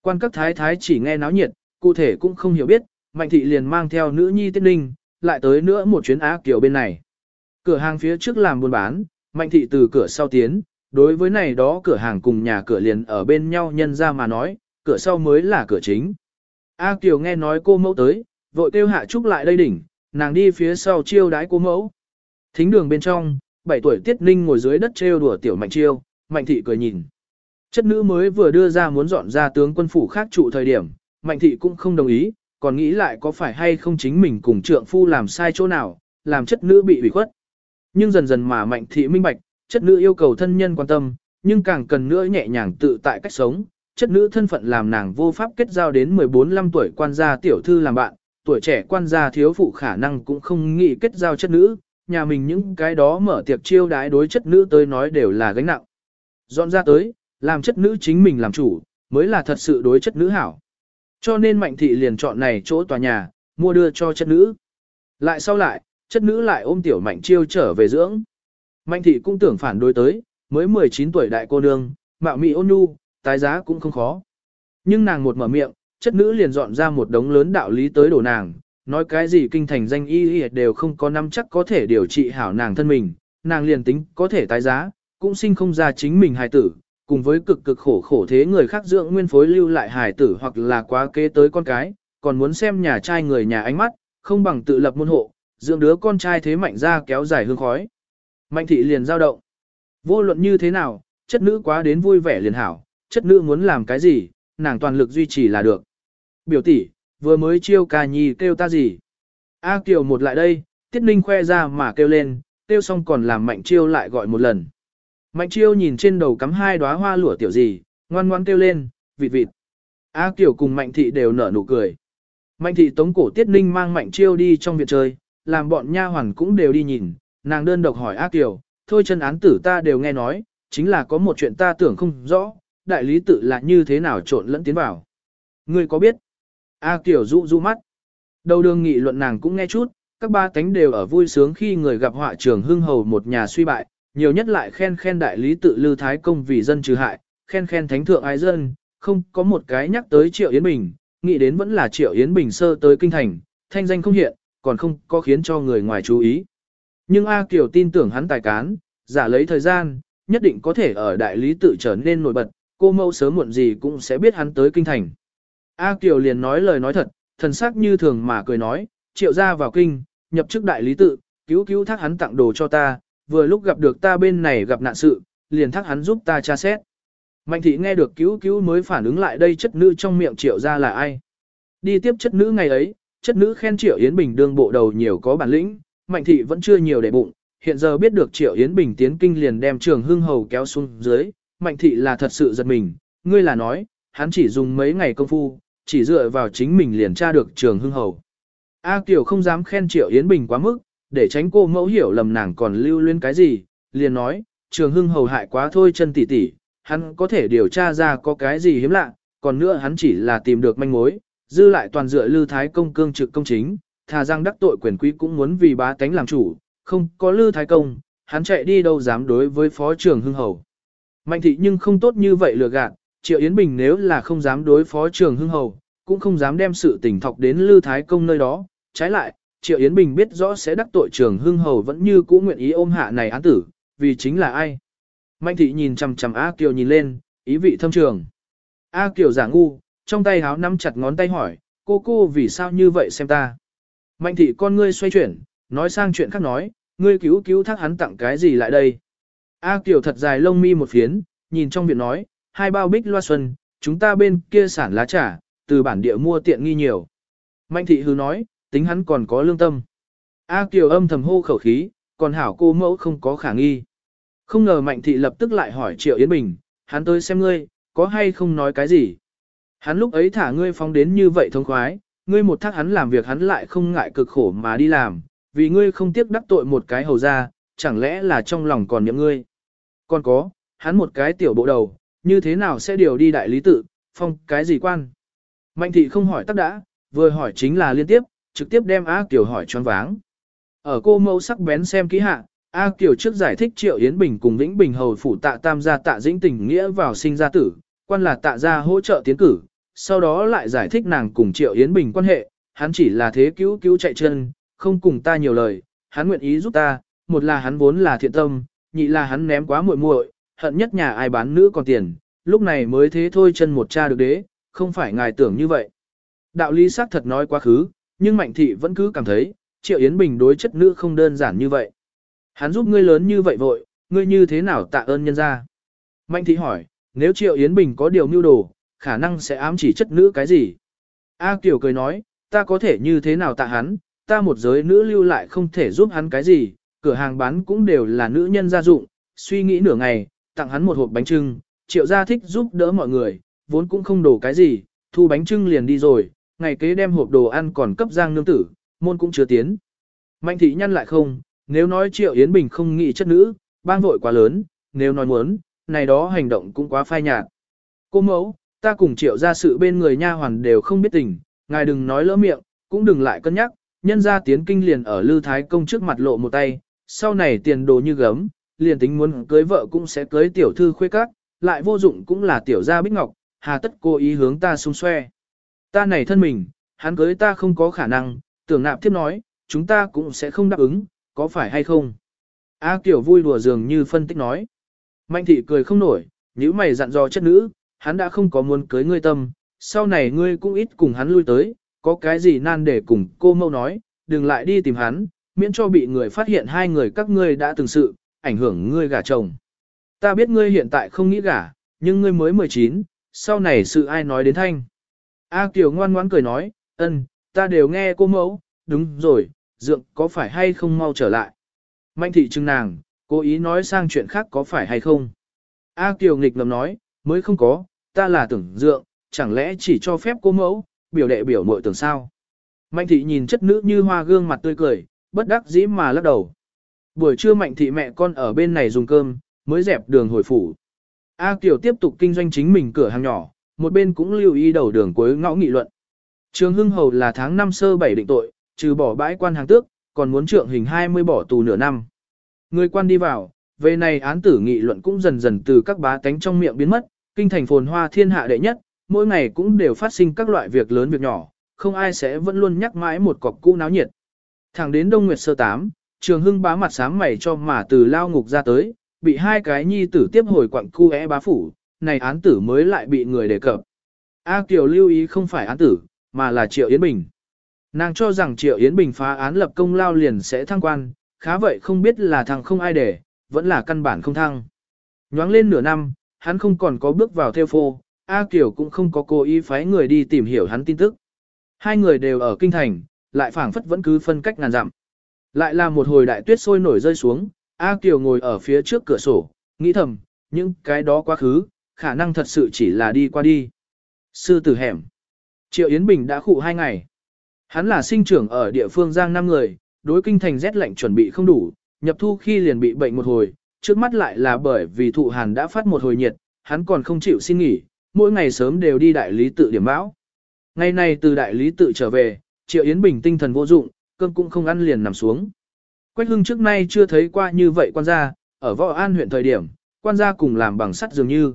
Quan các thái thái chỉ nghe náo nhiệt, cụ thể cũng không hiểu biết, mạnh thị liền mang theo nữ nhi tiết ninh, lại tới nữa một chuyến á kiểu bên này. Cửa hàng phía trước làm buôn bán, mạnh thị từ cửa sau tiến, đối với này đó cửa hàng cùng nhà cửa liền ở bên nhau nhân ra mà nói, cửa sau mới là cửa chính. A Kiều nghe nói cô mẫu tới, vội kêu Hạ Trúc lại đây đỉnh, nàng đi phía sau chiêu đái cô mẫu. Thính đường bên trong, 7 tuổi Tiết Ninh ngồi dưới đất trêu đùa tiểu Mạnh Chiêu, Mạnh Thị cười nhìn. Chất nữ mới vừa đưa ra muốn dọn ra tướng quân phủ khác trụ thời điểm, Mạnh Thị cũng không đồng ý, còn nghĩ lại có phải hay không chính mình cùng trượng phu làm sai chỗ nào, làm chất nữ bị ủy khuất. Nhưng dần dần mà Mạnh Thị minh bạch, chất nữ yêu cầu thân nhân quan tâm, nhưng càng cần nữa nhẹ nhàng tự tại cách sống, chất nữ thân phận làm nàng vô pháp kết giao đến 14-15 tuổi quan gia tiểu thư làm bạn, tuổi trẻ quan gia thiếu phụ khả năng cũng không nghĩ kết giao chất nữ, nhà mình những cái đó mở tiệc chiêu đái đối chất nữ tới nói đều là gánh nặng. Dọn ra tới, làm chất nữ chính mình làm chủ, mới là thật sự đối chất nữ hảo. Cho nên mạnh thị liền chọn này chỗ tòa nhà, mua đưa cho chất nữ. Lại sau lại, chất nữ lại ôm tiểu mạnh chiêu trở về dưỡng. Mạnh thị cũng tưởng phản đối tới, mới 19 tuổi đại cô nương, mạo mị ôn nhu, tái giá cũng không khó. Nhưng nàng một mở miệng, chất nữ liền dọn ra một đống lớn đạo lý tới đổ nàng, nói cái gì kinh thành danh y y đều không có năm chắc có thể điều trị hảo nàng thân mình, nàng liền tính có thể tái giá, cũng sinh không ra chính mình hài tử, cùng với cực cực khổ khổ thế người khác dưỡng nguyên phối lưu lại hài tử hoặc là quá kế tới con cái, còn muốn xem nhà trai người nhà ánh mắt, không bằng tự lập môn hộ, dưỡng đứa con trai thế mạnh ra kéo dài hương khói. Mạnh thị liền giao động. Vô luận như thế nào, chất nữ quá đến vui vẻ liền hảo, chất nữ muốn làm cái gì, nàng toàn lực duy trì là được. Biểu tỷ, vừa mới chiêu ca nhi kêu ta gì? A Kiều một lại đây, Tiết Ninh khoe ra mà kêu lên, kêu xong còn làm Mạnh Chiêu lại gọi một lần. Mạnh Chiêu nhìn trên đầu cắm hai đóa hoa lụa tiểu gì, ngoan ngoan kêu lên, vịt vịt. A Kiều cùng Mạnh Thị đều nở nụ cười. Mạnh Thị tống cổ Tiết Ninh mang Mạnh Chiêu đi trong việc chơi, làm bọn nha hoàn cũng đều đi nhìn, nàng đơn độc hỏi A Kiều, thôi chân án tử ta đều nghe nói, chính là có một chuyện ta tưởng không rõ, đại lý tự là như thế nào trộn lẫn tiến vào. Ngươi có biết? A Kiều dụ du mắt. Đầu đường nghị luận nàng cũng nghe chút, các ba tánh đều ở vui sướng khi người gặp họa trường hưng hầu một nhà suy bại, nhiều nhất lại khen khen đại lý tự lưu thái công vì dân trừ hại, khen khen thánh thượng ái dân, không có một cái nhắc tới Triệu Yến Bình, nghĩ đến vẫn là Triệu Yến Bình sơ tới kinh thành, thanh danh không hiện, còn không có khiến cho người ngoài chú ý. Nhưng A Kiều tin tưởng hắn tài cán, giả lấy thời gian, nhất định có thể ở đại lý tự trở nên nổi bật, cô mẫu sớm muộn gì cũng sẽ biết hắn tới kinh thành. A Kiều liền nói lời nói thật, thần sắc như thường mà cười nói, triệu ra vào kinh, nhập chức đại lý tự, cứu cứu thác hắn tặng đồ cho ta, vừa lúc gặp được ta bên này gặp nạn sự, liền thác hắn giúp ta tra xét. Mạnh thị nghe được cứu cứu mới phản ứng lại đây chất nữ trong miệng triệu ra là ai. Đi tiếp chất nữ ngày ấy, chất nữ khen triệu Yến Bình đương bộ đầu nhiều có bản lĩnh, mạnh thị vẫn chưa nhiều để bụng, hiện giờ biết được triệu Yến Bình tiến kinh liền đem trường hưng hầu kéo xuống dưới, mạnh thị là thật sự giật mình, ngươi là nói, hắn chỉ dùng mấy ngày công phu, chỉ dựa vào chính mình liền tra được trường hưng hầu. A Kiều không dám khen Triệu Yến Bình quá mức, để tránh cô mẫu hiểu lầm nàng còn lưu luyến cái gì, liền nói, trường hưng hầu hại quá thôi chân tỷ tỷ, hắn có thể điều tra ra có cái gì hiếm lạ, còn nữa hắn chỉ là tìm được manh mối, dư lại toàn dựa lưu thái công cương trực công chính, thà rằng đắc tội quyền quý cũng muốn vì bá tánh làm chủ, không có lưu thái công, hắn chạy đi đâu dám đối với phó trường hưng hầu. Mạnh thị nhưng không tốt như vậy lừa gạt, Triệu Yến Bình nếu là không dám đối phó trường hưng hầu, cũng không dám đem sự tình thọc đến Lư Thái Công nơi đó. Trái lại, Triệu Yến Bình biết rõ sẽ đắc tội trường hưng hầu vẫn như cũ nguyện ý ôm hạ này án tử, vì chính là ai. Mạnh thị nhìn chằm chằm A Kiều nhìn lên, ý vị thâm trường. A Kiều giả ngu, trong tay háo nắm chặt ngón tay hỏi, cô cô vì sao như vậy xem ta. Mạnh thị con ngươi xoay chuyển, nói sang chuyện khác nói, ngươi cứu cứu thác hắn tặng cái gì lại đây. A Kiều thật dài lông mi một phiến, nhìn trong viện nói, hai bao bích loa xuân, chúng ta bên kia sản lá trà, từ bản địa mua tiện nghi nhiều. Mạnh thị hứ nói, tính hắn còn có lương tâm. A Kiều âm thầm hô khẩu khí, còn hảo cô mẫu không có khả nghi. Không ngờ Mạnh thị lập tức lại hỏi Triệu Yến Bình, hắn tới xem ngươi, có hay không nói cái gì. Hắn lúc ấy thả ngươi phóng đến như vậy thông khoái, ngươi một thác hắn làm việc hắn lại không ngại cực khổ mà đi làm, vì ngươi không tiếc đắc tội một cái hầu ra, chẳng lẽ là trong lòng còn nhậm ngươi. Còn có, hắn một cái tiểu bộ đầu, như thế nào sẽ điều đi đại lý tự, phong cái gì quan. Mạnh thị không hỏi tắc đã, vừa hỏi chính là liên tiếp, trực tiếp đem A Kiều hỏi choáng váng. Ở cô mẫu sắc bén xem kỹ hạ, A Kiều trước giải thích Triệu Yến Bình cùng Vĩnh Bình hầu phủ tạ tam gia tạ dĩnh tình nghĩa vào sinh ra tử, quan là tạ gia hỗ trợ tiến cử, sau đó lại giải thích nàng cùng Triệu Yến Bình quan hệ, hắn chỉ là thế cứu cứu chạy chân, không cùng ta nhiều lời, hắn nguyện ý giúp ta, một là hắn vốn là thiện tâm, nhị là hắn ném quá muội muội, hận nhất nhà ai bán nữ còn tiền, lúc này mới thế thôi chân một cha được đế, không phải ngài tưởng như vậy. Đạo lý xác thật nói quá khứ, nhưng Mạnh Thị vẫn cứ cảm thấy, Triệu Yến Bình đối chất nữ không đơn giản như vậy. Hắn giúp ngươi lớn như vậy vội, ngươi như thế nào tạ ơn nhân ra? Mạnh Thị hỏi, nếu Triệu Yến Bình có điều mưu đồ, khả năng sẽ ám chỉ chất nữ cái gì? A Kiều cười nói, ta có thể như thế nào tạ hắn, ta một giới nữ lưu lại không thể giúp hắn cái gì, cửa hàng bán cũng đều là nữ nhân gia dụng, suy nghĩ nửa ngày, tặng hắn một hộp bánh trưng, triệu gia thích giúp đỡ mọi người, vốn cũng không đổ cái gì, thu bánh trưng liền đi rồi, ngày kế đem hộp đồ ăn còn cấp giang nương tử, môn cũng chưa tiến. Mạnh thị nhăn lại không, nếu nói triệu Yến Bình không nghĩ chất nữ, bang vội quá lớn, nếu nói muốn, này đó hành động cũng quá phai nhạt. Cô mẫu, ta cùng triệu ra sự bên người nha hoàn đều không biết tình, ngài đừng nói lỡ miệng, cũng đừng lại cân nhắc, nhân ra tiến kinh liền ở Lư Thái Công trước mặt lộ một tay, sau này tiền đồ như gấm, liền tính muốn cưới vợ cũng sẽ cưới tiểu thư khuê các, lại vô dụng cũng là tiểu gia bích ngọc, hà tất cố ý hướng ta xung xoe. Ta này thân mình, hắn cưới ta không có khả năng, tưởng nạp tiếp nói, chúng ta cũng sẽ không đáp ứng, có phải hay không? A Kiều vui đùa dường như phân tích nói. Mạnh thị cười không nổi, nếu mày dặn dò chất nữ, hắn đã không có muốn cưới ngươi tâm, sau này ngươi cũng ít cùng hắn lui tới, có cái gì nan để cùng cô mâu nói, đừng lại đi tìm hắn, miễn cho bị người phát hiện hai người các ngươi đã từng sự, ảnh hưởng ngươi gả chồng. Ta biết ngươi hiện tại không nghĩ gả, nhưng ngươi mới 19, sau này sự ai nói đến thanh. A Kiều ngoan ngoãn cười nói, ân, ta đều nghe cô mẫu, đúng rồi, dượng có phải hay không mau trở lại. Mạnh thị trưng nàng, cố ý nói sang chuyện khác có phải hay không. A Kiều nghịch ngầm nói, mới không có, ta là tưởng dượng, chẳng lẽ chỉ cho phép cô mẫu, biểu đệ biểu muội tưởng sao. Mạnh thị nhìn chất nữ như hoa gương mặt tươi cười, bất đắc dĩ mà lắc đầu. Buổi trưa mạnh thị mẹ con ở bên này dùng cơm, mới dẹp đường hồi phủ. A Kiều tiếp tục kinh doanh chính mình cửa hàng nhỏ, một bên cũng lưu ý đầu đường cuối ngõ nghị luận. Trường Hưng Hầu là tháng năm sơ bảy định tội, trừ bỏ bãi quan hàng tước, còn muốn trượng hình 20 bỏ tù nửa năm. Người quan đi vào, về này án tử nghị luận cũng dần dần từ các bá tánh trong miệng biến mất, kinh thành phồn hoa thiên hạ đệ nhất, mỗi ngày cũng đều phát sinh các loại việc lớn việc nhỏ, không ai sẽ vẫn luôn nhắc mãi một cọc cũ náo nhiệt. Thẳng đến Đông Nguyệt sơ tám, Trường Hưng bá mặt sáng mày cho mà từ lao ngục ra tới, bị hai cái nhi tử tiếp hồi quặng cu é bá phủ, này án tử mới lại bị người đề cập. A Kiều lưu ý không phải án tử, mà là Triệu Yến Bình. Nàng cho rằng Triệu Yến Bình phá án lập công lao liền sẽ thăng quan, khá vậy không biết là thằng không ai để, vẫn là căn bản không thăng. Nhoáng lên nửa năm, hắn không còn có bước vào theo phô, A Kiều cũng không có cố ý phái người đi tìm hiểu hắn tin tức. Hai người đều ở kinh thành, lại phảng phất vẫn cứ phân cách ngàn dặm. Lại là một hồi đại tuyết sôi nổi rơi xuống, A Kiều ngồi ở phía trước cửa sổ, nghĩ thầm, những cái đó quá khứ, khả năng thật sự chỉ là đi qua đi. Sư tử hẻm. Triệu Yến Bình đã khụ hai ngày. Hắn là sinh trưởng ở địa phương Giang Nam người, đối kinh thành rét lạnh chuẩn bị không đủ, nhập thu khi liền bị bệnh một hồi, trước mắt lại là bởi vì thụ hàn đã phát một hồi nhiệt, hắn còn không chịu xin nghỉ, mỗi ngày sớm đều đi đại lý tự điểm bão. Ngày nay từ đại lý tự trở về, Triệu Yến Bình tinh thần vô dụng, cơm cũng không ăn liền nằm xuống. Quách hưng trước nay chưa thấy qua như vậy quan gia, ở võ an huyện thời điểm, quan gia cùng làm bằng sắt dường như.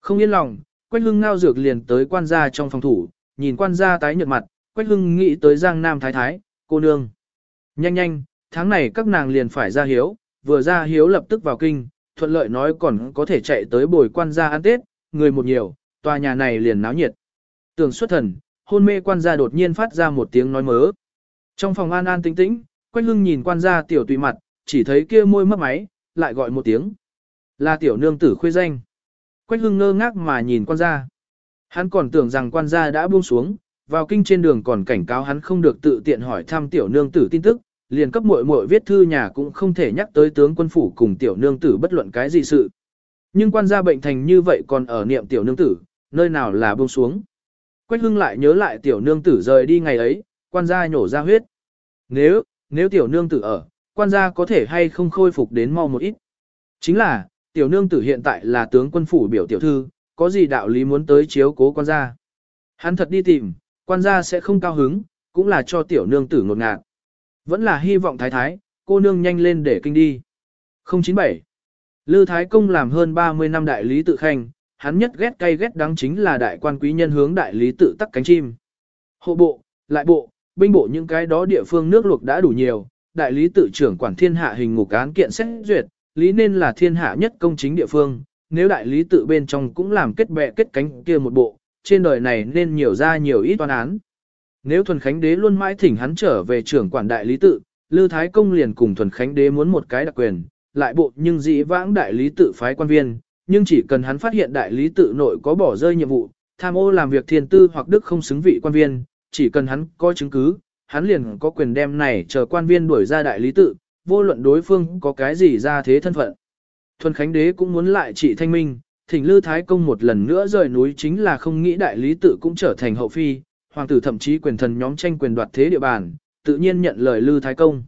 Không yên lòng, Quách hưng ngao dược liền tới quan gia trong phòng thủ, nhìn quan gia tái nhợt mặt, Quách hưng nghĩ tới Giang Nam Thái Thái, cô nương. Nhanh nhanh, tháng này các nàng liền phải ra hiếu, vừa ra hiếu lập tức vào kinh, thuận lợi nói còn có thể chạy tới bồi quan gia ăn Tết, người một nhiều, tòa nhà này liền náo nhiệt. Tưởng xuất thần, hôn mê quan gia đột nhiên phát ra một tiếng nói mớ. Trong phòng an an tĩnh tĩnh, Quách Hưng nhìn quan gia tiểu tùy mặt, chỉ thấy kia môi mấp máy, lại gọi một tiếng. Là tiểu nương tử khuê danh. Quách Hưng ngơ ngác mà nhìn quan gia. Hắn còn tưởng rằng quan gia đã buông xuống, vào kinh trên đường còn cảnh cáo hắn không được tự tiện hỏi thăm tiểu nương tử tin tức, liền cấp muội muội viết thư nhà cũng không thể nhắc tới tướng quân phủ cùng tiểu nương tử bất luận cái gì sự. Nhưng quan gia bệnh thành như vậy còn ở niệm tiểu nương tử, nơi nào là buông xuống. Quách hưng lại nhớ lại tiểu nương tử rời đi ngày ấy, quan gia nhổ ra huyết. Nếu, nếu tiểu nương tử ở, quan gia có thể hay không khôi phục đến mau một ít. Chính là, tiểu nương tử hiện tại là tướng quân phủ biểu tiểu thư, có gì đạo lý muốn tới chiếu cố quan gia. Hắn thật đi tìm, quan gia sẽ không cao hứng, cũng là cho tiểu nương tử ngột ngạt. Vẫn là hy vọng thái thái, cô nương nhanh lên để kinh đi. 097. Lư Thái Công làm hơn 30 năm đại lý tự khanh, hắn nhất ghét cay ghét đắng chính là đại quan quý nhân hướng đại lý tự tắc cánh chim. Hộ bộ, lại bộ, binh bộ những cái đó địa phương nước luộc đã đủ nhiều, đại lý tự trưởng quản thiên hạ hình ngục án kiện xét duyệt, lý nên là thiên hạ nhất công chính địa phương, nếu đại lý tự bên trong cũng làm kết bè kết cánh kia một bộ, trên đời này nên nhiều ra nhiều ít toán án. Nếu Thuần Khánh Đế luôn mãi thỉnh hắn trở về trưởng quản đại lý tự, Lư Thái Công liền cùng Thuần Khánh Đế muốn một cái đặc quyền, lại bộ nhưng dĩ vãng đại lý tự phái quan viên, nhưng chỉ cần hắn phát hiện đại lý tự nội có bỏ rơi nhiệm vụ, tham ô làm việc thiên tư hoặc đức không xứng vị quan viên, chỉ cần hắn có chứng cứ, hắn liền có quyền đem này chờ quan viên đuổi ra đại lý tự, vô luận đối phương có cái gì ra thế thân phận. Thuần Khánh Đế cũng muốn lại trị thanh minh, thỉnh Lư Thái Công một lần nữa rời núi chính là không nghĩ đại lý tự cũng trở thành hậu phi, hoàng tử thậm chí quyền thần nhóm tranh quyền đoạt thế địa bàn, tự nhiên nhận lời Lư Thái Công.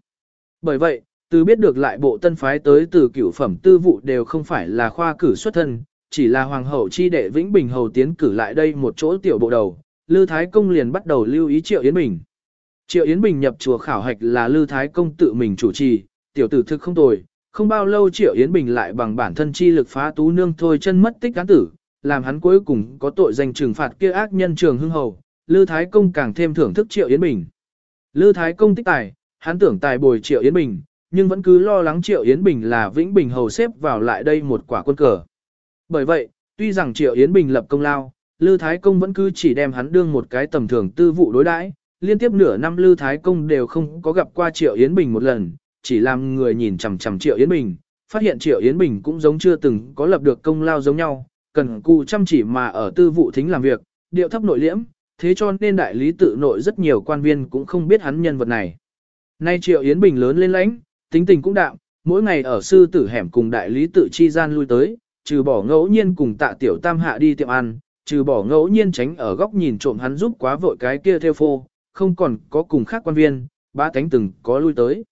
Bởi vậy, từ biết được lại bộ tân phái tới từ cửu phẩm tư vụ đều không phải là khoa cử xuất thân, chỉ là hoàng hậu chi đệ Vĩnh Bình hầu tiến cử lại đây một chỗ tiểu bộ đầu, Lư Thái Công liền bắt đầu lưu ý Triệu Yến Bình. Triệu Yến Bình nhập chùa khảo hạch là Lư Thái Công tự mình chủ trì, tiểu tử thực không tồi, không bao lâu Triệu Yến Bình lại bằng bản thân chi lực phá tú nương thôi chân mất tích án tử, làm hắn cuối cùng có tội danh trừng phạt kia ác nhân trường hưng hầu, Lư Thái Công càng thêm thưởng thức Triệu Yến Bình. Lư Thái Công tích tài, hắn tưởng tài bồi Triệu Yến Bình, nhưng vẫn cứ lo lắng Triệu Yến Bình là Vĩnh Bình hầu xếp vào lại đây một quả quân cờ. Bởi vậy, tuy rằng Triệu Yến Bình lập công lao, Lư Thái Công vẫn cứ chỉ đem hắn đương một cái tầm thường tư vụ đối đãi, liên tiếp nửa năm Lư Thái Công đều không có gặp qua Triệu Yến Bình một lần, chỉ làm người nhìn chằm chằm Triệu Yến Bình, phát hiện Triệu Yến Bình cũng giống chưa từng có lập được công lao giống nhau, cần cù chăm chỉ mà ở tư vụ thính làm việc, điệu thấp nội liễm, thế cho nên đại lý tự nội rất nhiều quan viên cũng không biết hắn nhân vật này. Nay Triệu Yến Bình lớn lên lãnh, tính tình cũng đạm, mỗi ngày ở sư tử hẻm cùng đại lý tự chi gian lui tới, trừ bỏ ngẫu nhiên cùng tạ tiểu tam hạ đi tiệm ăn, trừ bỏ ngẫu nhiên tránh ở góc nhìn trộm hắn giúp quá vội cái kia theo phô, không còn có cùng khác quan viên, ba cánh từng có lui tới.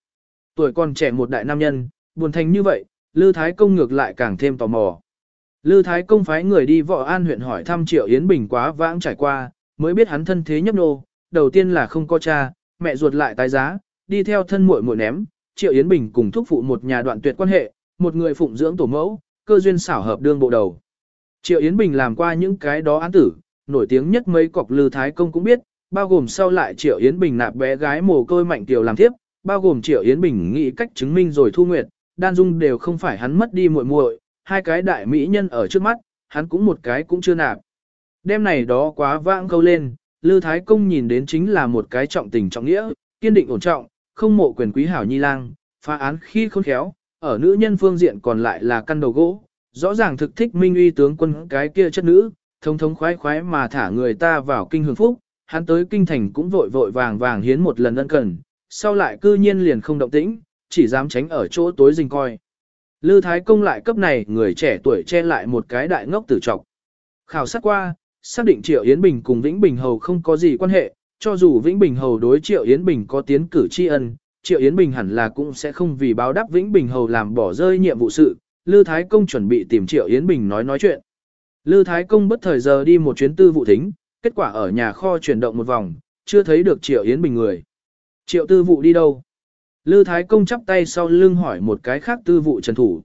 Tuổi còn trẻ một đại nam nhân, buồn thành như vậy, Lư Thái Công ngược lại càng thêm tò mò. Lư Thái Công phái người đi võ an huyện hỏi thăm Triệu Yến Bình quá vãng trải qua, mới biết hắn thân thế nhấp nô, đầu tiên là không có cha, mẹ ruột lại tái giá, đi theo thân muội muội ném, Triệu Yến Bình cùng thúc phụ một nhà đoạn tuyệt quan hệ, một người phụng dưỡng tổ mẫu, cơ duyên xảo hợp đương bộ đầu. Triệu Yến Bình làm qua những cái đó án tử, nổi tiếng nhất mấy cọc lư thái công cũng biết, bao gồm sau lại Triệu Yến Bình nạp bé gái mồ côi mạnh tiểu làm tiếp, bao gồm Triệu Yến Bình nghĩ cách chứng minh rồi thu nguyệt, đan dung đều không phải hắn mất đi muội muội, hai cái đại mỹ nhân ở trước mắt, hắn cũng một cái cũng chưa nạp. Đêm này đó quá vãng câu lên, Lư Thái Công nhìn đến chính là một cái trọng tình trọng nghĩa, kiên định ổn trọng, không mộ quyền quý hảo nhi lang, phá án khi khôn khéo, ở nữ nhân phương diện còn lại là căn đầu gỗ, rõ ràng thực thích minh uy tướng quân cái kia chất nữ, thông thống khoái khoái mà thả người ta vào kinh hưởng phúc, hắn tới kinh thành cũng vội vội vàng vàng hiến một lần ân cần, sau lại cư nhiên liền không động tĩnh, chỉ dám tránh ở chỗ tối rình coi. Lư Thái Công lại cấp này người trẻ tuổi che lại một cái đại ngốc tử trọc. Khảo sát qua, xác định Triệu Yến Bình cùng Vĩnh Bình Hầu không có gì quan hệ, cho dù Vĩnh Bình Hầu đối Triệu Yến Bình có tiến cử tri ân, Triệu Yến Bình hẳn là cũng sẽ không vì báo đáp Vĩnh Bình Hầu làm bỏ rơi nhiệm vụ sự, Lư Thái Công chuẩn bị tìm Triệu Yến Bình nói nói chuyện. Lư Thái Công bất thời giờ đi một chuyến tư vụ thính, kết quả ở nhà kho chuyển động một vòng, chưa thấy được Triệu Yến Bình người. Triệu tư vụ đi đâu? Lư Thái Công chắp tay sau lưng hỏi một cái khác tư vụ Trần Thủ.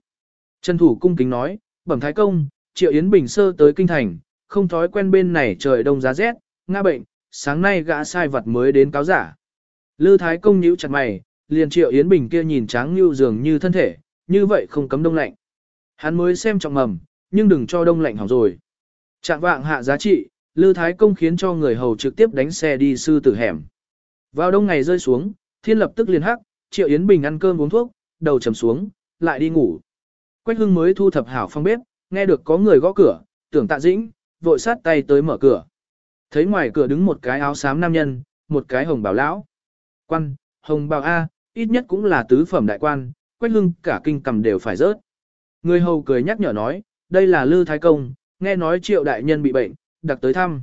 Trần Thủ cung kính nói, bẩm Thái Công, Triệu Yến Bình sơ tới kinh thành, không thói quen bên này trời đông giá rét, nga bệnh, sáng nay gã sai vật mới đến cáo giả. Lư Thái Công nhíu chặt mày, liền Triệu Yến Bình kia nhìn tráng như dường như thân thể, như vậy không cấm đông lạnh. Hắn mới xem trọng mầm, nhưng đừng cho đông lạnh hỏng rồi. Trạng vạng hạ giá trị, Lư Thái Công khiến cho người hầu trực tiếp đánh xe đi sư tử hẻm. Vào đông ngày rơi xuống, thiên lập tức liền hắc, Triệu Yến Bình ăn cơm uống thuốc, đầu trầm xuống, lại đi ngủ. Quách Hưng mới thu thập hảo phong bếp, nghe được có người gõ cửa, tưởng tạ dĩnh, vội sát tay tới mở cửa. Thấy ngoài cửa đứng một cái áo xám nam nhân, một cái hồng Bảo lão. Quan, hồng Bảo A, ít nhất cũng là tứ phẩm đại quan, quách hưng cả kinh cầm đều phải rớt. Người hầu cười nhắc nhở nói, đây là Lư Thái Công, nghe nói triệu đại nhân bị bệnh, đặc tới thăm.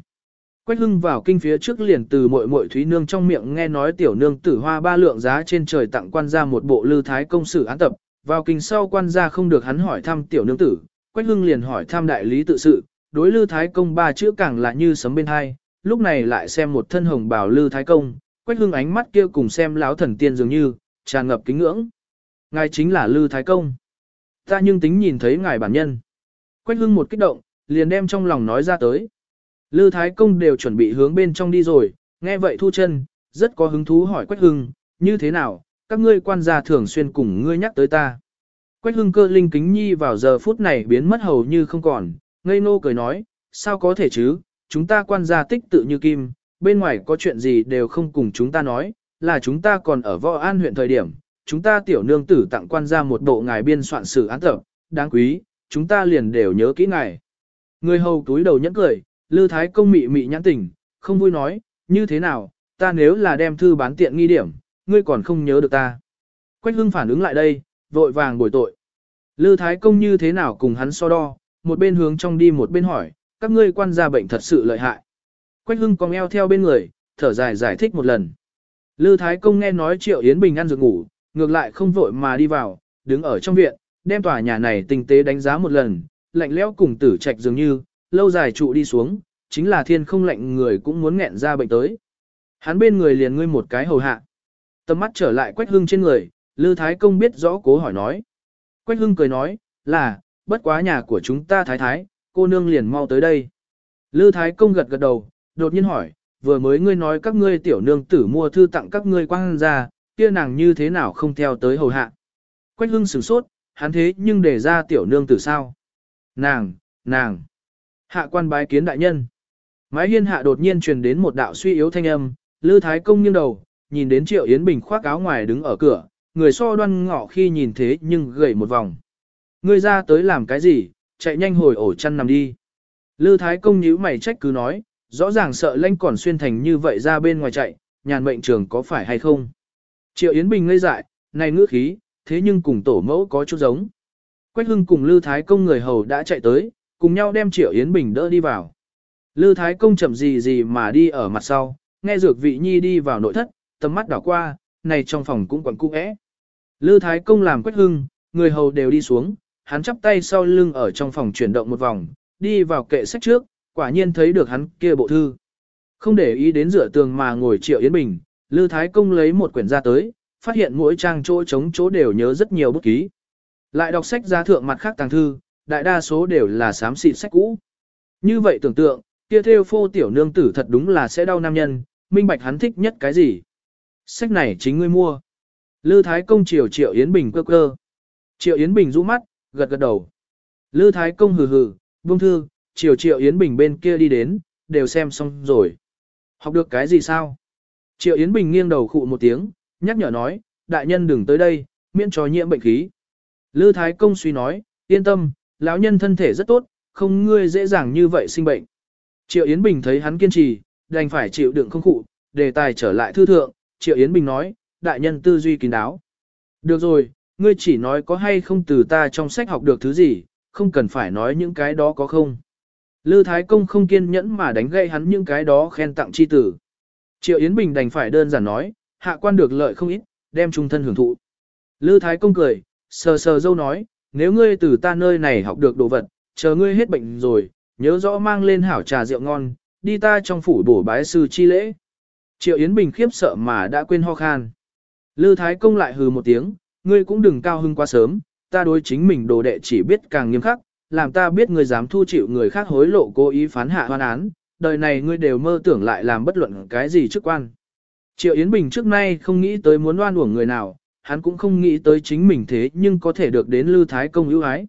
Quách hưng vào kinh phía trước liền từ muội muội thúy nương trong miệng nghe nói tiểu nương tử hoa ba lượng giá trên trời tặng quan gia một bộ Lư Thái Công sử án tập, vào kinh sau quan gia không được hắn hỏi thăm tiểu nương tử, Quách hưng liền hỏi thăm đại lý tự sự, đối Lư Thái Công ba chữ càng là như sấm bên hai, lúc này lại xem một thân hồng bào Lư Thái Công, Quách hưng ánh mắt kia cùng xem láo thần tiên dường như, tràn ngập kính ngưỡng. Ngài chính là Lư Thái Công. Ta nhưng tính nhìn thấy ngài bản nhân. Quách hưng một kích động, liền đem trong lòng nói ra tới. Lư Thái Công đều chuẩn bị hướng bên trong đi rồi, nghe vậy thu chân, rất có hứng thú hỏi Quách hưng, như thế nào, các ngươi quan gia thường xuyên cùng ngươi nhắc tới ta. Quách hưng cơ linh kính nhi vào giờ phút này biến mất hầu như không còn, ngây nô cười nói, sao có thể chứ, chúng ta quan gia tích tự như kim, bên ngoài có chuyện gì đều không cùng chúng ta nói, là chúng ta còn ở võ an huyện thời điểm, chúng ta tiểu nương tử tặng quan gia một bộ ngài biên soạn sử án tập, đáng quý, chúng ta liền đều nhớ kỹ ngài. Người hầu túi đầu nhẫn cười, Lư Thái công mị mị nhãn tình, không vui nói, như thế nào, ta nếu là đem thư bán tiện nghi điểm, ngươi còn không nhớ được ta. Quách hưng phản ứng lại đây, vội vàng bồi tội. Lư Thái công như thế nào cùng hắn so đo, một bên hướng trong đi một bên hỏi, các ngươi quan gia bệnh thật sự lợi hại. Quách hưng cong eo theo bên người, thở dài giải thích một lần. Lư Thái công nghe nói Triệu Yến Bình ăn dược ngủ, ngược lại không vội mà đi vào, đứng ở trong viện, đem tòa nhà này tinh tế đánh giá một lần, lạnh lẽo cùng tử trạch dường như, lâu dài trụ đi xuống, chính là thiên không lạnh người cũng muốn nghẹn ra bệnh tới. Hắn bên người liền ngươi một cái hầu hạ. Tầm mắt trở lại Quách Hưng trên người, Lư Thái Công biết rõ cố hỏi nói. Quách Hưng cười nói, là, bất quá nhà của chúng ta thái thái, cô nương liền mau tới đây. Lư Thái Công gật gật đầu, đột nhiên hỏi, vừa mới ngươi nói các ngươi tiểu nương tử mua thư tặng các ngươi quang ra, kia nàng như thế nào không theo tới hầu hạ. Quách Hưng sửng sốt, hắn thế nhưng để ra tiểu nương tử sao? Nàng, nàng. Hạ quan bái kiến đại nhân. Mái hiên hạ đột nhiên truyền đến một đạo suy yếu thanh âm, Lư Thái Công nghiêng đầu, nhìn đến Triệu Yến Bình khoác áo ngoài đứng ở cửa, người so đoan ngọ khi nhìn thế nhưng gầy một vòng. Ngươi ra tới làm cái gì, chạy nhanh hồi ổ chăn nằm đi. Lư Thái Công nhíu mày trách cứ nói, rõ ràng sợ lanh còn xuyên thành như vậy ra bên ngoài chạy, nhàn mệnh trường có phải hay không. Triệu Yến Bình ngây dại, này ngữ khí, thế nhưng cùng tổ mẫu có chút giống. Quách Hưng cùng Lư Thái Công người hầu đã chạy tới, cùng nhau đem Triệu Yến Bình đỡ đi vào. Lư Thái Công chậm gì gì mà đi ở mặt sau, nghe dược vị nhi đi vào nội thất, tầm mắt đảo qua, này trong phòng cũng quẩn cung ẽ. Lư Thái Công làm Quách Hưng, người hầu đều đi xuống, hắn chắp tay sau lưng ở trong phòng chuyển động một vòng, đi vào kệ sách trước, quả nhiên thấy được hắn kia bộ thư. Không để ý đến rửa tường mà ngồi Triệu Yến Bình, Lư Thái Công lấy một quyển ra tới, phát hiện mỗi trang chỗ trống chỗ đều nhớ rất nhiều bút ký. Lại đọc sách ra thượng mặt khác tàng thư, đại đa số đều là xám xịt sách cũ. Như vậy tưởng tượng, kia theo phô tiểu nương tử thật đúng là sẽ đau nam nhân, minh bạch hắn thích nhất cái gì. Sách này chính ngươi mua. Lư Thái Công chiều Triệu Yến Bình cơ cơ. Triệu Yến Bình rũ mắt, gật gật đầu. Lư Thái Công hừ hừ, buông thư, chiều Triệu Yến Bình bên kia đi đến, đều xem xong rồi. Học được cái gì sao? Triệu Yến Bình nghiêng đầu khụ một tiếng, nhắc nhở nói, đại nhân đừng tới đây, miễn cho nhiễm bệnh khí. Lư Thái Công suy nói, yên tâm, lão nhân thân thể rất tốt, không ngươi dễ dàng như vậy sinh bệnh. Triệu Yến Bình thấy hắn kiên trì, đành phải chịu đựng không khụ, đề tài trở lại thư thượng, Triệu Yến Bình nói, đại nhân tư duy kín đáo. Được rồi, ngươi chỉ nói có hay không từ ta trong sách học được thứ gì, không cần phải nói những cái đó có không. Lư Thái Công không kiên nhẫn mà đánh gây hắn những cái đó khen tặng chi tử. Triệu Yến Bình đành phải đơn giản nói, hạ quan được lợi không ít, đem trung thân hưởng thụ. Lư Thái Công cười, sờ sờ dâu nói, nếu ngươi từ ta nơi này học được đồ vật, chờ ngươi hết bệnh rồi, nhớ rõ mang lên hảo trà rượu ngon, đi ta trong phủ bổ bái sư chi lễ. Triệu Yến Bình khiếp sợ mà đã quên ho khan. Lư Thái Công lại hừ một tiếng, ngươi cũng đừng cao hưng quá sớm, ta đối chính mình đồ đệ chỉ biết càng nghiêm khắc, làm ta biết ngươi dám thu chịu người khác hối lộ cố ý phán hạ hoan án, đời này ngươi đều mơ tưởng lại làm bất luận cái gì chức quan. Triệu Yến Bình trước nay không nghĩ tới muốn oan uổng người nào, hắn cũng không nghĩ tới chính mình thế nhưng có thể được đến Lư Thái Công ưu ái.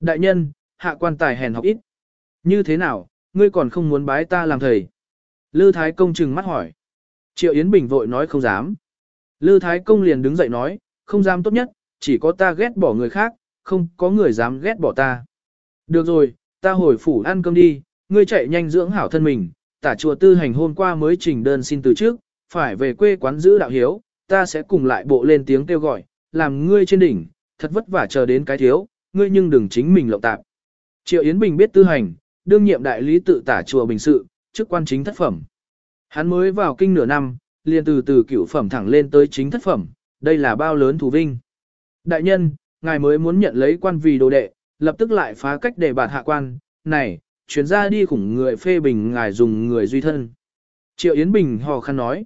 Đại nhân, hạ quan tài hèn học ít. Như thế nào, ngươi còn không muốn bái ta làm thầy? Lư Thái Công trừng mắt hỏi. Triệu Yến Bình vội nói không dám. Lư Thái Công liền đứng dậy nói, không dám tốt nhất, chỉ có ta ghét bỏ người khác, không có người dám ghét bỏ ta. Được rồi, ta hồi phủ ăn cơm đi, ngươi chạy nhanh dưỡng hảo thân mình, tả chùa tư hành hôm qua mới trình đơn xin từ trước, phải về quê quán giữ đạo hiếu, ta sẽ cùng lại bộ lên tiếng kêu gọi, làm ngươi trên đỉnh, thật vất vả chờ đến cái thiếu, ngươi nhưng đừng chính mình lộng tạp. Triệu Yến Bình biết tư hành, đương nhiệm đại lý tự tả chùa bình sự, chức quan chính thất phẩm. Hắn mới vào kinh nửa năm, liền từ từ cửu phẩm thẳng lên tới chính thất phẩm, đây là bao lớn thù vinh. Đại nhân, ngài mới muốn nhận lấy quan vì đồ đệ, lập tức lại phá cách để bạt hạ quan, này, chuyến ra đi khủng người phê bình ngài dùng người duy thân. Triệu Yến Bình hò khăn nói.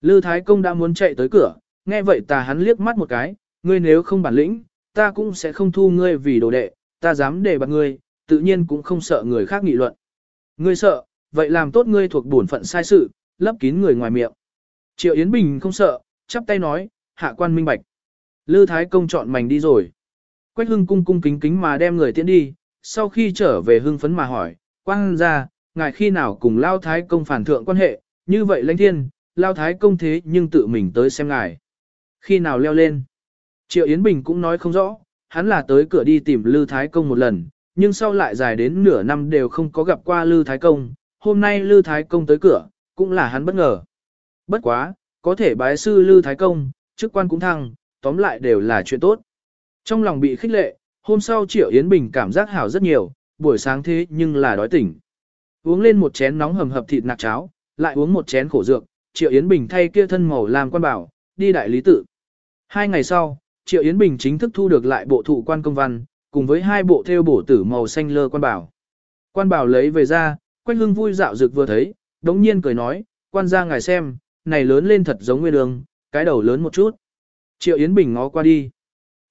Lư Thái Công đã muốn chạy tới cửa, nghe vậy ta hắn liếc mắt một cái, ngươi nếu không bản lĩnh, ta cũng sẽ không thu ngươi vì đồ đệ, ta dám để bạc ngươi, tự nhiên cũng không sợ người khác nghị luận. Ngươi sợ, vậy làm tốt ngươi thuộc bổn phận sai sự, lấp kín người ngoài miệng. Triệu Yến Bình không sợ, chắp tay nói, hạ quan minh bạch. Lư Thái Công chọn mảnh đi rồi. Quách hưng cung cung kính kính mà đem người tiễn đi, sau khi trở về hưng phấn mà hỏi, quang ra, ngài khi nào cùng Lao Thái Công phản thượng quan hệ, như vậy lãnh thiên, Lao Thái Công thế nhưng tự mình tới xem ngài. Khi nào leo lên? Triệu Yến Bình cũng nói không rõ, hắn là tới cửa đi tìm Lư Thái Công một lần, nhưng sau lại dài đến nửa năm đều không có gặp qua Lư Thái Công, hôm nay Lư Thái Công tới cửa, cũng là hắn bất ngờ. Bất quá, có thể bái sư Lư Thái Công, chức quan cũng thăng, tóm lại đều là chuyện tốt. Trong lòng bị khích lệ, hôm sau Triệu Yến Bình cảm giác hảo rất nhiều, buổi sáng thế nhưng là đói tỉnh. Uống lên một chén nóng hầm hập thịt nạc cháo, lại uống một chén khổ dược, Triệu Yến Bình thay kia thân màu làm quan bảo, đi đại lý tự. Hai ngày sau, Triệu Yến Bình chính thức thu được lại bộ thụ quan công văn, cùng với hai bộ theo bổ tử màu xanh lơ quan bảo. Quan bảo lấy về ra, Quách Hưng vui dạo dực vừa thấy, đống nhiên cười nói, quan gia ngài xem, này lớn lên thật giống nguyên đường, cái đầu lớn một chút. Triệu Yến Bình ngó qua đi.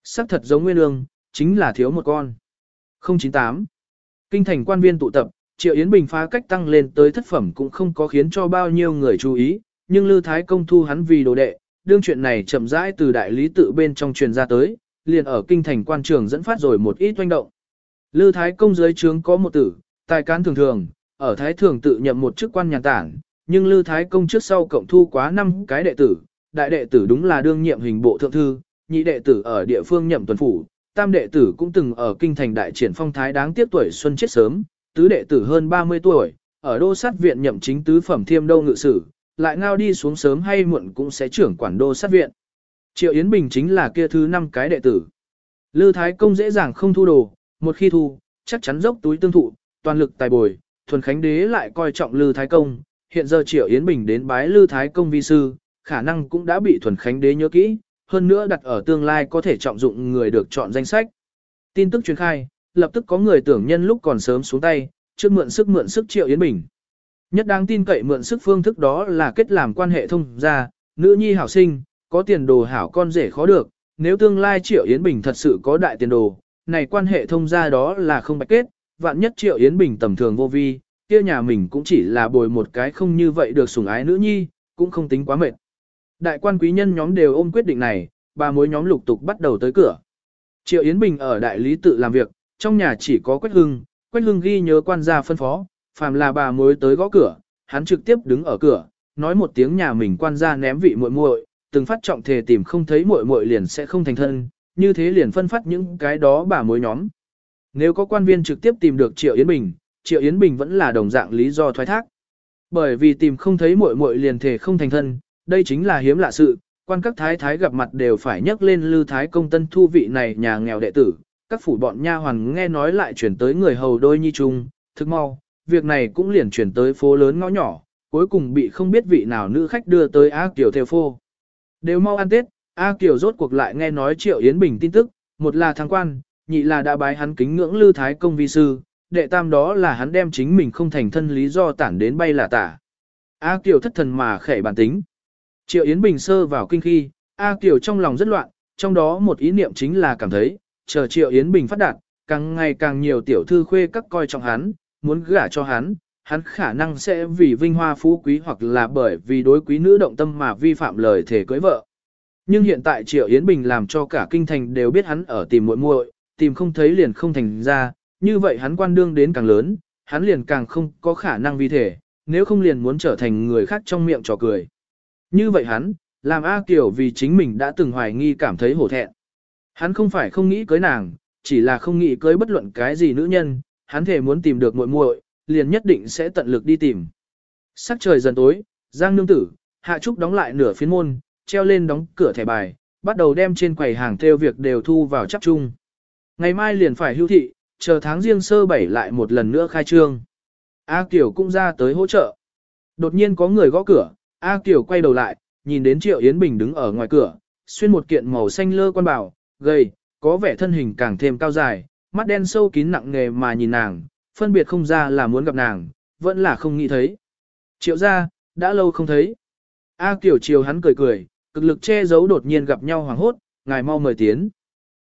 Sắc thật giống nguyên đường, chính là thiếu một con. 098. Kinh thành quan viên tụ tập, Triệu Yến Bình phá cách tăng lên tới thất phẩm cũng không có khiến cho bao nhiêu người chú ý, nhưng Lư Thái Công thu hắn vì đồ đệ, đương chuyện này chậm rãi từ đại lý tự bên trong truyền ra tới, liền ở kinh thành quan trường dẫn phát rồi một ít doanh động. Lư Thái Công dưới trướng có một tử, tài cán thường thường, ở Thái Thường tự nhậm một chức quan nhà tản, nhưng Lư Thái Công trước sau cộng thu quá 5 cái đệ tử, đại đệ tử đúng là đương nhiệm hình bộ thượng thư, nhị đệ tử ở địa phương nhậm tuần phủ, tam đệ tử cũng từng ở kinh thành đại triển phong thái đáng tiếc tuổi xuân chết sớm, tứ đệ tử hơn 30 tuổi, ở đô sát viện nhậm chính tứ phẩm thiêm đô ngự sử, lại ngao đi xuống sớm hay muộn cũng sẽ trưởng quản đô sát viện. Triệu Yến Bình chính là kia thứ năm cái đệ tử. Lư Thái Công dễ dàng không thu đồ, một khi thu, chắc chắn dốc túi tương thụ, toàn lực tài bồi, thuần khánh đế lại coi trọng Lư Thái Công, hiện giờ Triệu Yến Bình đến bái Lư Thái Công vi sư, khả năng cũng đã bị thuần khánh đế nhớ kỹ, hơn nữa đặt ở tương lai có thể trọng dụng người được chọn danh sách. Tin tức truyền khai, lập tức có người tưởng nhân lúc còn sớm xuống tay, trước mượn sức mượn sức Triệu Yến Bình. Nhất đáng tin cậy mượn sức phương thức đó là kết làm quan hệ thông gia, nữ nhi hảo sinh, có tiền đồ hảo con rể khó được, nếu tương lai Triệu Yến Bình thật sự có đại tiền đồ, này quan hệ thông gia đó là không bạch kết, vạn nhất Triệu Yến Bình tầm thường vô vi, kia nhà mình cũng chỉ là bồi một cái không như vậy được sủng ái nữ nhi, cũng không tính quá mệt. Đại quan quý nhân nhóm đều ôm quyết định này, ba mối nhóm lục tục bắt đầu tới cửa. Triệu Yến Bình ở đại lý tự làm việc, trong nhà chỉ có Quách Hưng, Quách Hưng ghi nhớ quan gia phân phó, phàm là bà mối tới gõ cửa, hắn trực tiếp đứng ở cửa, nói một tiếng nhà mình quan gia ném vị muội muội, từng phát trọng thể tìm không thấy muội muội liền sẽ không thành thân, như thế liền phân phát những cái đó bà mối nhóm. Nếu có quan viên trực tiếp tìm được Triệu Yến Bình, Triệu Yến Bình vẫn là đồng dạng lý do thoái thác. Bởi vì tìm không thấy muội muội liền thể không thành thân, đây chính là hiếm lạ sự, quan các thái thái gặp mặt đều phải nhắc lên Lư Thái công tân thu vị này nhà nghèo đệ tử, các phủ bọn nha hoàn nghe nói lại chuyển tới người hầu đôi nhi chung, thức mau, việc này cũng liền chuyển tới phố lớn ngõ nhỏ, cuối cùng bị không biết vị nào nữ khách đưa tới A Kiều theo phô. Đều mau ăn Tết, A Kiều rốt cuộc lại nghe nói Triệu Yến Bình tin tức, một là thăng quan, nhị là đã bái hắn kính ngưỡng Lư Thái công vi sư, đệ tam đó là hắn đem chính mình không thành thân lý do tản đến bay là tả. A Kiều thất thần mà khẽ bản tính. Triệu Yến Bình sơ vào kinh khi, A Kiều trong lòng rất loạn, trong đó một ý niệm chính là cảm thấy, chờ Triệu Yến Bình phát đạt, càng ngày càng nhiều tiểu thư khuê các coi trọng hắn, muốn gả cho hắn, hắn khả năng sẽ vì vinh hoa phú quý hoặc là bởi vì đối quý nữ động tâm mà vi phạm lời thể cưới vợ. Nhưng hiện tại Triệu Yến Bình làm cho cả kinh thành đều biết hắn ở tìm muội muội, tìm không thấy liền không thành ra, như vậy hắn quan đương đến càng lớn, hắn liền càng không có khả năng vi thể, nếu không liền muốn trở thành người khác trong miệng trò cười. Như vậy hắn, làm A Kiều vì chính mình đã từng hoài nghi cảm thấy hổ thẹn. Hắn không phải không nghĩ cưới nàng, chỉ là không nghĩ cưới bất luận cái gì nữ nhân, hắn thể muốn tìm được muội muội, liền nhất định sẽ tận lực đi tìm. Sắc trời dần tối, Giang Nương Tử, Hạ Trúc đóng lại nửa phiến môn, treo lên đóng cửa thẻ bài, bắt đầu đem trên quầy hàng theo việc đều thu vào chắc chung. Ngày mai liền phải hưu thị, chờ tháng riêng sơ bảy lại một lần nữa khai trương. A Kiều cũng ra tới hỗ trợ. Đột nhiên có người gõ cửa, A Kiều quay đầu lại, nhìn đến Triệu Yến Bình đứng ở ngoài cửa, xuyên một kiện màu xanh lơ quan bảo, gầy, có vẻ thân hình càng thêm cao dài, mắt đen sâu kín nặng nghề mà nhìn nàng, phân biệt không ra là muốn gặp nàng, vẫn là không nghĩ thấy. Triệu ra, đã lâu không thấy. A Kiều chiều hắn cười cười, cực lực che giấu đột nhiên gặp nhau hoàng hốt, ngài mau mời tiến.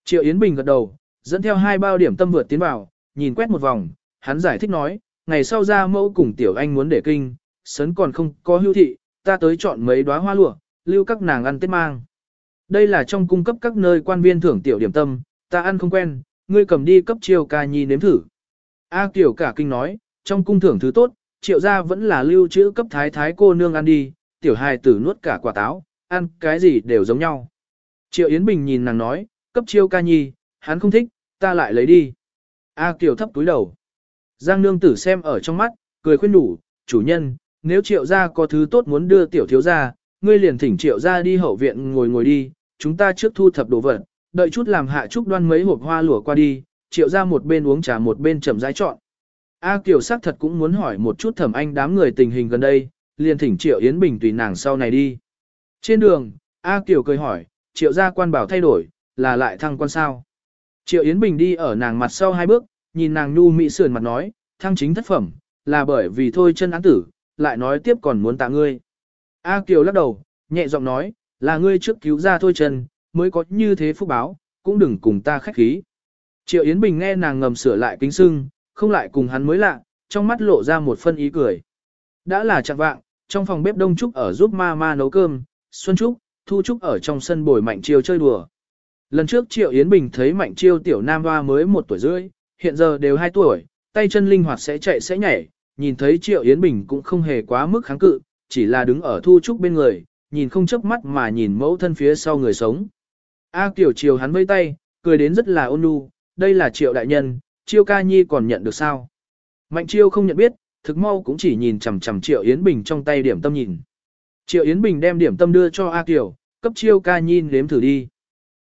Triệu Yến Bình gật đầu, dẫn theo hai bao điểm tâm vượt tiến vào, nhìn quét một vòng, hắn giải thích nói, ngày sau ra mẫu cùng tiểu anh muốn để kinh, sấn còn không có hưu thị, ta tới chọn mấy đóa hoa lụa, lưu các nàng ăn tết mang. Đây là trong cung cấp các nơi quan viên thưởng tiểu điểm tâm, ta ăn không quen, ngươi cầm đi cấp triều ca nhi nếm thử. A tiểu cả kinh nói, trong cung thưởng thứ tốt, triệu gia vẫn là lưu trữ cấp thái thái cô nương ăn đi, tiểu hài tử nuốt cả quả táo, ăn cái gì đều giống nhau. Triệu Yến Bình nhìn nàng nói, cấp chiêu ca nhi, hắn không thích, ta lại lấy đi. A Kiều thấp túi đầu. Giang nương tử xem ở trong mắt, cười khuyên đủ, chủ nhân, nếu triệu gia có thứ tốt muốn đưa tiểu thiếu gia, ngươi liền thỉnh triệu gia đi hậu viện ngồi ngồi đi, chúng ta trước thu thập đồ vật, đợi chút làm hạ trúc đoan mấy hộp hoa lửa qua đi, triệu gia một bên uống trà một bên chậm rãi chọn. A Kiều sắc thật cũng muốn hỏi một chút thẩm anh đám người tình hình gần đây, liền thỉnh triệu Yến Bình tùy nàng sau này đi. Trên đường, A Kiều cười hỏi, triệu gia quan bảo thay đổi, là lại thăng quan sao. Triệu Yến Bình đi ở nàng mặt sau hai bước, nhìn nàng nhu mỹ sườn mặt nói, thăng chính thất phẩm, là bởi vì thôi chân án tử, lại nói tiếp còn muốn tạ ngươi. A Kiều lắc đầu, nhẹ giọng nói, là ngươi trước cứu ra thôi chân, mới có như thế phúc báo, cũng đừng cùng ta khách khí. Triệu Yến Bình nghe nàng ngầm sửa lại kính sưng, không lại cùng hắn mới lạ, trong mắt lộ ra một phân ý cười. Đã là chặng vạng, trong phòng bếp Đông Trúc ở giúp ma ma nấu cơm, Xuân Trúc, Thu Trúc ở trong sân bồi Mạnh Chiêu chơi đùa. Lần trước Triệu Yến Bình thấy Mạnh Chiêu tiểu nam hoa mới một tuổi rưỡi, hiện giờ đều hai tuổi, tay chân linh hoạt sẽ chạy sẽ nhảy, nhìn thấy Triệu Yến Bình cũng không hề quá mức kháng cự, chỉ là đứng ở Thu Trúc bên người, nhìn không chớp mắt mà nhìn mẫu thân phía sau người sống. A Kiều Triều hắn vây tay, cười đến rất là ôn nhu, đây là Triệu đại nhân, Triệu ca nhi còn nhận được sao? Mạnh Chiêu không nhận biết, thực mau cũng chỉ nhìn chằm chằm Triệu Yến Bình trong tay điểm tâm nhìn. Triệu Yến Bình đem điểm tâm đưa cho A Kiều, cấp Chiêu ca nhi nếm thử đi.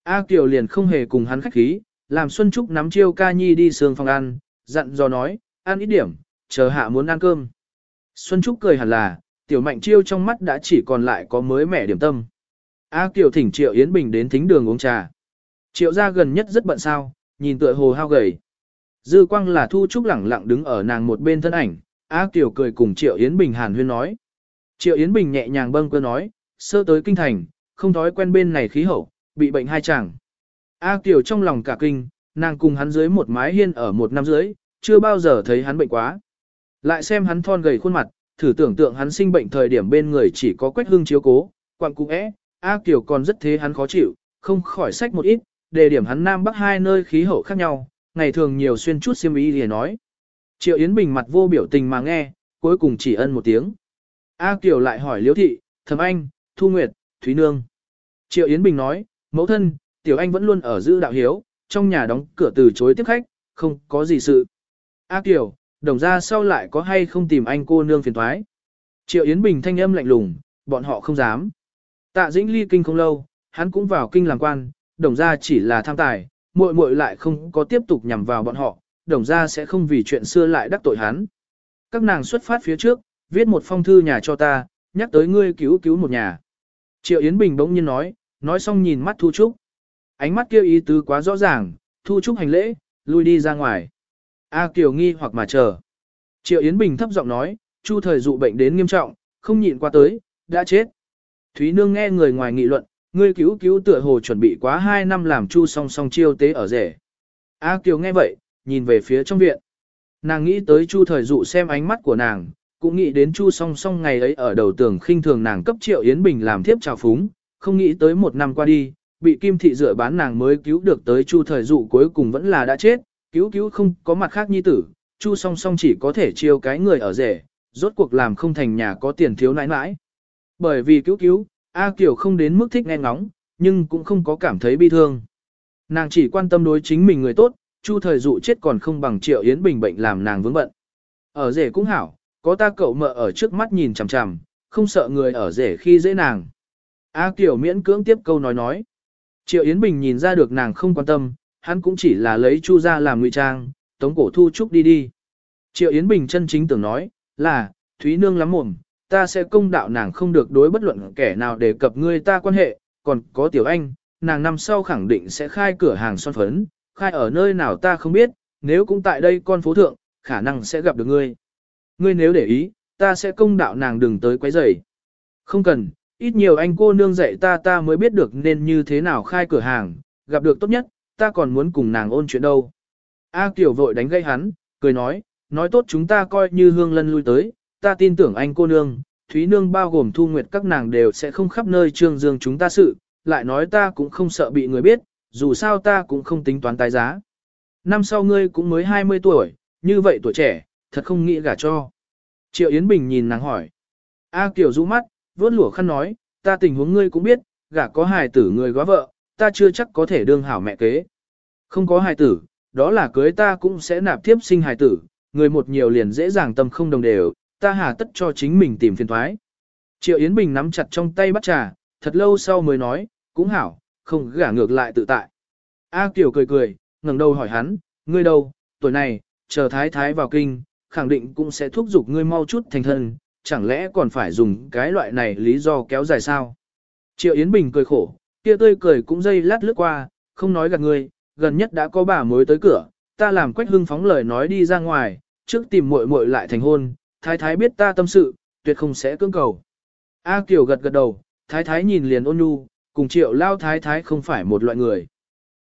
A Kiều liền không hề cùng hắn khách khí, làm Xuân Trúc nắm Chiêu ca nhi đi sương phòng ăn, dặn dò nói, ăn ít điểm, chờ hạ muốn ăn cơm. Xuân Trúc cười hẳn là, tiểu mạnh chiêu trong mắt đã chỉ còn lại có mới mẻ điểm tâm. A Kiều thỉnh Triệu Yến Bình đến thính đường uống trà. Triệu gia gần nhất rất bận sao, nhìn tựa hồ hao gầy. Dư quang là Thu Trúc lẳng lặng đứng ở nàng một bên thân ảnh, A Kiều cười cùng Triệu Yến Bình hàn huyên nói. Triệu Yến Bình nhẹ nhàng bâng cơ nói, sơ tới kinh thành, không thói quen bên này khí hậu, bị bệnh hai chàng. A Kiều trong lòng cả kinh, nàng cùng hắn dưới một mái hiên ở một năm dưới, chưa bao giờ thấy hắn bệnh quá. Lại xem hắn thon gầy khuôn mặt, thử tưởng tượng hắn sinh bệnh thời điểm bên người chỉ có quách hương chiếu cố, quặng cũng é, A Kiều còn rất thế hắn khó chịu, không khỏi sách một ít, đề điểm hắn Nam Bắc hai nơi khí hậu khác nhau, ngày thường nhiều xuyên chút xiêm y để nói. Triệu Yến Bình mặt vô biểu tình mà nghe, cuối cùng chỉ ân một tiếng. A Kiều lại hỏi Liễu Thị, Thẩm Anh, Thu Nguyệt, Thúy Nương. Triệu Yến Bình nói, mẫu thân, Tiểu Anh vẫn luôn ở giữ đạo hiếu, trong nhà đóng cửa từ chối tiếp khách, không có gì sự. A Kiều, đồng ra sau lại có hay không tìm anh cô nương phiền thoái. Triệu Yến Bình thanh âm lạnh lùng, bọn họ không dám. Tạ Dĩnh ly kinh không lâu, hắn cũng vào kinh làm quan, đồng ra chỉ là tham tài, muội muội lại không có tiếp tục nhằm vào bọn họ, đồng ra sẽ không vì chuyện xưa lại đắc tội hắn. Các nàng xuất phát phía trước, viết một phong thư nhà cho ta, nhắc tới ngươi cứu cứu một nhà. Triệu Yến Bình bỗng nhiên nói, nói xong nhìn mắt Thu Trúc. Ánh mắt kia ý tứ quá rõ ràng, Thu Trúc hành lễ, lui đi ra ngoài. A Kiều nghi hoặc mà chờ. Triệu Yến Bình thấp giọng nói, Chu thời dụ bệnh đến nghiêm trọng, không nhịn qua tới, đã chết. Thúy Nương nghe người ngoài nghị luận, ngươi cứu cứu tựa hồ chuẩn bị quá 2 năm làm Chu song song chiêu tế ở rể. A Kiều nghe vậy, nhìn về phía trong viện. Nàng nghĩ tới Chu thời dụ xem ánh mắt của nàng, cũng nghĩ đến Chu song song ngày ấy ở đầu tường khinh thường nàng cấp Triệu Yến Bình làm thiếp trào phúng, không nghĩ tới một năm qua đi, bị Kim Thị dựa bán nàng mới cứu được tới Chu thời dụ cuối cùng vẫn là đã chết, cứu cứu không có mặt khác nhi tử, Chu song song chỉ có thể chiêu cái người ở rể, rốt cuộc làm không thành nhà có tiền thiếu nãi nãi. Bởi vì cứu cứu, A Kiều không đến mức thích nghe ngóng, nhưng cũng không có cảm thấy bi thương. Nàng chỉ quan tâm đối chính mình người tốt, Chu thời dụ chết còn không bằng Triệu Yến Bình bệnh làm nàng vướng bận. Ở rể cũng hảo, có ta cậu mợ ở trước mắt nhìn chằm chằm, không sợ người ở rể khi dễ nàng. A Kiều miễn cưỡng tiếp câu nói nói. Triệu Yến Bình nhìn ra được nàng không quan tâm, hắn cũng chỉ là lấy Chu ra làm ngụy trang, tống cổ thu trúc đi đi. Triệu Yến Bình chân chính tưởng nói, là, Thúy Nương lắm mồm, ta sẽ công đạo nàng không được đối bất luận kẻ nào đề cập ngươi ta quan hệ, còn có Tiểu Anh, nàng năm sau khẳng định sẽ khai cửa hàng son phấn, khai ở nơi nào ta không biết, nếu cũng tại đây con phố thượng, khả năng sẽ gặp được ngươi. Ngươi nếu để ý, ta sẽ công đạo nàng đừng tới quấy rầy. Không cần, ít nhiều anh cô nương dạy ta ta mới biết được nên như thế nào khai cửa hàng, gặp được tốt nhất, ta còn muốn cùng nàng ôn chuyện đâu. A Kiều vội đánh gây hắn, cười nói, nói tốt chúng ta coi như hương lân lui tới, ta tin tưởng anh cô nương, Thúy Nương bao gồm thu nguyệt các nàng đều sẽ không khắp nơi trương dương chúng ta sự, lại nói ta cũng không sợ bị người biết, dù sao ta cũng không tính toán tái giá. Năm sau ngươi cũng mới 20 tuổi, như vậy tuổi trẻ, thật không nghĩ gả cho. Triệu Yến Bình nhìn nàng hỏi. A Kiều rũ mắt, vớt lụa khăn nói, ta tình huống ngươi cũng biết, gả có hài tử người góa vợ, ta chưa chắc có thể đương hảo mẹ kế. Không có hài tử, đó là cưới ta cũng sẽ nạp tiếp sinh hài tử, người một nhiều liền dễ dàng tâm không đồng đều, ta hà tất cho chính mình tìm phiền thoái. Triệu Yến Bình nắm chặt trong tay bắt trà, thật lâu sau mới nói, cũng hảo, không gả ngược lại tự tại. A Kiều cười cười, ngẩng đầu hỏi hắn, ngươi đâu, tuổi này, chờ thái thái vào kinh, khẳng định cũng sẽ thúc giục ngươi mau chút thành thân, chẳng lẽ còn phải dùng cái loại này lý do kéo dài sao? Triệu Yến Bình cười khổ, kia tươi cười cũng dây lát lướt qua, không nói gạt người, gần nhất đã có bà mối tới cửa, ta làm quách hưng phóng lời nói đi ra ngoài, trước tìm muội muội lại thành hôn, thái thái biết ta tâm sự, tuyệt không sẽ cưỡng cầu. A Kiều gật gật đầu, thái thái nhìn liền ôn nhu, cùng triệu lao thái thái không phải một loại người.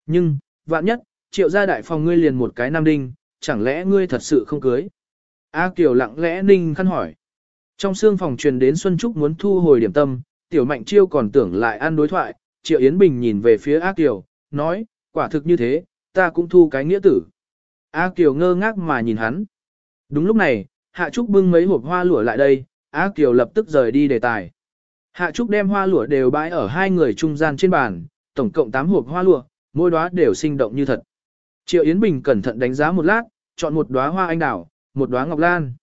Nhưng, vạn nhất, triệu gia đại phòng ngươi liền một cái nam đinh, chẳng lẽ ngươi thật sự không cưới? A Kiều lặng lẽ ninh khăn hỏi. Trong xương phòng truyền đến Xuân Trúc muốn thu hồi điểm tâm, tiểu mạnh chiêu còn tưởng lại ăn đối thoại, triệu Yến Bình nhìn về phía A Kiều, nói, quả thực như thế, ta cũng thu cái nghĩa tử. A Kiều ngơ ngác mà nhìn hắn. Đúng lúc này, Hạ Trúc bưng mấy hộp hoa lụa lại đây, A Kiều lập tức rời đi đề tài. Hạ Trúc đem hoa lụa đều bãi ở hai người trung gian trên bàn, tổng cộng 8 hộp hoa lụa, mỗi đóa đều sinh động như thật. Triệu Yến Bình cẩn thận đánh giá một lát, chọn một đóa hoa anh đào, một đóa ngọc lan.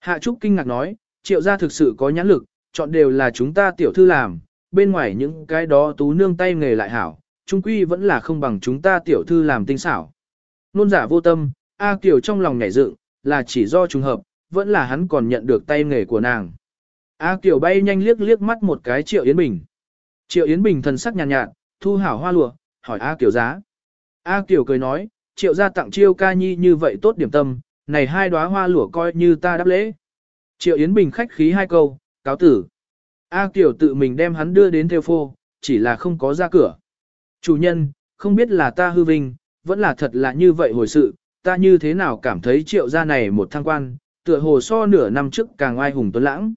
Hạ Trúc kinh ngạc nói, Triệu gia thực sự có nhãn lực, chọn đều là chúng ta tiểu thư làm, bên ngoài những cái đó tú nương tay nghề lại hảo, trung quy vẫn là không bằng chúng ta tiểu thư làm tinh xảo. Nôn giả vô tâm, A Kiều trong lòng nhảy dựng, là chỉ do trùng hợp, vẫn là hắn còn nhận được tay nghề của nàng. A Kiều bay nhanh liếc liếc mắt một cái Triệu Yến Bình. Triệu Yến Bình thần sắc nhàn nhạt, nhạt, thu hảo hoa lụa, hỏi A Kiều giá. A Kiều cười nói, Triệu gia tặng Chiêu ca nhi như vậy tốt điểm tâm, này hai đóa hoa lụa coi như ta đáp lễ. Triệu Yến Bình khách khí hai câu, cáo tử. A Kiều tự mình đem hắn đưa đến theo phô, chỉ là không có ra cửa. Chủ nhân, không biết là ta hư vinh, vẫn là thật là như vậy hồi sự, ta như thế nào cảm thấy triệu gia này một thăng quan, tựa hồ so nửa năm trước càng oai hùng tuấn lãng.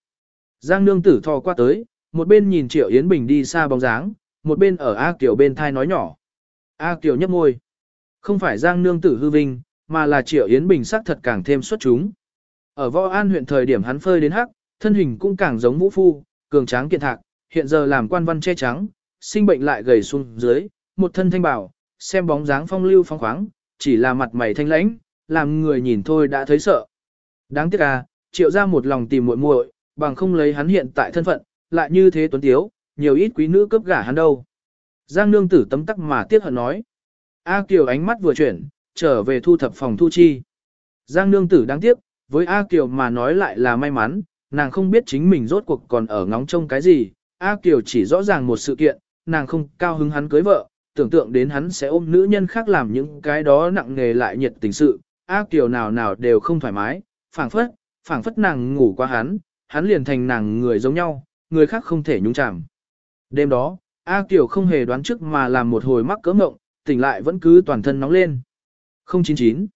Giang nương tử thò qua tới, một bên nhìn triệu Yến Bình đi xa bóng dáng, một bên ở A Kiều bên thai nói nhỏ. A Kiều nhấp môi. Không phải Giang nương tử hư vinh, mà là triệu Yến Bình sắc thật càng thêm xuất chúng. Ở Võ An huyện thời điểm hắn phơi đến hắc, thân hình cũng càng giống vũ phu, cường tráng kiện thạc, hiện giờ làm quan văn che trắng, sinh bệnh lại gầy xuống dưới, một thân thanh bảo, xem bóng dáng phong lưu phong khoáng, chỉ là mặt mày thanh lãnh, làm người nhìn thôi đã thấy sợ. Đáng tiếc à, triệu ra một lòng tìm muội muội, bằng không lấy hắn hiện tại thân phận, lại như thế tuấn tiếu, nhiều ít quý nữ cướp gả hắn đâu. Giang nương tử tấm tắc mà tiếc hận nói. A Kiều ánh mắt vừa chuyển, trở về thu thập phòng thu chi. Giang nương tử đáng tiếc, với A Kiều mà nói lại là may mắn, nàng không biết chính mình rốt cuộc còn ở ngóng trông cái gì. A Kiều chỉ rõ ràng một sự kiện, nàng không cao hứng hắn cưới vợ, tưởng tượng đến hắn sẽ ôm nữ nhân khác làm những cái đó nặng nghề lại nhiệt tình sự, A Kiều nào nào đều không thoải mái, phảng phất, phảng phất nàng ngủ qua hắn, hắn liền thành nàng người giống nhau, người khác không thể nhúng chạm. Đêm đó, A Kiều không hề đoán trước mà làm một hồi mắc cỡ mộng, tỉnh lại vẫn cứ toàn thân nóng lên. 099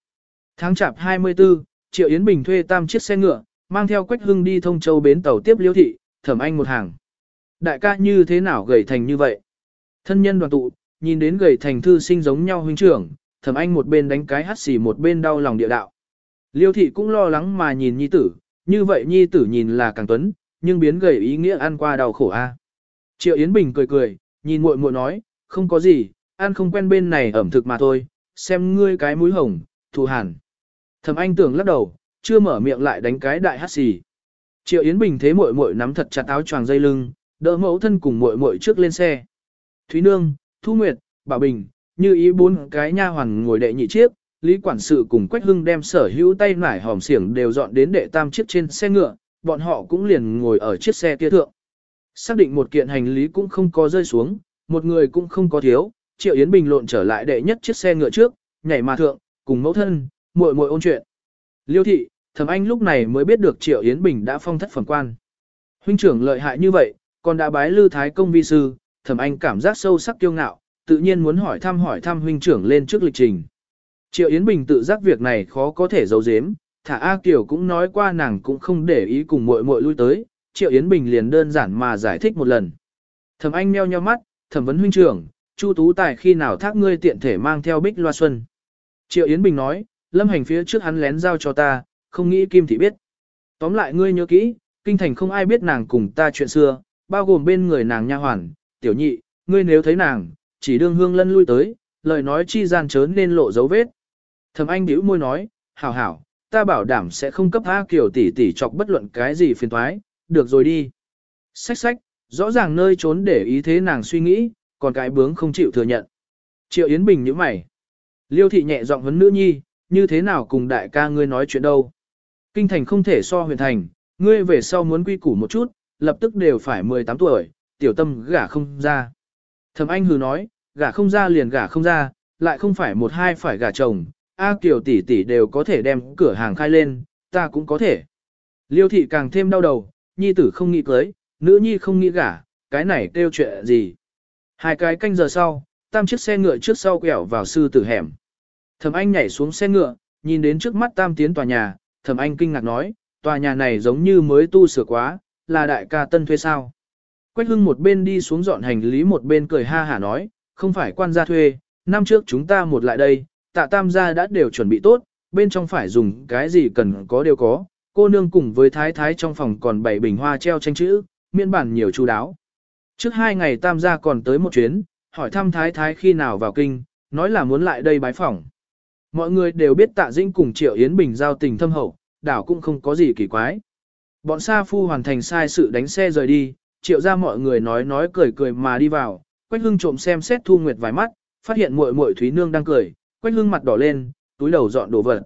Tháng chạp 24, Triệu Yến Bình thuê tam chiếc xe ngựa, mang theo Quách Hưng đi thông châu bến tàu tiếp liêu thị, thẩm anh một hàng. Đại ca như thế nào gầy thành như vậy? Thân nhân đoàn tụ, nhìn đến gầy thành thư sinh giống nhau huynh trưởng, thẩm anh một bên đánh cái hắt xì một bên đau lòng địa đạo. Liêu thị cũng lo lắng mà nhìn nhi tử, như vậy nhi tử nhìn là càng tuấn, nhưng biến gầy ý nghĩa ăn qua đau khổ a. Triệu Yến Bình cười cười, nhìn muội muội nói, không có gì, ăn không quen bên này ẩm thực mà thôi, xem ngươi cái mũi hồng, thù hẳn. Thẩm anh tưởng lắc đầu, chưa mở miệng lại đánh cái đại hát xì. Triệu Yến Bình thế muội muội nắm thật chặt áo choàng dây lưng, đỡ mẫu thân cùng muội muội trước lên xe. Thúy Nương, Thu Nguyệt, Bảo Bình, như ý bốn cái nha hoàn ngồi đệ nhị chiếc, Lý quản sự cùng Quách Hưng đem sở hữu tay nải hòm xiển đều dọn đến đệ tam chiếc trên xe ngựa, bọn họ cũng liền ngồi ở chiếc xe kia thượng. Xác định một kiện hành lý cũng không có rơi xuống, một người cũng không có thiếu, Triệu Yến Bình lộn trở lại đệ nhất chiếc xe ngựa trước, nhảy mà thượng, cùng mẫu thân, muội muội ôn chuyện. Liêu thị, thẩm anh lúc này mới biết được Triệu Yến Bình đã phong thất phẩm quan. Huynh trưởng lợi hại như vậy, còn đã bái lư thái công vi sư, thẩm anh cảm giác sâu sắc kiêu ngạo, tự nhiên muốn hỏi thăm hỏi thăm huynh trưởng lên trước lịch trình. Triệu Yến Bình tự giác việc này khó có thể giấu giếm, thả A Kiều cũng nói qua nàng cũng không để ý cùng muội muội lui tới, Triệu Yến Bình liền đơn giản mà giải thích một lần. Thẩm Anh meo nheo mắt, thẩm vấn huynh trưởng, Chu Tú Tài khi nào thác ngươi tiện thể mang theo Bích Loa Xuân. Triệu Yến Bình nói, lâm hành phía trước hắn lén giao cho ta, không nghĩ Kim Thị biết. Tóm lại ngươi nhớ kỹ, kinh thành không ai biết nàng cùng ta chuyện xưa, bao gồm bên người nàng nha hoàn, tiểu nhị, ngươi nếu thấy nàng, chỉ đương hương lân lui tới, lời nói chi gian chớ nên lộ dấu vết. Thẩm Anh bĩu môi nói, hảo hảo, ta bảo đảm sẽ không cấp A Kiều tỷ tỷ chọc bất luận cái gì phiền toái, được rồi đi. Sách sách, rõ ràng nơi trốn để ý thế nàng suy nghĩ, còn cái bướng không chịu thừa nhận. Triệu Yến Bình như mày. Liêu thị nhẹ giọng vấn nữ nhi, như thế nào cùng đại ca ngươi nói chuyện đâu. Kinh thành không thể so huyền thành, ngươi về sau muốn quy củ một chút, lập tức đều phải 18 tuổi, tiểu tâm gả không ra. Thẩm Anh hừ nói, gả không ra liền gả không ra, lại không phải một hai phải gả chồng, A Kiều tỷ tỷ đều có thể đem cửa hàng khai lên, ta cũng có thể. Liêu thị càng thêm đau đầu, nhi tử không nghĩ cưới, nữ nhi không nghĩ gả, cái này kêu chuyện gì. Hai cái canh giờ sau, tam chiếc xe ngựa trước sau quẹo vào sư tử hẻm. Thẩm Anh nhảy xuống xe ngựa, nhìn đến trước mắt tam tiến tòa nhà, Thẩm Anh kinh ngạc nói, tòa nhà này giống như mới tu sửa quá, là đại ca tân thuê sao. Quách hưng một bên đi xuống dọn hành lý một bên cười ha hả nói, không phải quan gia thuê, năm trước chúng ta một lại đây, tạ tam gia đã đều chuẩn bị tốt, bên trong phải dùng cái gì cần có đều có, cô nương cùng với thái thái trong phòng còn bảy bình hoa treo tranh chữ, miễn bản nhiều chú đáo. Trước hai ngày tam gia còn tới một chuyến, hỏi thăm thái thái khi nào vào kinh, nói là muốn lại đây bái phỏng. Mọi người đều biết tạ dĩnh cùng Triệu Yến Bình giao tình thâm hậu, đảo cũng không có gì kỳ quái. Bọn Sa Phu hoàn thành sai sự đánh xe rời đi, Triệu ra mọi người nói nói cười cười mà đi vào, Quách Hưng trộm xem xét Thu Nguyệt vài mắt, phát hiện muội muội Thúy Nương đang cười, Quách Hưng mặt đỏ lên, túi đầu dọn đồ vật.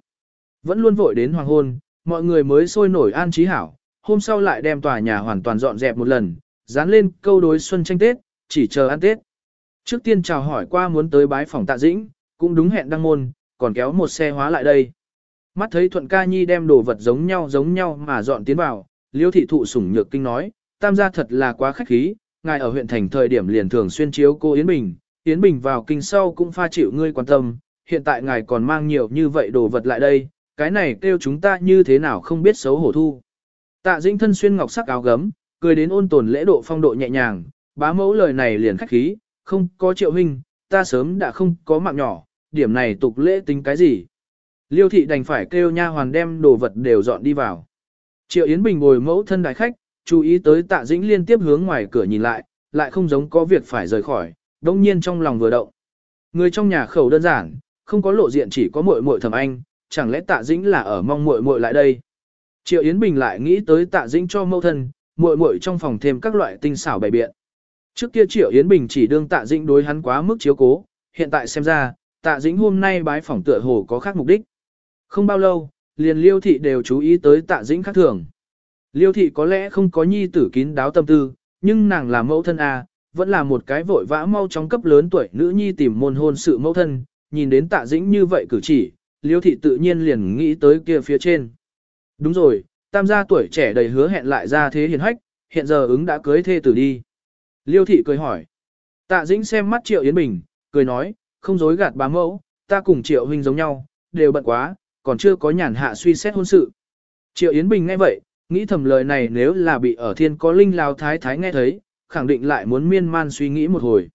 Vẫn luôn vội đến hoàng hôn, mọi người mới sôi nổi an trí hảo, hôm sau lại đem tòa nhà hoàn toàn dọn dẹp một lần, dán lên câu đối xuân tranh Tết, chỉ chờ ăn Tết. Trước tiên chào hỏi qua muốn tới bái phòng tạ dĩnh, cũng đúng hẹn đăng môn, còn kéo một xe hóa lại đây. Mắt thấy Thuận Ca Nhi đem đồ vật giống nhau giống nhau mà dọn tiến vào, Liêu thị thụ sủng nhược kinh nói, tam gia thật là quá khách khí, ngài ở huyện thành thời điểm liền thường xuyên chiếu cô Yến Bình, Yến Bình vào kinh sau cũng pha chịu ngươi quan tâm, hiện tại ngài còn mang nhiều như vậy đồ vật lại đây, cái này kêu chúng ta như thế nào không biết xấu hổ thu. Tạ Dĩnh thân xuyên ngọc sắc áo gấm, cười đến ôn tồn lễ độ phong độ nhẹ nhàng, bá mẫu lời này liền khách khí, không có triệu huynh, ta sớm đã không có mạng nhỏ, điểm này tục lễ tính cái gì. Liêu thị đành phải kêu nha hoàn đem đồ vật đều dọn đi vào. Triệu Yến Bình ngồi mẫu thân đại khách, chú ý tới tạ dĩnh liên tiếp hướng ngoài cửa nhìn lại, lại không giống có việc phải rời khỏi, đông nhiên trong lòng vừa động. Người trong nhà khẩu đơn giản, không có lộ diện chỉ có muội muội thầm anh, chẳng lẽ tạ dĩnh là ở mong muội muội lại đây. Triệu Yến Bình lại nghĩ tới tạ dĩnh cho mẫu thân, muội muội trong phòng thêm các loại tinh xảo bày biện. Trước kia Triệu Yến Bình chỉ đương tạ dĩnh đối hắn quá mức chiếu cố, hiện tại xem ra, tạ dĩnh hôm nay bái phỏng tựa hồ có khác mục đích. Không bao lâu, liền liêu thị đều chú ý tới tạ dĩnh khác thường. Liêu thị có lẽ không có nhi tử kín đáo tâm tư, nhưng nàng là mẫu thân A, vẫn là một cái vội vã mau chóng cấp lớn tuổi nữ nhi tìm môn hôn sự mẫu thân, nhìn đến tạ dĩnh như vậy cử chỉ, liêu thị tự nhiên liền nghĩ tới kia phía trên. Đúng rồi, tam gia tuổi trẻ đầy hứa hẹn lại ra thế hiền hách, hiện giờ ứng đã cưới thê tử đi. Liêu thị cười hỏi. Tạ dĩnh xem mắt triệu Yến Bình, cười nói, không dối gạt bá mẫu, ta cùng triệu huynh giống nhau, đều bận quá, còn chưa có nhàn hạ suy xét hôn sự. Triệu Yến Bình nghe vậy, nghĩ thầm lời này nếu là bị ở thiên có linh lao thái thái nghe thấy, khẳng định lại muốn miên man suy nghĩ một hồi.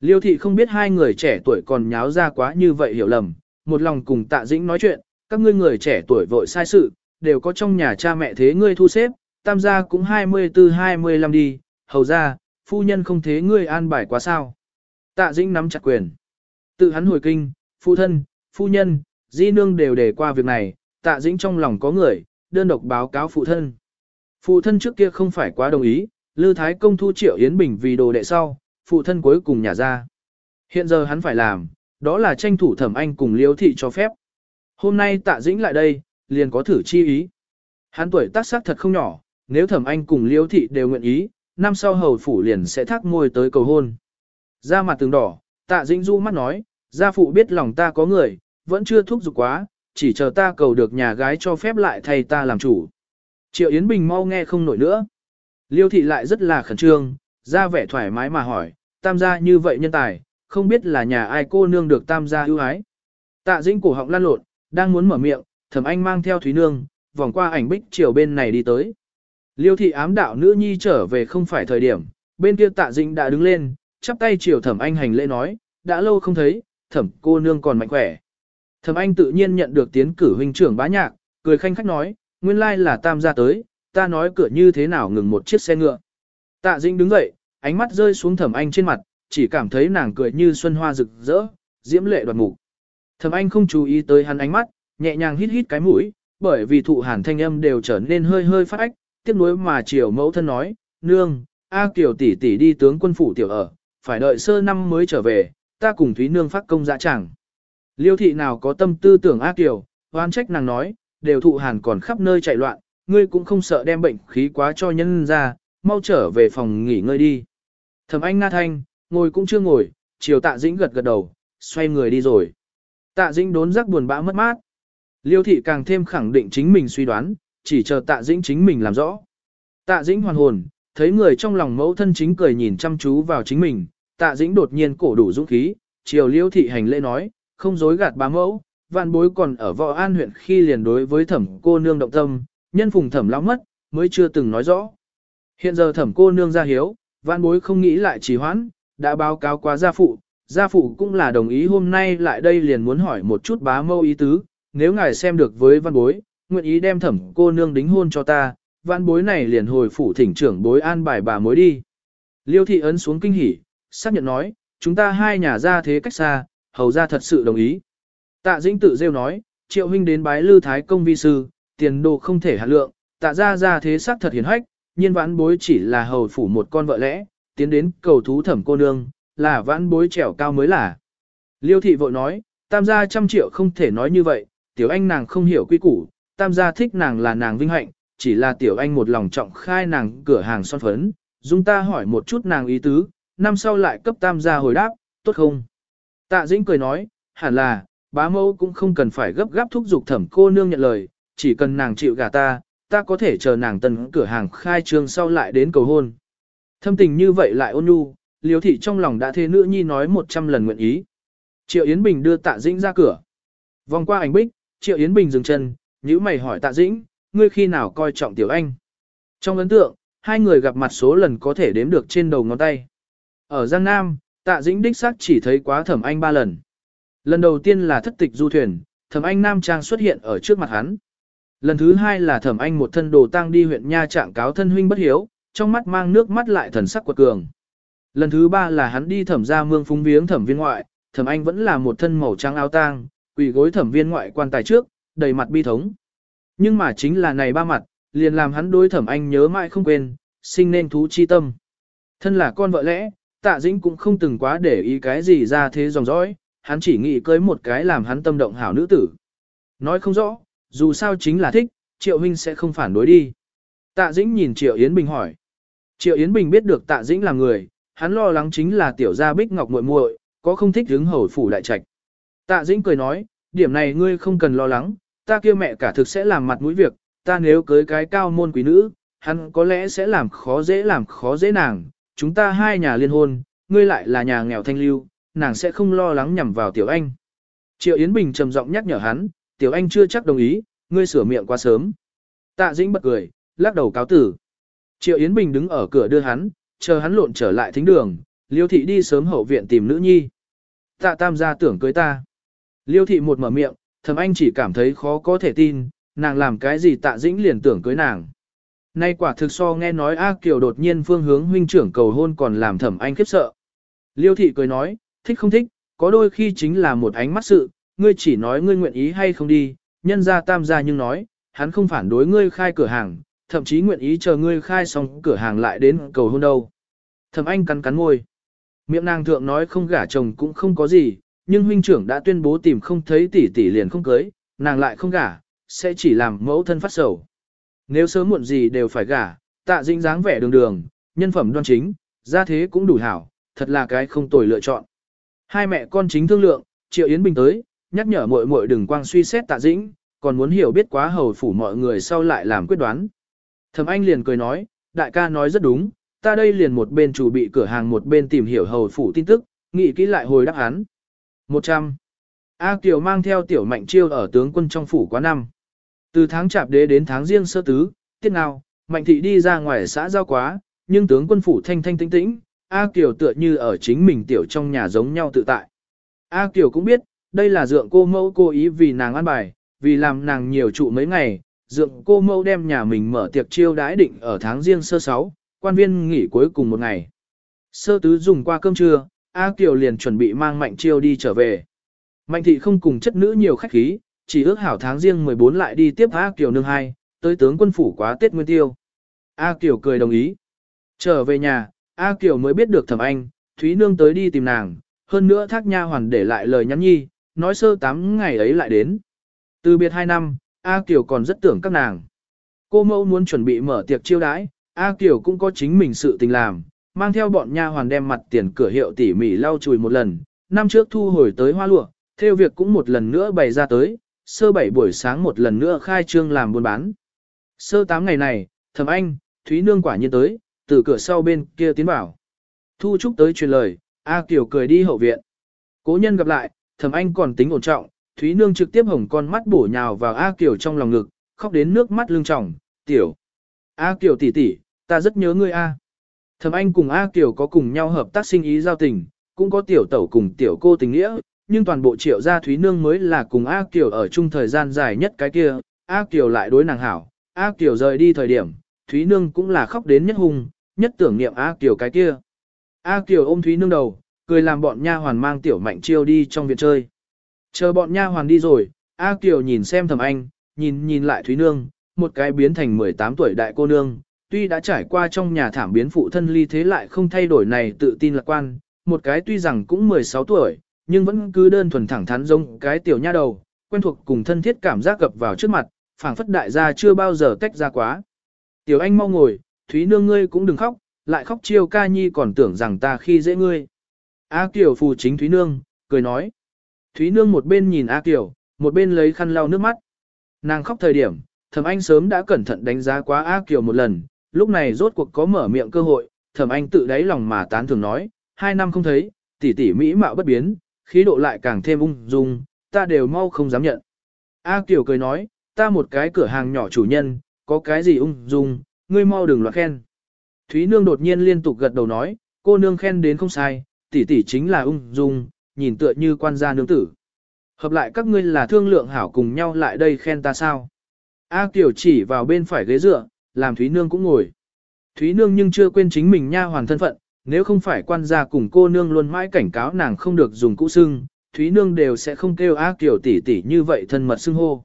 Liêu thị không biết hai người trẻ tuổi còn nháo ra quá như vậy hiểu lầm, một lòng cùng tạ dĩnh nói chuyện, các ngươi người trẻ tuổi vội sai sự, đều có trong nhà cha mẹ thế ngươi thu xếp, tam gia cũng 24-25 đi, hầu ra, phu nhân không thế ngươi an bài quá sao. Tạ dĩnh nắm chặt quyền. Tự hắn hồi kinh, phu thân, phu nhân, di nương đều để qua việc này, tạ dĩnh trong lòng có người, đơn độc báo cáo phụ thân. Phụ thân trước kia không phải quá đồng ý, Lư Thái Công thu Triệu Yến Bình vì đồ đệ sau, phụ thân cuối cùng nhả ra. Hiện giờ hắn phải làm, đó là tranh thủ thẩm anh cùng liêu thị cho phép. Hôm nay tạ dĩnh lại đây, liền có thử chi ý. Hắn tuổi tác sắc thật không nhỏ, nếu thẩm anh cùng liêu thị đều nguyện ý, năm sau hầu phủ liền sẽ thác ngôi tới cầu hôn. Ra mặt tường đỏ, tạ dĩnh du mắt nói, gia phụ biết lòng ta có người, vẫn chưa thúc giục quá, chỉ chờ ta cầu được nhà gái cho phép lại thay ta làm chủ. Triệu Yến Bình mau nghe không nổi nữa. Liêu thị lại rất là khẩn trương, ra vẻ thoải mái mà hỏi, tam gia như vậy nhân tài, không biết là nhà ai cô nương được tam gia ưu ái. Tạ dĩnh cổ họng lan lột, đang muốn mở miệng, thẩm anh mang theo Thúy Nương, vòng qua ảnh bích chiều bên này đi tới. Liêu thị ám đạo nữ nhi trở về không phải thời điểm, bên kia tạ dĩnh đã đứng lên, chắp tay chiều thẩm anh hành lễ nói, đã lâu không thấy, thẩm cô nương còn mạnh khỏe. Thẩm anh tự nhiên nhận được tiến cử huynh trưởng bá nhạc, cười khanh khách nói, nguyên lai là tam gia tới, ta nói cửa như thế nào ngừng một chiếc xe ngựa. Tạ dĩnh đứng dậy, ánh mắt rơi xuống thẩm anh trên mặt, chỉ cảm thấy nàng cười như xuân hoa rực rỡ, diễm lệ đoạt mục. Thẩm anh không chú ý tới hắn ánh mắt, nhẹ nhàng hít hít cái mũi, bởi vì thụ hàn thanh âm đều trở nên hơi hơi phát ách, tiếp nối mà chiều mẫu thân nói, nương, A Kiều tỷ tỷ đi tướng quân phủ tiểu ở, phải đợi sơ năm mới trở về, ta cùng Thúy Nương phát công dã chẳng. Liêu thị nào có tâm tư tưởng ác kiểu, oan trách nàng nói, đều thụ hàn còn khắp nơi chạy loạn, ngươi cũng không sợ đem bệnh khí quá cho nhân ra, mau trở về phòng nghỉ ngơi đi. Thẩm anh nga thanh, ngồi cũng chưa ngồi, chiều tạ dĩnh gật gật đầu, xoay người đi rồi. Tạ dĩnh đốn giác buồn bã mất mát. Liêu thị càng thêm khẳng định chính mình suy đoán, chỉ chờ tạ dĩnh chính mình làm rõ. Tạ dĩnh hoàn hồn, thấy người trong lòng mẫu thân chính cười nhìn chăm chú vào chính mình, tạ dĩnh đột nhiên cổ đủ dũng khí, chiều liêu thị hành lễ nói, không dối gạt bá mẫu, vạn bối còn ở võ an huyện khi liền đối với thẩm cô nương động tâm, nhân phùng thẩm lão mất, mới chưa từng nói rõ. Hiện giờ thẩm cô nương ra hiếu, vạn bối không nghĩ lại trì hoãn, đã báo cáo qua gia phụ, gia phụ cũng là đồng ý hôm nay lại đây liền muốn hỏi một chút bá mâu ý tứ, nếu ngài xem được với văn bối, nguyện ý đem thẩm cô nương đính hôn cho ta, văn bối này liền hồi phủ thỉnh trưởng bối an bài bà mối đi. Liêu thị ấn xuống kinh hỉ, xác nhận nói, chúng ta hai nhà ra thế cách xa, hầu ra thật sự đồng ý. Tạ dĩnh tự rêu nói, triệu huynh đến bái lư thái công vi sư, tiền đồ không thể hạt lượng, tạ ra ra thế sắc thật hiền hách, nhiên vãn bối chỉ là hầu phủ một con vợ lẽ, tiến đến cầu thú thẩm cô nương, là vãn bối trèo cao mới là. Liêu thị vội nói, tam gia trăm triệu không thể nói như vậy, tiểu anh nàng không hiểu quy củ, tam gia thích nàng là nàng vinh hạnh, chỉ là tiểu anh một lòng trọng khai nàng cửa hàng son phấn, dung ta hỏi một chút nàng ý tứ, năm sau lại cấp tam gia hồi đáp, tốt không? Tạ dĩnh cười nói, hẳn là, bá mẫu cũng không cần phải gấp gáp thúc giục thẩm cô nương nhận lời, chỉ cần nàng chịu gả ta, ta có thể chờ nàng tần cửa hàng khai trương sau lại đến cầu hôn. Thâm tình như vậy lại ôn nhu, liếu thị trong lòng đã thê nữ nhi nói một trăm lần nguyện ý. Triệu Yến Bình đưa tạ dĩnh ra cửa. Vòng qua ảnh bích, Triệu Yến Bình dừng chân, nhíu mày hỏi tạ dĩnh, ngươi khi nào coi trọng tiểu anh. Trong ấn tượng, hai người gặp mặt số lần có thể đếm được trên đầu ngón tay. Ở Giang Nam, tạ dĩnh đích xác chỉ thấy quá thẩm anh ba lần. Lần đầu tiên là thất tịch du thuyền, thẩm anh Nam Trang xuất hiện ở trước mặt hắn. Lần thứ hai là thẩm anh một thân đồ tang đi huyện Nha trạng cáo thân huynh bất hiếu, trong mắt mang nước mắt lại thần sắc quật cường. Lần thứ ba là hắn đi thẩm ra mương phúng viếng thẩm viên ngoại, thẩm anh vẫn là một thân màu trắng áo tang, quỳ gối thẩm viên ngoại quan tài trước, đầy mặt bi thống. Nhưng mà chính là này ba mặt, liền làm hắn đối thẩm anh nhớ mãi không quên, sinh nên thú chi tâm. Thân là con vợ lẽ, tạ dĩnh cũng không từng quá để ý cái gì ra thế dòng dõi, hắn chỉ nghĩ cưới một cái làm hắn tâm động hảo nữ tử. Nói không rõ, dù sao chính là thích, Triệu Huynh sẽ không phản đối đi. Tạ Dĩnh nhìn Triệu Yến Bình hỏi. Triệu Yến Bình biết được Tạ Dĩnh là người, hắn lo lắng chính là tiểu gia Bích Ngọc muội muội, có không thích hướng hầu phủ đại trạch. Tạ Dĩnh cười nói, điểm này ngươi không cần lo lắng, ta kia mẹ cả thực sẽ làm mặt mũi việc, ta nếu cưới cái cao môn quý nữ, hắn có lẽ sẽ làm khó dễ làm khó dễ nàng, chúng ta hai nhà liên hôn, ngươi lại là nhà nghèo thanh lưu, nàng sẽ không lo lắng nhằm vào tiểu anh. Triệu Yến Bình trầm giọng nhắc nhở hắn, tiểu anh chưa chắc đồng ý, ngươi sửa miệng quá sớm. Tạ Dĩnh bật cười, lắc đầu cáo tử. Triệu Yến Bình đứng ở cửa đưa hắn, chờ hắn lộn trở lại thính đường, Liêu thị đi sớm hậu viện tìm nữ nhi. Tạ Tam gia tưởng cưới ta. Liêu thị một mở miệng, thầm anh chỉ cảm thấy khó có thể tin, nàng làm cái gì Tạ Dĩnh liền tưởng cưới nàng. Nay quả thực so nghe nói A Kiều đột nhiên phương hướng huynh trưởng cầu hôn còn làm thẩm anh khiếp sợ. Liêu thị cười nói, thích không thích, có đôi khi chính là một ánh mắt sự, ngươi chỉ nói ngươi nguyện ý hay không đi, nhân gia tam gia nhưng nói, hắn không phản đối ngươi khai cửa hàng, thậm chí nguyện ý chờ ngươi khai xong cửa hàng lại đến cầu hôn đâu. Thẩm Anh cắn cắn môi. Miệng nàng thượng nói không gả chồng cũng không có gì, nhưng huynh trưởng đã tuyên bố tìm không thấy tỷ tỷ liền không cưới, nàng lại không gả, sẽ chỉ làm mẫu thân phát sầu. Nếu sớm muộn gì đều phải gả, tạ dĩnh dáng vẻ đường đường, nhân phẩm đoan chính, gia thế cũng đủ hảo, thật là cái không tồi lựa chọn. Hai mẹ con chính thương lượng, Triệu Yến Bình tới, nhắc nhở muội muội đừng quang suy xét tạ dĩnh, còn muốn hiểu biết quá hầu phủ mọi người sau lại làm quyết đoán. Thẩm Anh liền cười nói, đại ca nói rất đúng, ta đây liền một bên chủ bị cửa hàng một bên tìm hiểu hầu phủ tin tức, nghĩ kỹ lại hồi đáp án. 100. A Kiều mang theo tiểu mạnh chiêu ở tướng quân trong phủ quá năm. Từ tháng chạp đế đến tháng riêng sơ tứ, tiết nào, mạnh thị đi ra ngoài xã giao quá, nhưng tướng quân phủ thanh thanh tĩnh tĩnh, A Kiều tựa như ở chính mình tiểu trong nhà giống nhau tự tại. A Kiều cũng biết, đây là dượng cô mẫu cố ý vì nàng ăn bài, vì làm nàng nhiều trụ mấy ngày, dượng cô mẫu đem nhà mình mở tiệc chiêu đãi định ở tháng riêng sơ sáu, quan viên nghỉ cuối cùng một ngày. Sơ tứ dùng qua cơm trưa, A Kiều liền chuẩn bị mang Mạnh Chiêu đi trở về. Mạnh thị không cùng chất nữ nhiều khách khí, chỉ ước hảo tháng riêng 14 lại đi tiếp A Kiều nương hai, tới tướng quân phủ quá Tết Nguyên Tiêu. A Kiều cười đồng ý. Trở về nhà, A Kiều mới biết được thẩm anh, Thúy Nương tới đi tìm nàng, hơn nữa thác nha hoàn để lại lời nhắn nhi, nói sơ tám ngày ấy lại đến. Từ biệt hai năm, A Kiều còn rất tưởng các nàng. Cô mẫu muốn chuẩn bị mở tiệc chiêu đãi, A Kiều cũng có chính mình sự tình làm, mang theo bọn nha hoàn đem mặt tiền cửa hiệu tỉ mỉ lau chùi một lần, năm trước thu hồi tới hoa lụa, theo việc cũng một lần nữa bày ra tới, sơ bảy buổi sáng một lần nữa khai trương làm buôn bán. Sơ tám ngày này, thầm anh, Thúy Nương quả nhiên tới, từ cửa sau bên kia tiến bảo. Thu Trúc tới truyền lời, A Kiều cười đi hậu viện. Cố nhân gặp lại, thầm anh còn tính ổn trọng, Thúy Nương trực tiếp hồng con mắt bổ nhào vào A Kiều trong lòng ngực, khóc đến nước mắt lưng tròng, tiểu. A Kiều tỷ tỷ, ta rất nhớ ngươi A. Thầm Anh cùng A Kiều có cùng nhau hợp tác sinh ý giao tình, cũng có tiểu tẩu cùng tiểu cô tình nghĩa, nhưng toàn bộ triệu gia Thúy Nương mới là cùng A Kiều ở chung thời gian dài nhất cái kia, A Kiều lại đối nàng hảo, A Kiều rời đi thời điểm, Thúy Nương cũng là khóc đến nhất hung, nhất tưởng niệm A Kiều cái kia. A Kiều ôm Thúy Nương đầu, cười làm bọn nha hoàn mang tiểu mạnh chiêu đi trong viện chơi. Chờ bọn nha hoàn đi rồi, A Kiều nhìn xem thầm Anh, nhìn nhìn lại Thúy Nương, một cái biến thành 18 tuổi đại cô nương, tuy đã trải qua trong nhà thảm biến phụ thân ly thế lại không thay đổi này tự tin lạc quan, một cái tuy rằng cũng 16 tuổi, nhưng vẫn cứ đơn thuần thẳng thắn giống cái tiểu nha đầu, quen thuộc cùng thân thiết cảm giác gập vào trước mặt, phảng phất đại gia chưa bao giờ tách ra quá. Tiểu anh mau ngồi, Thúy nương ngươi cũng đừng khóc, lại khóc chiêu ca nhi còn tưởng rằng ta khi dễ ngươi. A Kiều phù chính Thúy nương, cười nói. Thúy nương một bên nhìn A Kiều, một bên lấy khăn lau nước mắt. Nàng khóc thời điểm, thẩm anh sớm đã cẩn thận đánh giá quá A Kiều một lần, lúc này rốt cuộc có mở miệng cơ hội, thẩm anh tự đáy lòng mà tán thường nói, hai năm không thấy, tỷ tỷ mỹ mạo bất biến, khí độ lại càng thêm ung dung, ta đều mau không dám nhận. A Kiều cười nói, ta một cái cửa hàng nhỏ chủ nhân, có cái gì ung dung, ngươi mau đừng loạt khen. Thúy Nương đột nhiên liên tục gật đầu nói, cô nương khen đến không sai, tỷ tỷ chính là ung dung, nhìn tựa như quan gia nương tử. Hợp lại các ngươi là thương lượng hảo cùng nhau lại đây khen ta sao. A Kiều chỉ vào bên phải ghế dựa, làm Thúy Nương cũng ngồi. Thúy Nương nhưng chưa quên chính mình nha hoàn thân phận, nếu không phải quan gia cùng cô nương luôn mãi cảnh cáo nàng không được dùng cũ xưng, Thúy Nương đều sẽ không kêu A Kiều tỷ tỷ như vậy thân mật xưng hô.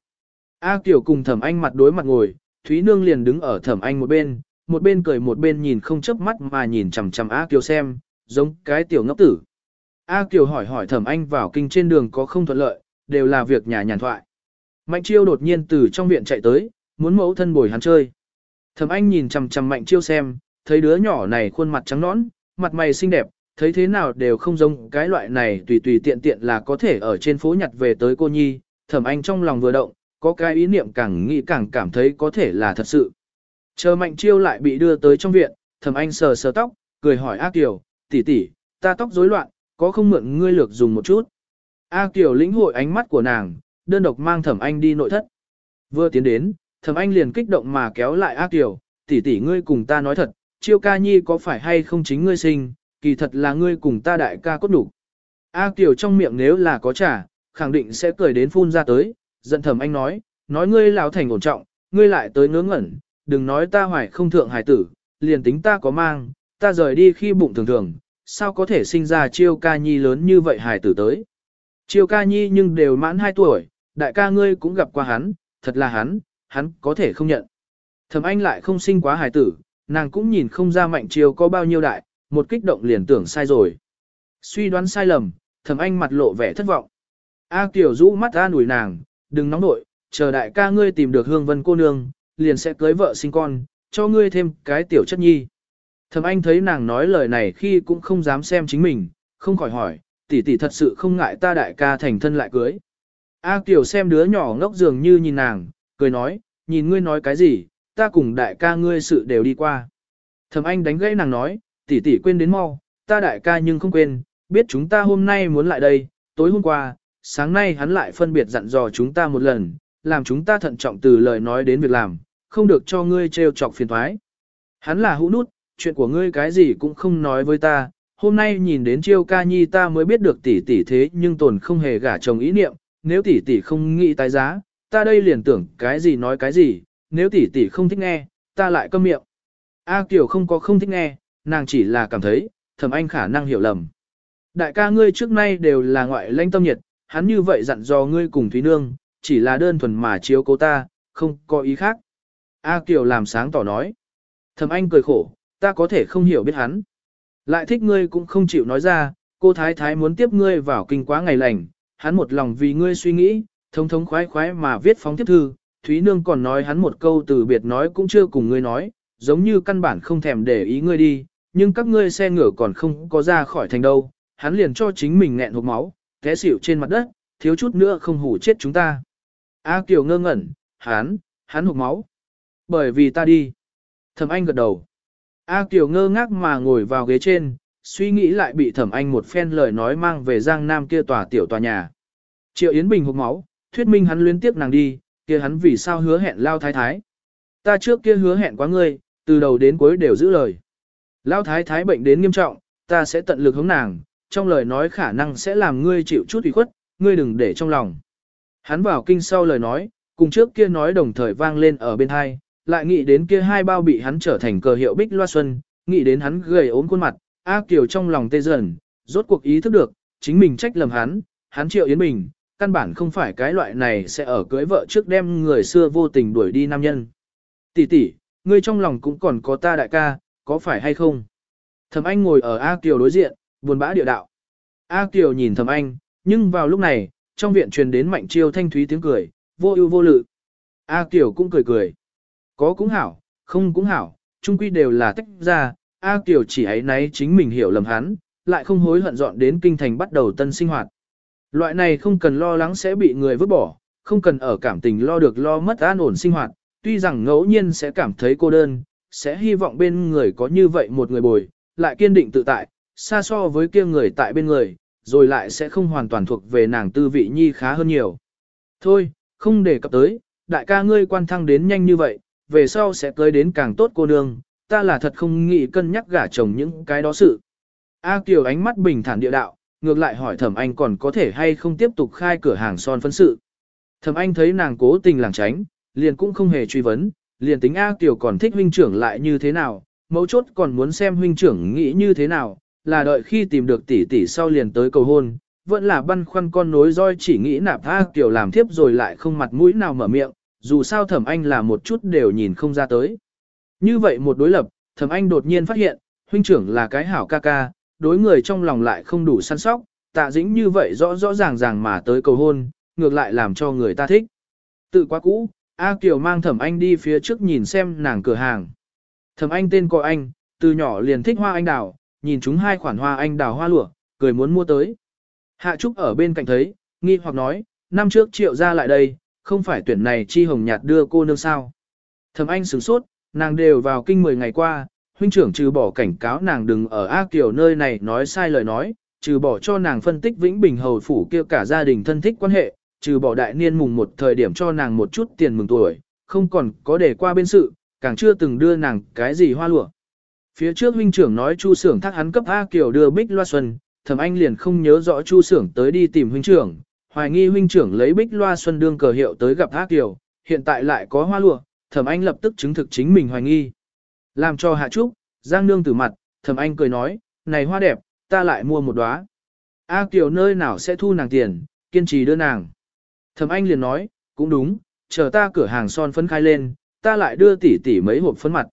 A Kiều cùng Thẩm Anh mặt đối mặt ngồi, Thúy Nương liền đứng ở Thẩm Anh một bên, một bên cười một bên nhìn không chớp mắt mà nhìn chằm chằm A Kiều xem, giống cái tiểu ngốc tử. A Kiều hỏi hỏi Thẩm Anh vào kinh trên đường có không thuận lợi, đều là việc nhà nhàn thoại. Mạnh Chiêu đột nhiên từ trong viện chạy tới, muốn mẫu thân bồi hắn chơi. Thẩm Anh nhìn chằm chằm Mạnh Chiêu xem, thấy đứa nhỏ này khuôn mặt trắng nõn, mặt mày xinh đẹp, thấy thế nào đều không giống cái loại này tùy tùy tiện tiện là có thể ở trên phố nhặt về tới cô nhi. Thẩm Anh trong lòng vừa động, có cái ý niệm càng nghĩ càng cảm thấy có thể là thật sự. Chờ Mạnh Chiêu lại bị đưa tới trong viện, Thẩm Anh sờ sờ tóc, cười hỏi A Kiều, tỷ tỷ, ta tóc rối loạn, có không mượn ngươi lược dùng một chút. A Kiều lĩnh hội ánh mắt của nàng, đơn độc mang Thẩm Anh đi nội thất. Vừa tiến đến, Thẩm Anh liền kích động mà kéo lại A Kiều, tỷ tỷ ngươi cùng ta nói thật, chiêu ca nhi có phải hay không chính ngươi sinh, kỳ thật là ngươi cùng ta đại ca cốt đủ. A Kiều trong miệng nếu là có trả, khẳng định sẽ cười đến phun ra tới, giận Thầm Anh nói, nói ngươi lão thành ổn trọng, ngươi lại tới ngớ ngẩn, đừng nói ta hoài không thượng hài tử, liền tính ta có mang, ta rời đi khi bụng thường thường, sao có thể sinh ra chiêu ca nhi lớn như vậy hài tử tới. Chiêu ca nhi nhưng đều mãn 2 tuổi, đại ca ngươi cũng gặp qua hắn, thật là hắn, hắn có thể không nhận. Thầm anh lại không sinh quá hài tử, nàng cũng nhìn không ra mạnh chiều có bao nhiêu đại, một kích động liền tưởng sai rồi. Suy đoán sai lầm, thẩm anh mặt lộ vẻ thất vọng. A Kiều rũ mắt ra nủi nàng, đừng nóng nội, chờ đại ca ngươi tìm được hương vân cô nương, liền sẽ cưới vợ sinh con, cho ngươi thêm cái tiểu chất nhi. Thẩm anh thấy nàng nói lời này khi cũng không dám xem chính mình, không khỏi hỏi, tỷ tỷ thật sự không ngại ta đại ca thành thân lại cưới. A Kiều xem đứa nhỏ ngốc dường như nhìn nàng, cười nói, nhìn ngươi nói cái gì, ta cùng đại ca ngươi sự đều đi qua. Thẩm anh đánh gãy nàng nói, tỷ tỷ quên đến mau, ta đại ca nhưng không quên, biết chúng ta hôm nay muốn lại đây, tối hôm qua, sáng nay hắn lại phân biệt dặn dò chúng ta một lần, làm chúng ta thận trọng từ lời nói đến việc làm, không được cho ngươi trêu chọc phiền thoái. Hắn là hũ nút, chuyện của ngươi cái gì cũng không nói với ta, hôm nay nhìn đến chiêu ca nhi ta mới biết được tỷ tỷ thế nhưng tồn không hề gả chồng ý niệm, nếu tỷ tỷ không nghĩ tái giá, ta đây liền tưởng cái gì nói cái gì, nếu tỷ tỷ không thích nghe, ta lại câm miệng. A Kiều không có không thích nghe, nàng chỉ là cảm thấy, thầm anh khả năng hiểu lầm. Đại ca ngươi trước nay đều là ngoại lãnh tâm nhiệt, hắn như vậy dặn dò ngươi cùng Thúy Nương, chỉ là đơn thuần mà chiếu cố ta, không có ý khác. A Kiều làm sáng tỏ nói. Thầm anh cười khổ, ta có thể không hiểu biết hắn. Lại thích ngươi cũng không chịu nói ra, cô thái thái muốn tiếp ngươi vào kinh quá ngày lành, hắn một lòng vì ngươi suy nghĩ, thống thống khoái khoái mà viết phóng tiếp thư, Thúy Nương còn nói hắn một câu từ biệt nói cũng chưa cùng ngươi nói, giống như căn bản không thèm để ý ngươi đi, nhưng các ngươi xe ngựa còn không có ra khỏi thành đâu, hắn liền cho chính mình nghẹn hộp máu, té xỉu trên mặt đất, thiếu chút nữa không hủ chết chúng ta. A Kiều ngơ ngẩn, hắn, hắn hộp máu. Bởi vì ta đi. Thẩm Anh gật đầu. A Kiều ngơ ngác mà ngồi vào ghế trên, suy nghĩ lại bị Thẩm Anh một phen lời nói mang về Giang Nam kia tòa tiểu tòa nhà. Triệu Yến Bình hộp máu, thuyết minh hắn luyến tiếp nàng đi, kia hắn vì sao hứa hẹn lao thái thái. Ta trước kia hứa hẹn quá ngươi, từ đầu đến cuối đều giữ lời. Lao thái thái bệnh đến nghiêm trọng, ta sẽ tận lực hướng nàng, trong lời nói khả năng sẽ làm ngươi chịu chút ủy khuất, ngươi đừng để trong lòng. Hắn vào kinh sau lời nói, cùng trước kia nói đồng thời vang lên ở bên hai, lại nghĩ đến kia hai bao bị hắn trở thành cờ hiệu bích loa xuân, nghĩ đến hắn gầy ốm khuôn mặt, A Kiều trong lòng tê dần, rốt cuộc ý thức được, chính mình trách lầm hắn, hắn triệu Yến mình căn bản không phải cái loại này sẽ ở cưới vợ trước đem người xưa vô tình đuổi đi nam nhân. Tỷ tỷ, ngươi trong lòng cũng còn có ta đại ca, có phải hay không? Thẩm Anh ngồi ở A Kiều đối diện, buồn bã địa đạo. A Kiều nhìn Thẩm Anh, nhưng vào lúc này, trong viện truyền đến mạnh chiêu thanh thúy tiếng cười, vô ưu vô lự. A Kiều cũng cười cười. Có cũng hảo, không cũng hảo, chung quy đều là tách ra, A Kiều chỉ ấy nấy chính mình hiểu lầm hắn, lại không hối hận dọn đến kinh thành bắt đầu tân sinh hoạt. Loại này không cần lo lắng sẽ bị người vứt bỏ, không cần ở cảm tình lo được lo mất an ổn sinh hoạt, tuy rằng ngẫu nhiên sẽ cảm thấy cô đơn, sẽ hy vọng bên người có như vậy một người bồi, lại kiên định tự tại, xa so với kia người tại bên người, rồi lại sẽ không hoàn toàn thuộc về nàng tư vị nhi khá hơn nhiều. Thôi, không để cập tới, đại ca ngươi quan thăng đến nhanh như vậy, về sau sẽ tới đến càng tốt cô nương, ta là thật không nghĩ cân nhắc gả chồng những cái đó sự. A Kiều ánh mắt bình thản địa đạo, ngược lại hỏi thẩm anh còn có thể hay không tiếp tục khai cửa hàng son phấn sự. Thẩm anh thấy nàng cố tình làng tránh, liền cũng không hề truy vấn, liền tính A Kiều còn thích huynh trưởng lại như thế nào, mấu chốt còn muốn xem huynh trưởng nghĩ như thế nào, là đợi khi tìm được tỷ tỷ sau liền tới cầu hôn, vẫn là băn khoăn con nối roi chỉ nghĩ nạp A Kiều làm tiếp rồi lại không mặt mũi nào mở miệng, dù sao thẩm anh là một chút đều nhìn không ra tới. Như vậy một đối lập, thẩm anh đột nhiên phát hiện, huynh trưởng là cái hảo ca ca, đối người trong lòng lại không đủ săn sóc, tạ dĩnh như vậy rõ rõ ràng ràng mà tới cầu hôn, ngược lại làm cho người ta thích. Tự quá cũ, A Kiều mang thẩm anh đi phía trước nhìn xem nàng cửa hàng. Thẩm anh tên coi anh, từ nhỏ liền thích hoa anh đào, nhìn chúng hai khoản hoa anh đào hoa lụa, cười muốn mua tới. Hạ Trúc ở bên cạnh thấy, nghi hoặc nói, năm trước triệu ra lại đây, không phải tuyển này chi hồng nhạt đưa cô nương sao. Thẩm anh sửng sốt, nàng đều vào kinh 10 ngày qua, huynh trưởng trừ bỏ cảnh cáo nàng đừng ở A Kiều nơi này nói sai lời nói, trừ bỏ cho nàng phân tích Vĩnh Bình Hầu Phủ kia cả gia đình thân thích quan hệ, trừ bỏ đại niên mùng một thời điểm cho nàng một chút tiền mừng tuổi, không còn có để qua bên sự, càng chưa từng đưa nàng cái gì hoa lụa. Phía trước huynh trưởng nói Chu Sưởng thác hắn cấp A Kiều đưa Bích Loa Xuân, Thẩm Anh liền không nhớ rõ Chu Sưởng tới đi tìm huynh trưởng, hoài nghi huynh trưởng lấy Bích Loa Xuân đương cờ hiệu tới gặp A Kiều, hiện tại lại có hoa lụa, Thẩm Anh lập tức chứng thực chính mình hoài nghi. Làm cho Hạ Trúc, Giang Nương từ mặt, thầm Anh cười nói, này hoa đẹp, ta lại mua một đóa. A Kiều nơi nào sẽ thu nàng tiền, kiên trì đưa nàng. Thầm Anh liền nói, cũng đúng, chờ ta cửa hàng son phấn khai lên, ta lại đưa tỷ tỷ mấy hộp phấn mặt.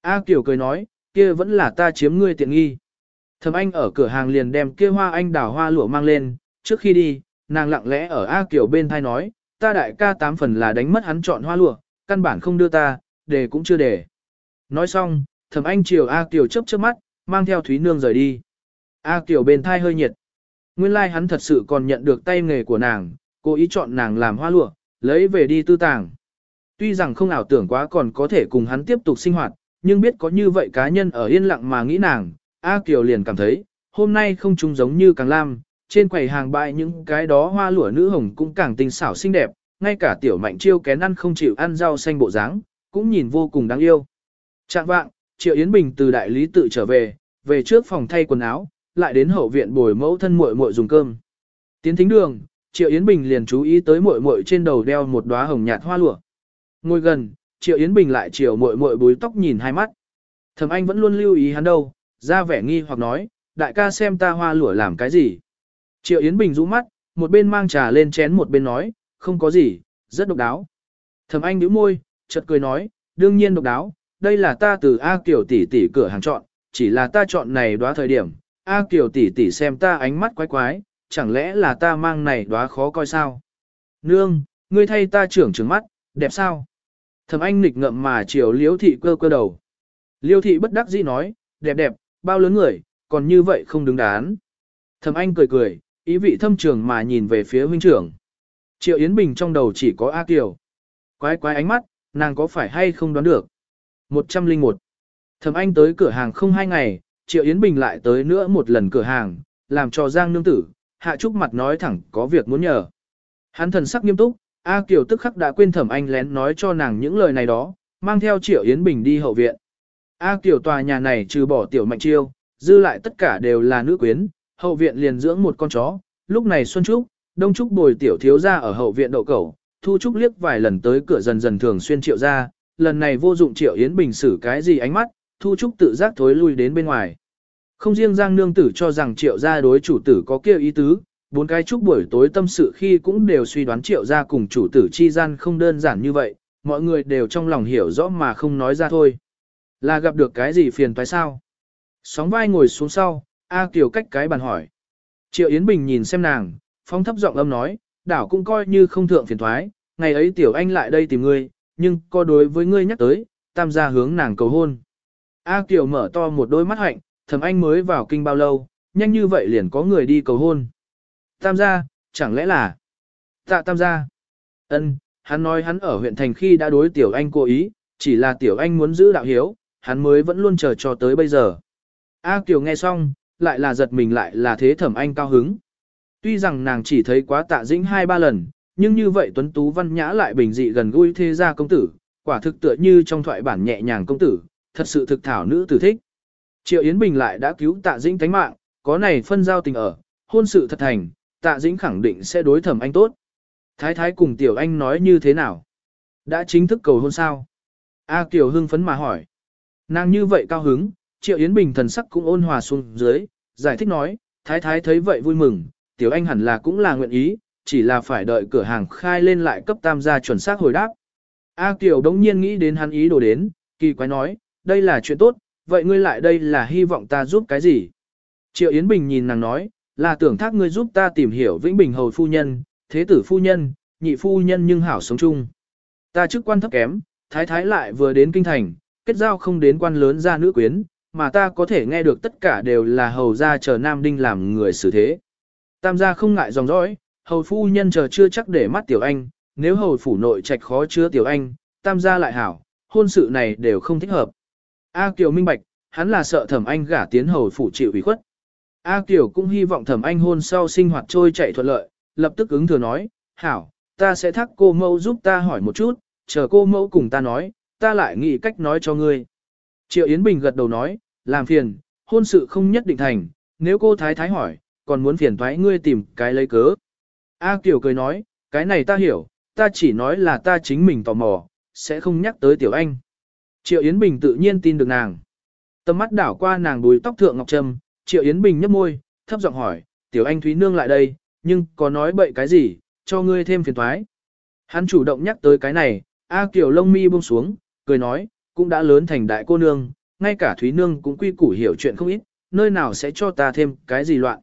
A Kiều cười nói, kia vẫn là ta chiếm ngươi tiện nghi. Thầm Anh ở cửa hàng liền đem kia hoa anh đào hoa lụa mang lên, trước khi đi, nàng lặng lẽ ở A Kiều bên thai nói, ta đại ca tám phần là đánh mất hắn chọn hoa lụa, căn bản không đưa ta, để cũng chưa để. Nói xong, Thẩm Anh chiều A Kiều chớp chớp mắt, mang theo Thúy Nương rời đi. A Kiều bên thai hơi nhiệt. Nguyên lai like hắn thật sự còn nhận được tay nghề của nàng, cố ý chọn nàng làm hoa lụa, lấy về đi tư tàng. Tuy rằng không ảo tưởng quá còn có thể cùng hắn tiếp tục sinh hoạt, nhưng biết có như vậy cá nhân ở yên lặng mà nghĩ nàng, A Kiều liền cảm thấy, hôm nay không trùng giống như càng lam, trên quầy hàng bại những cái đó hoa lụa nữ hồng cũng càng tinh xảo xinh đẹp, ngay cả tiểu mạnh chiêu kén ăn không chịu ăn rau xanh bộ dáng, cũng nhìn vô cùng đáng yêu. Trạng vạng, Triệu Yến Bình từ đại lý tự trở về, về trước phòng thay quần áo, lại đến hậu viện bồi mẫu thân muội muội dùng cơm. Tiến thính đường, Triệu Yến Bình liền chú ý tới muội muội trên đầu đeo một đóa hồng nhạt hoa lụa. Ngồi gần, Triệu Yến Bình lại chiều muội muội búi tóc nhìn hai mắt. Thẩm Anh vẫn luôn lưu ý hắn đâu, ra vẻ nghi hoặc nói, đại ca xem ta hoa lụa làm cái gì. Triệu Yến Bình rũ mắt, một bên mang trà lên chén một bên nói, không có gì, rất độc đáo. Thẩm Anh nhíu môi, chợt cười nói, đương nhiên độc đáo, đây là ta từ A Kiều tỷ tỷ cửa hàng chọn, chỉ là ta chọn này đóa thời điểm, A Kiều tỷ tỷ xem ta ánh mắt quái quái, chẳng lẽ là ta mang này đóa khó coi sao? Nương, ngươi thay ta trưởng trừng mắt, đẹp sao? Thẩm Anh nghịch ngậm mà chiều Liễu thị cơ cơ đầu. Liêu thị bất đắc dĩ nói, đẹp đẹp, bao lớn người, còn như vậy không đứng đắn. Thẩm Anh cười cười, ý vị thâm trường mà nhìn về phía huynh trưởng. Triệu Yến Bình trong đầu chỉ có A Kiều. Quái quái ánh mắt, nàng có phải hay không đoán được. 101. Thẩm Anh tới cửa hàng không hai ngày, Triệu Yến Bình lại tới nữa một lần cửa hàng, làm cho Giang nương tử, hạ trúc mặt nói thẳng có việc muốn nhờ. Hắn thần sắc nghiêm túc, A Kiều tức khắc đã quên Thẩm Anh lén nói cho nàng những lời này đó, mang theo Triệu Yến Bình đi hậu viện. A Kiều tòa nhà này trừ bỏ tiểu mạnh chiêu, dư lại tất cả đều là nữ quyến, hậu viện liền dưỡng một con chó, lúc này Xuân Trúc, Đông Trúc bồi tiểu thiếu ra ở hậu viện đậu cẩu, Thu Trúc liếc vài lần tới cửa dần dần thường xuyên triệu ra, lần này vô dụng triệu Yến Bình xử cái gì ánh mắt, Thu Trúc tự giác thối lui đến bên ngoài. Không riêng Giang Nương Tử cho rằng triệu gia đối chủ tử có kia ý tứ, bốn cái trúc buổi tối tâm sự khi cũng đều suy đoán triệu gia cùng chủ tử chi gian không đơn giản như vậy, mọi người đều trong lòng hiểu rõ mà không nói ra thôi. Là gặp được cái gì phiền toái sao? Sóng vai ngồi xuống sau, A Kiều cách cái bàn hỏi. Triệu Yến Bình nhìn xem nàng, phong thấp giọng âm nói, đảo cũng coi như không thượng phiền thoái, ngày ấy tiểu anh lại đây tìm ngươi, nhưng có đối với ngươi nhắc tới, tam gia hướng nàng cầu hôn. A Kiều mở to một đôi mắt hạnh, thầm anh mới vào kinh bao lâu, nhanh như vậy liền có người đi cầu hôn. Tam gia, chẳng lẽ là... Tạ tam gia. ân hắn nói hắn ở huyện thành khi đã đối tiểu anh cố ý, chỉ là tiểu anh muốn giữ đạo hiếu, hắn mới vẫn luôn chờ cho tới bây giờ. A Kiều nghe xong, lại là giật mình lại là thế thẩm anh cao hứng. Tuy rằng nàng chỉ thấy quá tạ dĩnh hai ba lần, nhưng như vậy tuấn tú văn nhã lại bình dị gần gũi thế gia công tử, quả thực tựa như trong thoại bản nhẹ nhàng công tử, thật sự thực thảo nữ tử thích. Triệu Yến Bình lại đã cứu tạ dĩnh tánh mạng, có này phân giao tình ở, hôn sự thật thành, tạ dĩnh khẳng định sẽ đối thẩm anh tốt. Thái thái cùng tiểu anh nói như thế nào? Đã chính thức cầu hôn sao? A Kiều hưng phấn mà hỏi. Nàng như vậy cao hứng, Triệu Yến Bình thần sắc cũng ôn hòa xuống dưới, giải thích nói, thái thái thấy vậy vui mừng, tiểu anh hẳn là cũng là nguyện ý, chỉ là phải đợi cửa hàng khai lên lại cấp tam gia chuẩn xác hồi đáp. A Kiều đống nhiên nghĩ đến hắn ý đồ đến, kỳ quái nói, đây là chuyện tốt, vậy ngươi lại đây là hy vọng ta giúp cái gì? Triệu Yến Bình nhìn nàng nói, là tưởng thác ngươi giúp ta tìm hiểu Vĩnh Bình Hầu Phu Nhân, Thế tử Phu Nhân, Nhị Phu Nhân nhưng hảo sống chung. Ta chức quan thấp kém, thái thái lại vừa đến kinh thành, kết giao không đến quan lớn ra nữ quyến, mà ta có thể nghe được tất cả đều là hầu gia chờ Nam Đinh làm người xử thế. Tam gia không ngại dòng dõi, hầu phu nhân chờ chưa chắc để mắt tiểu anh, nếu hầu phủ nội trạch khó chứa tiểu anh, tam gia lại hảo, hôn sự này đều không thích hợp. A Kiều minh bạch, hắn là sợ thẩm anh gả tiến hầu phủ chịu ủy khuất. A Kiều cũng hy vọng thẩm anh hôn sau sinh hoạt trôi chạy thuận lợi, lập tức ứng thừa nói, hảo, ta sẽ thắc cô mẫu giúp ta hỏi một chút, chờ cô mẫu cùng ta nói, ta lại nghĩ cách nói cho ngươi. Triệu Yến Bình gật đầu nói, làm phiền, hôn sự không nhất định thành, nếu cô thái thái hỏi, còn muốn phiền thoái ngươi tìm cái lấy cớ. A Kiều cười nói, cái này ta hiểu, ta chỉ nói là ta chính mình tò mò, sẽ không nhắc tới tiểu anh. Triệu Yến Bình tự nhiên tin được nàng. Tầm mắt đảo qua nàng đuôi tóc thượng ngọc trâm, Triệu Yến Bình nhấp môi, thấp giọng hỏi, tiểu anh Thúy Nương lại đây, nhưng có nói bậy cái gì, cho ngươi thêm phiền toái. Hắn chủ động nhắc tới cái này, A Kiều lông mi buông xuống, cười nói, cũng đã lớn thành đại cô nương, ngay cả Thúy Nương cũng quy củ hiểu chuyện không ít, nơi nào sẽ cho ta thêm cái gì loạn.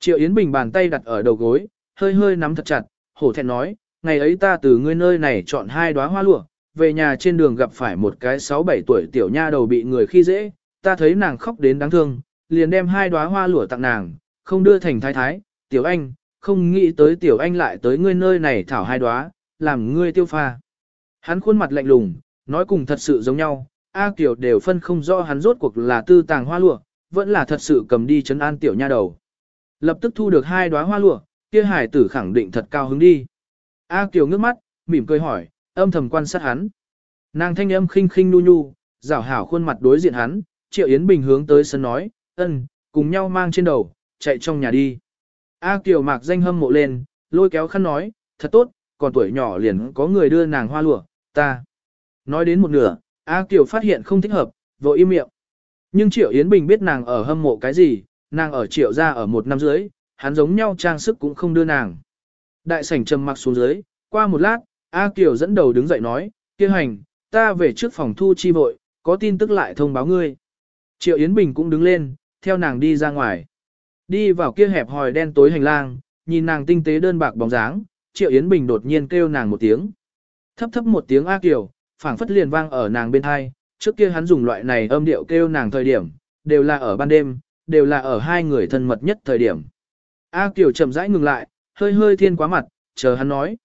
Triệu Yến Bình bàn tay đặt ở đầu gối, hơi hơi nắm thật chặt, hổ thẹn nói, ngày ấy ta từ ngươi nơi này chọn hai đóa hoa lụa, về nhà trên đường gặp phải một cái 6-7 tuổi tiểu nha đầu bị người khi dễ, ta thấy nàng khóc đến đáng thương, liền đem hai đóa hoa lụa tặng nàng, không đưa thành thái thái, tiểu anh, không nghĩ tới tiểu anh lại tới ngươi nơi này thảo hai đóa, làm ngươi tiêu pha. Hắn khuôn mặt lạnh lùng, nói cùng thật sự giống nhau, A Kiều đều phân không rõ hắn rốt cuộc là tư tàng hoa lụa, vẫn là thật sự cầm đi chấn an tiểu nha đầu. Lập tức thu được hai đóa hoa lụa, kia hải tử khẳng định thật cao hứng đi. A Kiều ngước mắt, mỉm cười hỏi, âm thầm quan sát hắn. Nàng thanh âm khinh khinh nu nu, rảo hảo khuôn mặt đối diện hắn, Triệu Yến Bình hướng tới sân nói, ân, cùng nhau mang trên đầu, chạy trong nhà đi. A Kiều mạc danh hâm mộ lên, lôi kéo khăn nói, thật tốt, còn tuổi nhỏ liền có người đưa nàng hoa lụa, ta. Nói đến một nửa, A Kiều phát hiện không thích hợp, vội im miệng. Nhưng Triệu Yến Bình biết nàng ở hâm mộ cái gì, nàng ở Triệu ra ở một năm dưới, hắn giống nhau trang sức cũng không đưa nàng. Đại sảnh trầm mặc xuống dưới, qua một lát, A Kiều dẫn đầu đứng dậy nói, kia hành, ta về trước phòng thu chi vội, có tin tức lại thông báo ngươi. Triệu Yến Bình cũng đứng lên, theo nàng đi ra ngoài. Đi vào kia hẹp hòi đen tối hành lang, nhìn nàng tinh tế đơn bạc bóng dáng, Triệu Yến Bình đột nhiên kêu nàng một tiếng. Thấp thấp một tiếng A Kiều, phảng phất liền vang ở nàng bên hai, trước kia hắn dùng loại này âm điệu kêu nàng thời điểm, đều là ở ban đêm, đều là ở hai người thân mật nhất thời điểm. A Kiều chậm rãi ngừng lại, hơi hơi thiên quá mặt, chờ hắn nói.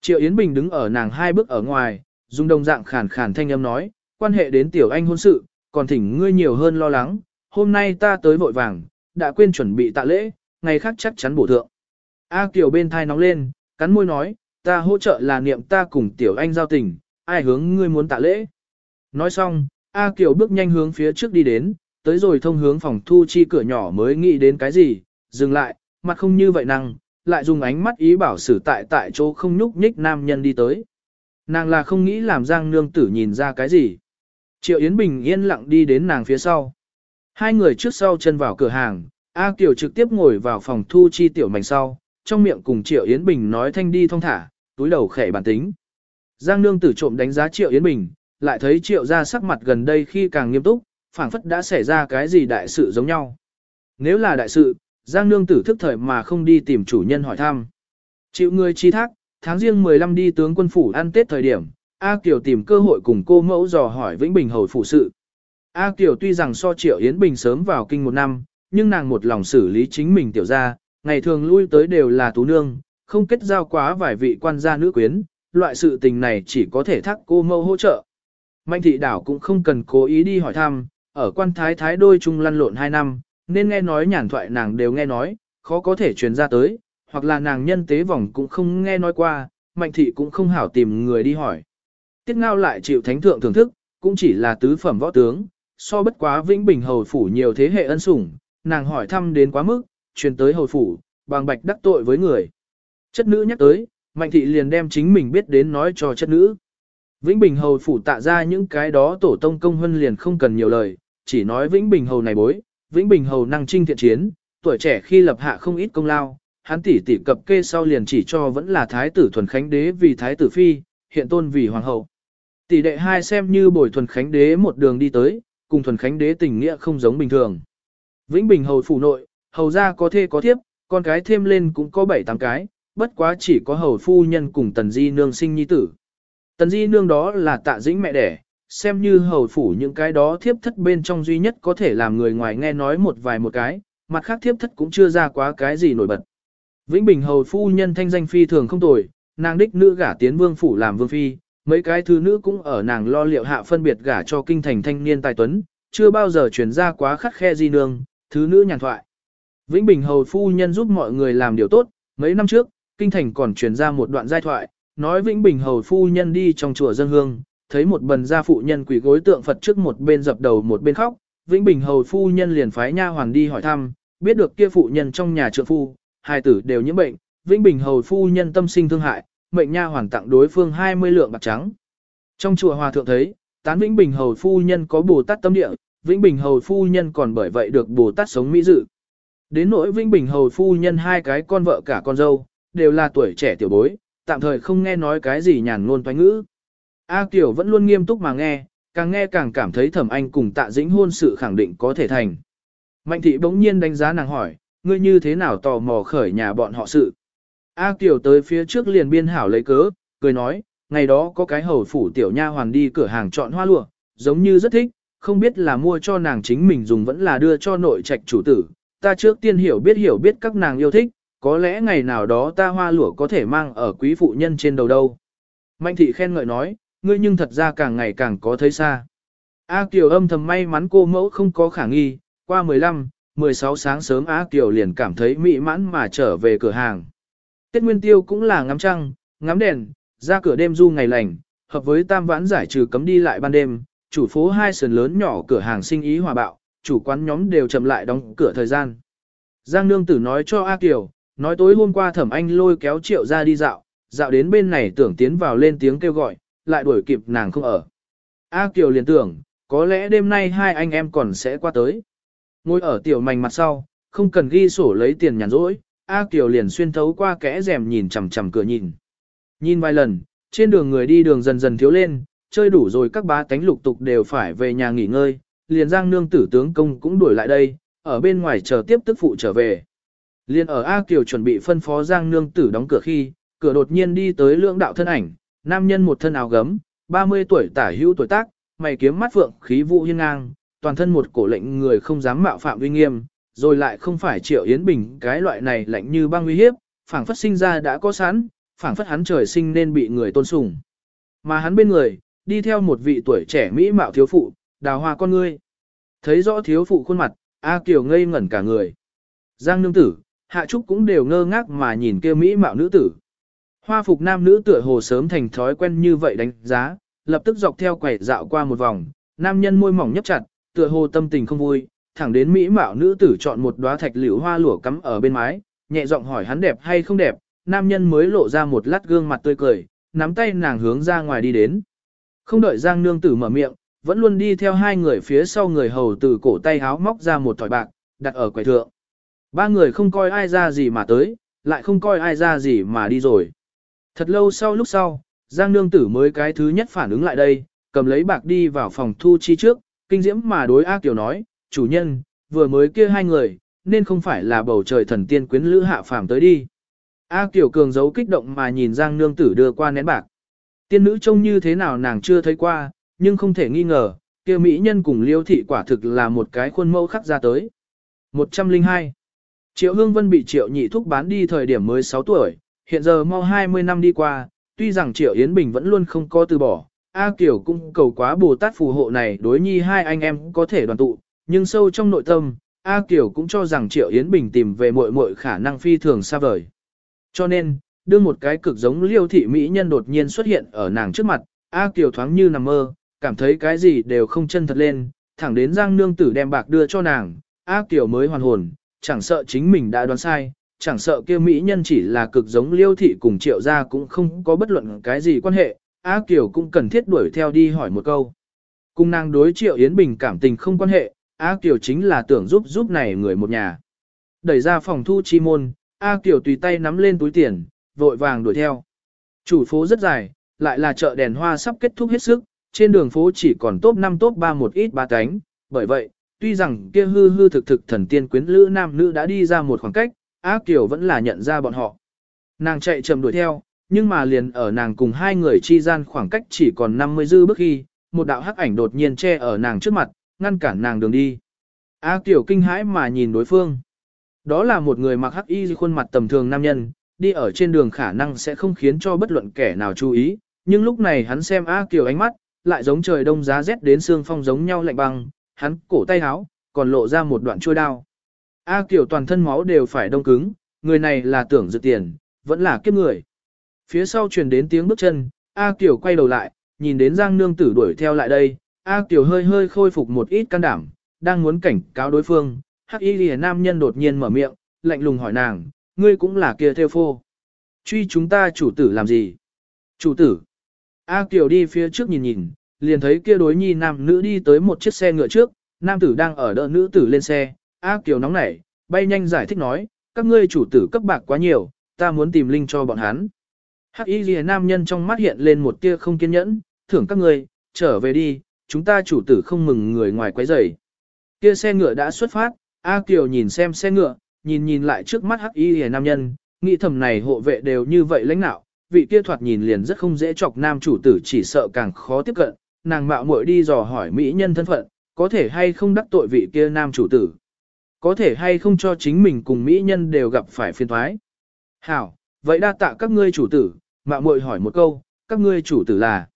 Triệu Yến Bình đứng ở nàng hai bước ở ngoài, dùng đồng dạng khàn khàn thanh âm nói, quan hệ đến tiểu anh hôn sự, còn thỉnh ngươi nhiều hơn lo lắng, hôm nay ta tới vội vàng, đã quên chuẩn bị tạ lễ, ngày khác chắc chắn bổ thượng. A Kiều bên thai nóng lên, cắn môi nói, ta hỗ trợ là niệm ta cùng tiểu anh giao tình, ai hướng ngươi muốn tạ lễ. Nói xong, A Kiều bước nhanh hướng phía trước đi đến, tới rồi thông hướng phòng thu chi cửa nhỏ mới nghĩ đến cái gì, dừng lại, mặt không như vậy năng, lại dùng ánh mắt ý bảo xử tại tại chỗ không nhúc nhích nam nhân đi tới. Nàng là không nghĩ làm Giang Nương Tử nhìn ra cái gì. Triệu Yến Bình yên lặng đi đến nàng phía sau. Hai người trước sau chân vào cửa hàng, A Kiều trực tiếp ngồi vào phòng thu chi tiểu mảnh sau, trong miệng cùng Triệu Yến Bình nói thanh đi thong thả, túi đầu khẽ bản tính. Giang Nương Tử trộm đánh giá Triệu Yến Bình, lại thấy Triệu ra sắc mặt gần đây khi càng nghiêm túc, phảng phất đã xảy ra cái gì đại sự giống nhau. Nếu là đại sự, Giang Nương Tử thức thời mà không đi tìm chủ nhân hỏi thăm. Chịu người chi thác, tháng riêng 15 đi tướng quân phủ ăn Tết thời điểm, A Kiều tìm cơ hội cùng cô mẫu dò hỏi Vĩnh Bình hầu phủ sự. A Kiều tuy rằng so Triệu Yến Bình sớm vào kinh một năm, nhưng nàng một lòng xử lý chính mình tiểu ra, ngày thường lui tới đều là tú nương, không kết giao quá vài vị quan gia nữ quyến, loại sự tình này chỉ có thể thác cô mẫu hỗ trợ. Mạnh thị đảo cũng không cần cố ý đi hỏi thăm, ở quan thái thái đôi chung lăn lộn 2 năm, nên nghe nói nhàn thoại nàng đều nghe nói, khó có thể truyền ra tới, hoặc là nàng nhân tế vòng cũng không nghe nói qua, mạnh thị cũng không hảo tìm người đi hỏi. Tiết ngao lại chịu thánh thượng thưởng thức, cũng chỉ là tứ phẩm võ tướng, so bất quá vĩnh bình hầu phủ nhiều thế hệ ân sủng, nàng hỏi thăm đến quá mức, truyền tới hầu phủ, bằng bạch đắc tội với người. Chất nữ nhắc tới, mạnh thị liền đem chính mình biết đến nói cho chất nữ. Vĩnh Bình Hầu phủ tạ ra những cái đó tổ tông công huân liền không cần nhiều lời, chỉ nói Vĩnh Bình Hầu này bối, Vĩnh Bình Hầu năng trinh thiện chiến, tuổi trẻ khi lập hạ không ít công lao, hắn tỷ tỷ cập kê sau liền chỉ cho vẫn là thái tử thuần khánh đế vì thái tử phi, hiện tôn vì hoàng hậu. Tỷ đệ hai xem như bồi thuần khánh đế một đường đi tới, cùng thuần khánh đế tình nghĩa không giống bình thường. Vĩnh Bình hầu phủ nội, hầu gia có thê có thiếp, con cái thêm lên cũng có bảy tám cái, bất quá chỉ có hầu phu nhân cùng tần di nương sinh nhi tử. Tần di nương đó là tạ dĩnh mẹ đẻ, xem như hầu phủ những cái đó thiếp thất bên trong duy nhất có thể làm người ngoài nghe nói một vài một cái, mặt khác thiếp thất cũng chưa ra quá cái gì nổi bật. Vĩnh Bình hầu phu nhân thanh danh phi thường không tồi, nàng đích nữ gả tiến vương phủ làm vương phi, mấy cái thứ nữ cũng ở nàng lo liệu hạ phân biệt gả cho kinh thành thanh niên tài tuấn, chưa bao giờ truyền ra quá khắc khe di nương, thứ nữ nhàn thoại. Vĩnh Bình hầu phu nhân giúp mọi người làm điều tốt, mấy năm trước, kinh thành còn truyền ra một đoạn giai thoại, nói Vĩnh Bình hầu phu nhân đi trong chùa dân hương, thấy một bần gia phụ nhân quỳ gối tượng Phật trước một bên dập đầu một bên khóc, Vĩnh Bình hầu phu nhân liền phái nha hoàn đi hỏi thăm, biết được kia phụ nhân trong nhà trượng phu, hai tử đều nhiễm bệnh, Vĩnh Bình hầu phu nhân tâm sinh thương hại, mệnh nha hoàn tặng đối phương 20 lượng bạc trắng. Trong chùa hòa thượng thấy, tán Vĩnh Bình hầu phu nhân có Bồ Tát tâm địa, Vĩnh Bình hầu phu nhân còn bởi vậy được Bồ Tát sống mỹ dự. Đến nỗi Vĩnh Bình hầu phu nhân hai cái con vợ cả con dâu, đều là tuổi trẻ tiểu bối, tạm thời không nghe nói cái gì nhàn ngôn toán ngữ. A Kiều vẫn luôn nghiêm túc mà nghe, càng nghe càng cảm thấy thẩm anh cùng tạ dĩnh hôn sự khẳng định có thể thành. Mạnh thị bỗng nhiên đánh giá nàng hỏi, ngươi như thế nào tò mò khởi nhà bọn họ sự. A Kiều tới phía trước liền biên hảo lấy cớ, cười nói, ngày đó có cái hầu phủ tiểu nha hoàn đi cửa hàng chọn hoa lụa, giống như rất thích, không biết là mua cho nàng chính mình dùng vẫn là đưa cho nội trạch chủ tử. Ta trước tiên hiểu biết hiểu biết các nàng yêu thích, có lẽ ngày nào đó ta hoa lụa có thể mang ở quý phụ nhân trên đầu đâu. Mạnh thị khen ngợi nói, ngươi nhưng thật ra càng ngày càng có thấy xa. A Kiều âm thầm may mắn cô mẫu không có khả nghi, qua 15, 16 sáng sớm A Kiều liền cảm thấy mỹ mãn mà trở về cửa hàng. Tết Nguyên Tiêu cũng là ngắm trăng, ngắm đèn, ra cửa đêm du ngày lành, hợp với tam vãn giải trừ cấm đi lại ban đêm, chủ phố hai sườn lớn nhỏ cửa hàng sinh ý hòa bạo, chủ quán nhóm đều chậm lại đóng cửa thời gian. Giang Nương Tử nói cho A Kiều, nói tối hôm qua thẩm anh lôi kéo triệu ra đi dạo, dạo đến bên này tưởng tiến vào lên tiếng kêu gọi, lại đuổi kịp nàng không ở. A Kiều liền tưởng, có lẽ đêm nay hai anh em còn sẽ qua tới. Ngồi ở tiểu mảnh mặt sau, không cần ghi sổ lấy tiền nhàn rỗi, A Kiều liền xuyên thấu qua kẽ rèm nhìn chằm chằm cửa nhìn. Nhìn vài lần, trên đường người đi đường dần dần thiếu lên, chơi đủ rồi các bá tánh lục tục đều phải về nhà nghỉ ngơi, liền giang nương tử tướng công cũng đuổi lại đây, ở bên ngoài chờ tiếp tức phụ trở về. Liền ở A Kiều chuẩn bị phân phó giang nương tử đóng cửa khi, cửa đột nhiên đi tới lưỡng đạo thân ảnh, nam nhân một thân áo gấm, 30 tuổi tả hữu tuổi tác, mày kiếm mắt phượng khí vũ hiên ngang, toàn thân một cổ lệnh người không dám mạo phạm uy nghiêm, rồi lại không phải Triệu Yến Bình cái loại này lạnh như băng uy hiếp, phảng phất sinh ra đã có sẵn, phảng phất hắn trời sinh nên bị người tôn sùng. Mà hắn bên người, đi theo một vị tuổi trẻ mỹ mạo thiếu phụ, đào hoa con ngươi. Thấy rõ thiếu phụ khuôn mặt, A Kiều ngây ngẩn cả người. Giang nương tử, Hạ Trúc cũng đều ngơ ngác mà nhìn kia mỹ mạo nữ tử. Hoa phục nam nữ tựa hồ sớm thành thói quen như vậy đánh giá, lập tức dọc theo quầy dạo qua một vòng, nam nhân môi mỏng nhấp chặt, tựa hồ tâm tình không vui, thẳng đến mỹ mạo nữ tử chọn một đóa thạch liễu hoa lụa cắm ở bên mái, nhẹ giọng hỏi hắn đẹp hay không đẹp, nam nhân mới lộ ra một lát gương mặt tươi cười, nắm tay nàng hướng ra ngoài đi đến. Không đợi Giang nương tử mở miệng, vẫn luôn đi theo hai người phía sau người hầu từ cổ tay háo móc ra một thỏi bạc, đặt ở quầy thượng. Ba người không coi ai ra gì mà tới, lại không coi ai ra gì mà đi rồi. Thật lâu sau lúc sau, Giang nương tử mới cái thứ nhất phản ứng lại đây, cầm lấy bạc đi vào phòng thu chi trước, kinh diễm mà đối ác tiểu nói, chủ nhân, vừa mới kia hai người, nên không phải là bầu trời thần tiên quyến lữ hạ phàm tới đi. A Kiều Cường giấu kích động mà nhìn Giang Nương Tử đưa qua nén bạc. Tiên nữ trông như thế nào nàng chưa thấy qua, nhưng không thể nghi ngờ, kia mỹ nhân cùng liêu thị quả thực là một cái khuôn mẫu khắc ra tới. 102. Triệu Hương Vân bị Triệu Nhị Thúc bán đi thời điểm mới 6 tuổi, hiện giờ mau 20 năm đi qua, tuy rằng Triệu Yến Bình vẫn luôn không có từ bỏ, A Kiều cũng cầu quá Bồ Tát phù hộ này đối nhi hai anh em có thể đoàn tụ, nhưng sâu trong nội tâm, A Kiều cũng cho rằng Triệu Yến Bình tìm về muội muội khả năng phi thường xa vời. Cho nên, đưa một cái cực giống liêu thị mỹ nhân đột nhiên xuất hiện ở nàng trước mặt, A Kiều thoáng như nằm mơ, cảm thấy cái gì đều không chân thật lên, thẳng đến Giang Nương Tử đem bạc đưa cho nàng, A Kiều mới hoàn hồn, chẳng sợ chính mình đã đoán sai, chẳng sợ kia mỹ nhân chỉ là cực giống liêu thị cùng triệu gia cũng không có bất luận cái gì quan hệ, A Kiều cũng cần thiết đuổi theo đi hỏi một câu. Cùng nàng đối triệu Yến Bình cảm tình không quan hệ, A Kiều chính là tưởng giúp giúp này người một nhà. Đẩy ra phòng thu chi môn, A Kiều tùy tay nắm lên túi tiền, vội vàng đuổi theo. Chủ phố rất dài, lại là chợ đèn hoa sắp kết thúc hết sức, trên đường phố chỉ còn top 5 top 3 một ít ba cánh, bởi vậy, tuy rằng kia hư hư thực thực thần tiên quyến lữ nam nữ đã đi ra một khoảng cách, A Kiều vẫn là nhận ra bọn họ. Nàng chạy chậm đuổi theo, nhưng mà liền ở nàng cùng hai người chi gian khoảng cách chỉ còn 50 dư bước khi, một đạo hắc ảnh đột nhiên che ở nàng trước mặt, ngăn cản nàng đường đi. A Kiều kinh hãi mà nhìn đối phương. Đó là một người mặc hắc y khuôn mặt tầm thường nam nhân, đi ở trên đường khả năng sẽ không khiến cho bất luận kẻ nào chú ý, nhưng lúc này hắn xem A Kiều ánh mắt, lại giống trời đông giá rét đến xương phong giống nhau lạnh băng, hắn cổ tay háo, còn lộ ra một đoạn chuôi đao. A Kiều toàn thân máu đều phải đông cứng, người này là tưởng dự tiền, vẫn là kiếp người. Phía sau truyền đến tiếng bước chân, A Kiều quay đầu lại, nhìn đến Giang Nương Tử đuổi theo lại đây, A Kiều hơi hơi khôi phục một ít can đảm, đang muốn cảnh cáo đối phương, Hắc Y lìa nam nhân đột nhiên mở miệng, lạnh lùng hỏi nàng, ngươi cũng là kia theo phô. Truy chúng ta chủ tử làm gì? Chủ tử. A Kiều đi phía trước nhìn nhìn, liền thấy kia đối nhi nam nữ đi tới một chiếc xe ngựa trước, nam tử đang ở đỡ nữ tử lên xe. A Kiều nóng nảy, bay nhanh giải thích nói, các ngươi chủ tử cấp bạc quá nhiều, ta muốn tìm linh cho bọn hắn. Hắc y ghi nam nhân trong mắt hiện lên một tia không kiên nhẫn, thưởng các ngươi, trở về đi, chúng ta chủ tử không mừng người ngoài quấy rầy. Kia xe ngựa đã xuất phát, A Kiều nhìn xem xe ngựa, nhìn nhìn lại trước mắt hắc y ghi nam nhân, nghĩ thầm này hộ vệ đều như vậy lãnh nạo, vị kia thoạt nhìn liền rất không dễ chọc nam chủ tử chỉ sợ càng khó tiếp cận, nàng mạo muội đi dò hỏi mỹ nhân thân phận, có thể hay không đắc tội vị kia nam chủ tử. Có thể hay không cho chính mình cùng mỹ nhân đều gặp phải phiền thoái. Hảo, vậy đa tạ các ngươi chủ tử, Mạ muội hỏi một câu, các ngươi chủ tử là.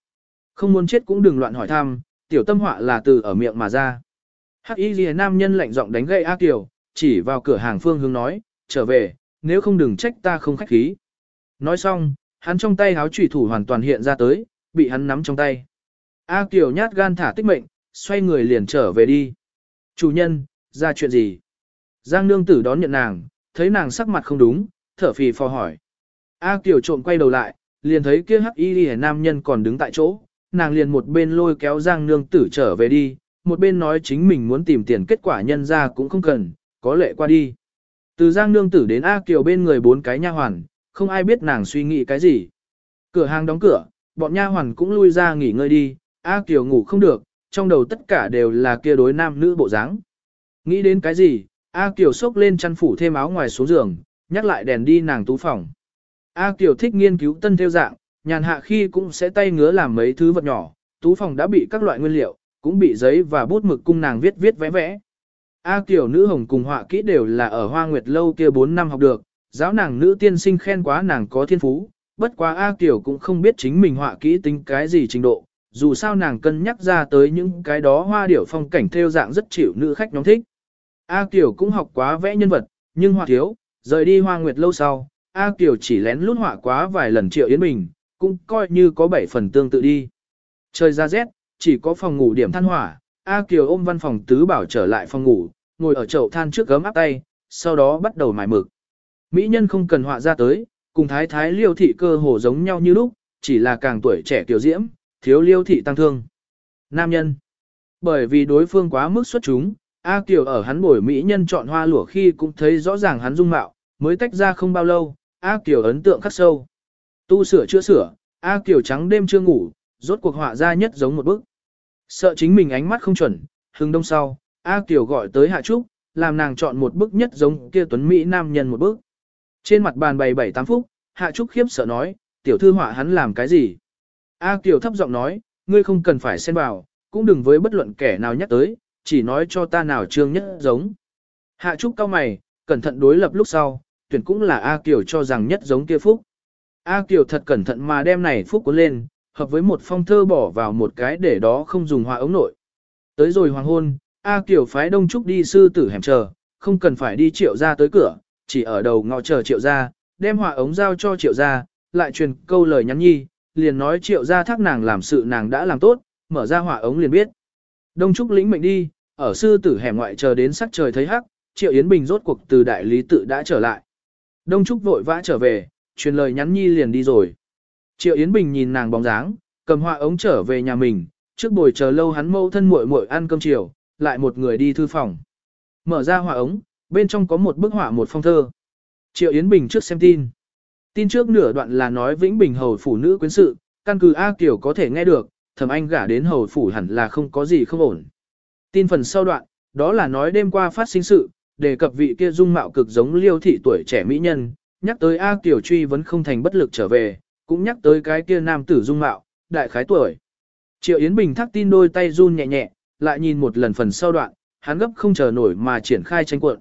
Không muốn chết cũng đừng loạn hỏi thăm, tiểu tâm họa là từ ở miệng mà ra. Hắc y lìa nam nhân lạnh giọng đánh gậy A Kiều, chỉ vào cửa hàng phương hướng nói, trở về, nếu không đừng trách ta không khách khí. Nói xong, hắn trong tay háo trùy thủ hoàn toàn hiện ra tới, bị hắn nắm trong tay. A Kiều nhát gan thả tích mệnh, xoay người liền trở về đi. Chủ nhân, ra chuyện gì? Giang nương tử đón nhận nàng, thấy nàng sắc mặt không đúng, thở phì phò hỏi. A Kiều trộm quay đầu lại, liền thấy kia hắc y lìa nam nhân còn đứng tại chỗ, nàng liền một bên lôi kéo Giang nương tử trở về đi, một bên nói chính mình muốn tìm tiền kết quả nhân ra cũng không cần, có lệ qua đi. Từ Giang nương tử đến A Kiều bên người bốn cái nha hoàn, không ai biết nàng suy nghĩ cái gì. Cửa hàng đóng cửa, bọn nha hoàn cũng lui ra nghỉ ngơi đi, A Kiều ngủ không được, trong đầu tất cả đều là kia đối nam nữ bộ dáng. Nghĩ đến cái gì, A Kiều xốc lên chăn phủ thêm áo ngoài xuống giường, nhắc lại đèn đi nàng tú phòng. A Kiều thích nghiên cứu tân theo dạng, nhàn hạ khi cũng sẽ tay ngứa làm mấy thứ vật nhỏ, tú phòng đã bị các loại nguyên liệu, cũng bị giấy và bút mực cung nàng viết viết vẽ vẽ. A Kiều nữ hồng cùng họa kỹ đều là ở Hoa Nguyệt lâu kia 4 năm học được, giáo nàng nữ tiên sinh khen quá nàng có thiên phú, bất quá A Kiều cũng không biết chính mình họa kỹ tính cái gì trình độ, dù sao nàng cân nhắc ra tới những cái đó hoa điểu phong cảnh theo dạng rất chịu nữ khách nhóm thích. A Kiều cũng học quá vẽ nhân vật, nhưng họa thiếu, rời đi Hoa Nguyệt lâu sau, A Kiều chỉ lén lút họa quá vài lần Triệu Yến Bình, cũng coi như có bảy phần tương tự đi. Trời ra rét, chỉ có phòng ngủ điểm than hỏa, A Kiều ôm văn phòng tứ bảo trở lại phòng ngủ, ngồi ở chậu than trước gấm áp tay, sau đó bắt đầu mài mực. Mỹ nhân không cần họa ra tới, cùng thái thái liêu thị cơ hồ giống nhau như lúc, chỉ là càng tuổi trẻ tiểu diễm, thiếu liêu thị tăng thương. Nam nhân. Bởi vì đối phương quá mức xuất chúng, A Kiều ở hắn bồi Mỹ nhân chọn hoa lửa khi cũng thấy rõ ràng hắn dung mạo, mới tách ra không bao lâu, A Kiều ấn tượng khắc sâu. Tu sửa chữa sửa, A Kiều trắng đêm chưa ngủ, rốt cuộc họa ra nhất giống một bức. Sợ chính mình ánh mắt không chuẩn, hưng đông sau, A Kiều gọi tới Hạ Trúc, làm nàng chọn một bức nhất giống kia tuấn Mỹ nam nhân một bức. Trên mặt bàn bày bảy tám phút, Hạ Trúc khiếp sợ nói, tiểu thư họa hắn làm cái gì? A Kiều thấp giọng nói, ngươi không cần phải xen vào, cũng đừng với bất luận kẻ nào nhắc tới, chỉ nói cho ta nào trương nhất giống. Hạ Trúc cao mày, cẩn thận đối lập lúc sau, tuyển cũng là A Kiều cho rằng nhất giống kia phúc. A Kiều thật cẩn thận mà đem này phúc cuốn lên, hợp với một phong thơ bỏ vào một cái để đó không dùng hòa ống nội. Tới rồi hoàng hôn, A Kiều phái Đông Trúc đi sư tử hẻm chờ, không cần phải đi triệu ra tới cửa, chỉ ở đầu ngõ chờ triệu ra, đem hòa ống giao cho triệu ra, lại truyền câu lời nhắn nhi, liền nói triệu ra thác nàng làm sự nàng đã làm tốt, mở ra hòa ống liền biết. Đông Trúc lĩnh mệnh đi, ở sư tử hẻm ngoại chờ đến sắc trời thấy hắc, triệu Yến Bình rốt cuộc từ đại lý tự đã trở lại. Đông Trúc vội vã trở về, truyền lời nhắn nhi liền đi rồi. Triệu Yến Bình nhìn nàng bóng dáng, cầm họa ống trở về nhà mình, trước buổi chờ lâu hắn mâu thân muội muội ăn cơm chiều, lại một người đi thư phòng. Mở ra họa ống, bên trong có một bức họa một phong thơ. Triệu Yến Bình trước xem tin. Tin trước nửa đoạn là nói Vĩnh Bình hầu phủ nữ quyến sự, căn cứ A Kiều có thể nghe được, thầm anh gả đến hầu phủ hẳn là không có gì không ổn. Tin phần sau đoạn, đó là nói đêm qua phát sinh sự, đề cập vị kia dung mạo cực giống liêu thị tuổi trẻ mỹ nhân, nhắc tới A Kiều truy vẫn không thành bất lực trở về, cũng nhắc tới cái kia nam tử dung mạo, đại khái tuổi. Triệu Yến Bình thắc tin đôi tay run nhẹ nhẹ, lại nhìn một lần phần sau đoạn, hắn gấp không chờ nổi mà triển khai tranh cuộn.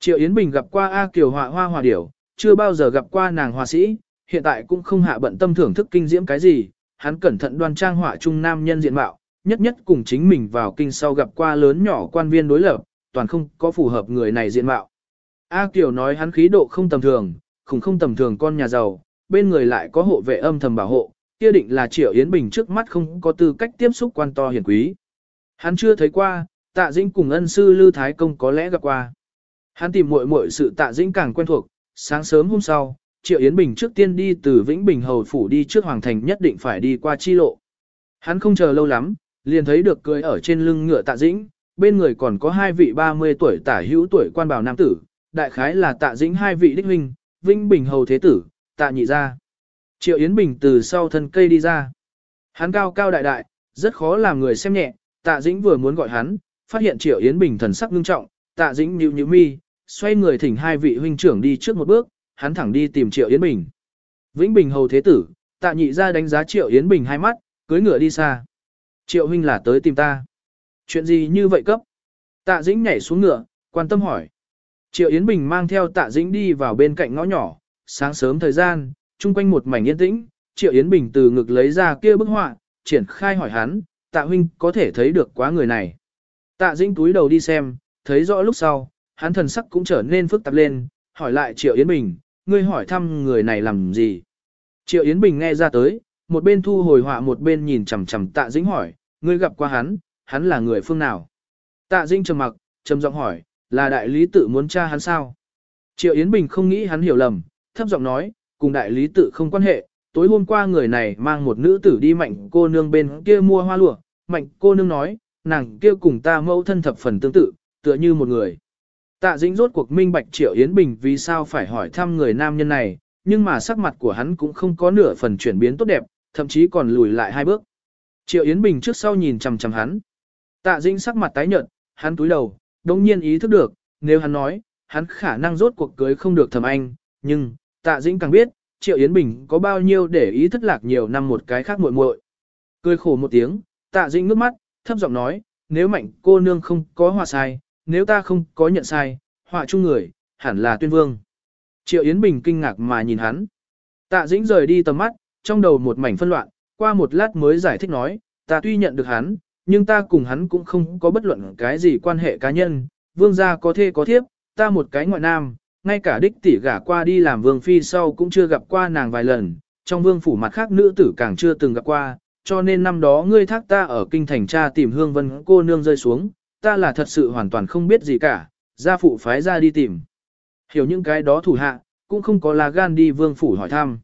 Triệu Yến Bình gặp qua A Kiều họa hoa hòa điểu, chưa bao giờ gặp qua nàng hòa sĩ, hiện tại cũng không hạ bận tâm thưởng thức kinh diễm cái gì, hắn cẩn thận đoan trang họa trung nam nhân diện mạo, nhất nhất cùng chính mình vào kinh sau gặp qua lớn nhỏ quan viên đối lập, toàn không có phù hợp người này diện mạo. A Kiều nói hắn khí độ không tầm thường, khủng không tầm thường con nhà giàu, bên người lại có hộ vệ âm thầm bảo hộ, kia định là Triệu Yến Bình trước mắt không có tư cách tiếp xúc quan to hiển quý. Hắn chưa thấy qua, tạ dĩnh cùng ân sư Lư Thái Công có lẽ gặp qua. Hắn tìm muội muội sự tạ dĩnh càng quen thuộc, sáng sớm hôm sau, Triệu Yến Bình trước tiên đi từ Vĩnh Bình Hầu Phủ đi trước Hoàng Thành nhất định phải đi qua chi lộ. Hắn không chờ lâu lắm, liền thấy được cười ở trên lưng ngựa tạ dĩnh, bên người còn có hai vị 30 tuổi tả hữu tuổi quan bào nam tử, đại khái là tạ dĩnh hai vị đích huynh, Vĩnh Bình hầu thế tử, tạ nhị ra. Triệu Yến Bình từ sau thân cây đi ra. Hắn cao cao đại đại, rất khó làm người xem nhẹ, tạ dĩnh vừa muốn gọi hắn, phát hiện Triệu Yến Bình thần sắc nghiêm trọng, tạ dĩnh nhíu nhíu mi, xoay người thỉnh hai vị huynh trưởng đi trước một bước, hắn thẳng đi tìm Triệu Yến Bình. Vĩnh Bình hầu thế tử, tạ nhị ra đánh giá Triệu Yến Bình hai mắt, cưới ngựa đi xa. Triệu huynh là tới tìm ta. Chuyện gì như vậy cấp? Tạ dĩnh nhảy xuống ngựa, quan tâm hỏi. Triệu Yến Bình mang theo tạ dĩnh đi vào bên cạnh ngõ nhỏ, sáng sớm thời gian, chung quanh một mảnh yên tĩnh, Triệu Yến Bình từ ngực lấy ra kia bức họa, triển khai hỏi hắn, tạ huynh có thể thấy được quá người này. Tạ dĩnh túi đầu đi xem, thấy rõ lúc sau, hắn thần sắc cũng trở nên phức tạp lên, hỏi lại Triệu Yến Bình, ngươi hỏi thăm người này làm gì. Triệu Yến Bình nghe ra tới, một bên thu hồi họa một bên nhìn chằm chằm tạ dĩnh hỏi, ngươi gặp qua hắn, hắn là người phương nào. Tạ dĩnh trầm mặc, trầm giọng hỏi, là đại lý tự muốn tra hắn sao? Triệu Yến Bình không nghĩ hắn hiểu lầm, thấp giọng nói, cùng đại lý tự không quan hệ, tối hôm qua người này mang một nữ tử đi mạnh cô nương bên kia mua hoa lụa, mạnh cô nương nói, nàng kia cùng ta mẫu thân thập phần tương tự, tựa như một người. Tạ dĩnh rốt cuộc minh bạch Triệu Yến Bình vì sao phải hỏi thăm người nam nhân này, nhưng mà sắc mặt của hắn cũng không có nửa phần chuyển biến tốt đẹp, thậm chí còn lùi lại hai bước. Triệu Yến Bình trước sau nhìn chằm chằm hắn. Tạ dĩnh sắc mặt tái nhợt, hắn túi đầu, đồng nhiên ý thức được, nếu hắn nói, hắn khả năng rốt cuộc cưới không được thầm anh, nhưng, tạ dĩnh càng biết, Triệu Yến Bình có bao nhiêu để ý thất lạc nhiều năm một cái khác muội muội. Cười khổ một tiếng, tạ dĩnh ngước mắt, thấp giọng nói, nếu mạnh cô nương không có họa sai, nếu ta không có nhận sai, họa chung người, hẳn là tuyên vương. Triệu Yến Bình kinh ngạc mà nhìn hắn. Tạ dĩnh rời đi tầm mắt, trong đầu một mảnh phân loạn, qua một lát mới giải thích nói, ta tuy nhận được hắn, nhưng ta cùng hắn cũng không có bất luận cái gì quan hệ cá nhân, vương gia có thê có thiếp, ta một cái ngoại nam, ngay cả đích tỷ gả qua đi làm vương phi sau cũng chưa gặp qua nàng vài lần, trong vương phủ mặt khác nữ tử càng chưa từng gặp qua, cho nên năm đó ngươi thác ta ở kinh thành cha tìm hương vân cô nương rơi xuống, ta là thật sự hoàn toàn không biết gì cả, gia phụ phái ra đi tìm. Hiểu những cái đó thủ hạ, cũng không có là gan đi vương phủ hỏi thăm.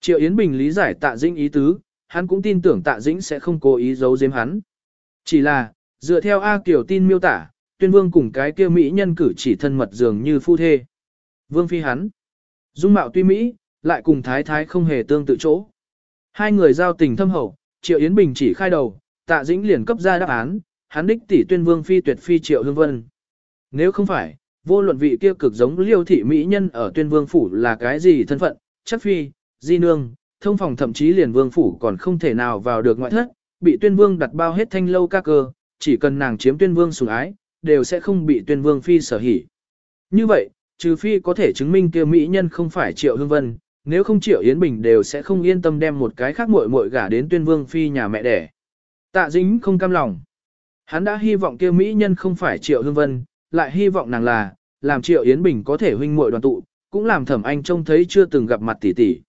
Triệu Yến Bình lý giải tạ dĩnh ý tứ, hắn cũng tin tưởng tạ dĩnh sẽ không cố ý giấu giếm hắn. Chỉ là, dựa theo A Kiều tin miêu tả, tuyên vương cùng cái kia mỹ nhân cử chỉ thân mật dường như phu thê. Vương phi hắn. Dung mạo tuy Mỹ, lại cùng thái thái không hề tương tự chỗ. Hai người giao tình thâm hậu, Triệu Yến Bình chỉ khai đầu, tạ dĩnh liền cấp ra đáp án, hắn đích tỷ tuyên vương phi tuyệt phi Triệu Hương Vân. Nếu không phải, vô luận vị kia cực giống liêu thị mỹ nhân ở tuyên vương phủ là cái gì thân phận, chắc phi, di nương, thông phòng thậm chí liền vương phủ còn không thể nào vào được ngoại thất, bị tuyên vương đặt bao hết thanh lâu ca cơ, chỉ cần nàng chiếm tuyên vương sủng ái, đều sẽ không bị tuyên vương phi sở hỉ. Như vậy, trừ phi có thể chứng minh kia mỹ nhân không phải Triệu Hương Vân, nếu không Triệu Yến Bình đều sẽ không yên tâm đem một cái khác muội muội gả đến tuyên vương phi nhà mẹ đẻ. Tạ dính không cam lòng. Hắn đã hy vọng kia mỹ nhân không phải Triệu Hương Vân, lại hy vọng nàng là, làm Triệu Yến Bình có thể huynh muội đoàn tụ, cũng làm thẩm anh trông thấy chưa từng gặp mặt tỷ tỷ.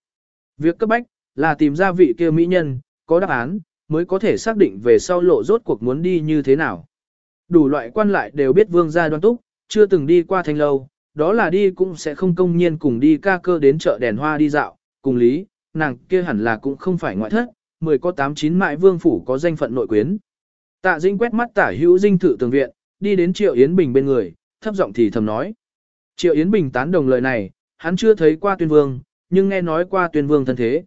Việc cấp bách, là tìm ra vị kia mỹ nhân, có đáp án, mới có thể xác định về sau lộ rốt cuộc muốn đi như thế nào. Đủ loại quan lại đều biết vương gia đoan túc, chưa từng đi qua thanh lâu, đó là đi cũng sẽ không công nhiên cùng đi ca cơ đến chợ đèn hoa đi dạo, cùng lý, nàng kia hẳn là cũng không phải ngoại thất, mười có tám chín mại vương phủ có danh phận nội quyến. Tạ Dinh quét mắt tả hữu dinh thự tường viện, đi đến Triệu Yến Bình bên người, thấp giọng thì thầm nói. Triệu Yến Bình tán đồng lời này, hắn chưa thấy qua tuyên vương, nhưng nghe nói qua tuyên vương thân thế.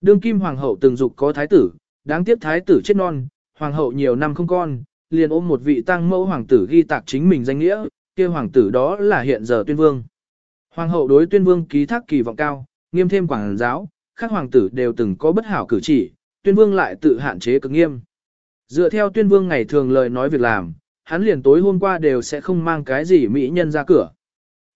Đương kim hoàng hậu từng dục có thái tử, đáng tiếc thái tử chết non, hoàng hậu nhiều năm không con, liền ôm một vị tăng mẫu hoàng tử ghi tạc chính mình danh nghĩa, kia hoàng tử đó là hiện giờ tuyên vương. Hoàng hậu đối tuyên vương ký thác kỳ vọng cao, nghiêm thêm quảng giáo, các hoàng tử đều từng có bất hảo cử chỉ, tuyên vương lại tự hạn chế cực nghiêm. Dựa theo tuyên vương ngày thường lời nói việc làm, hắn liền tối hôm qua đều sẽ không mang cái gì mỹ nhân ra cửa.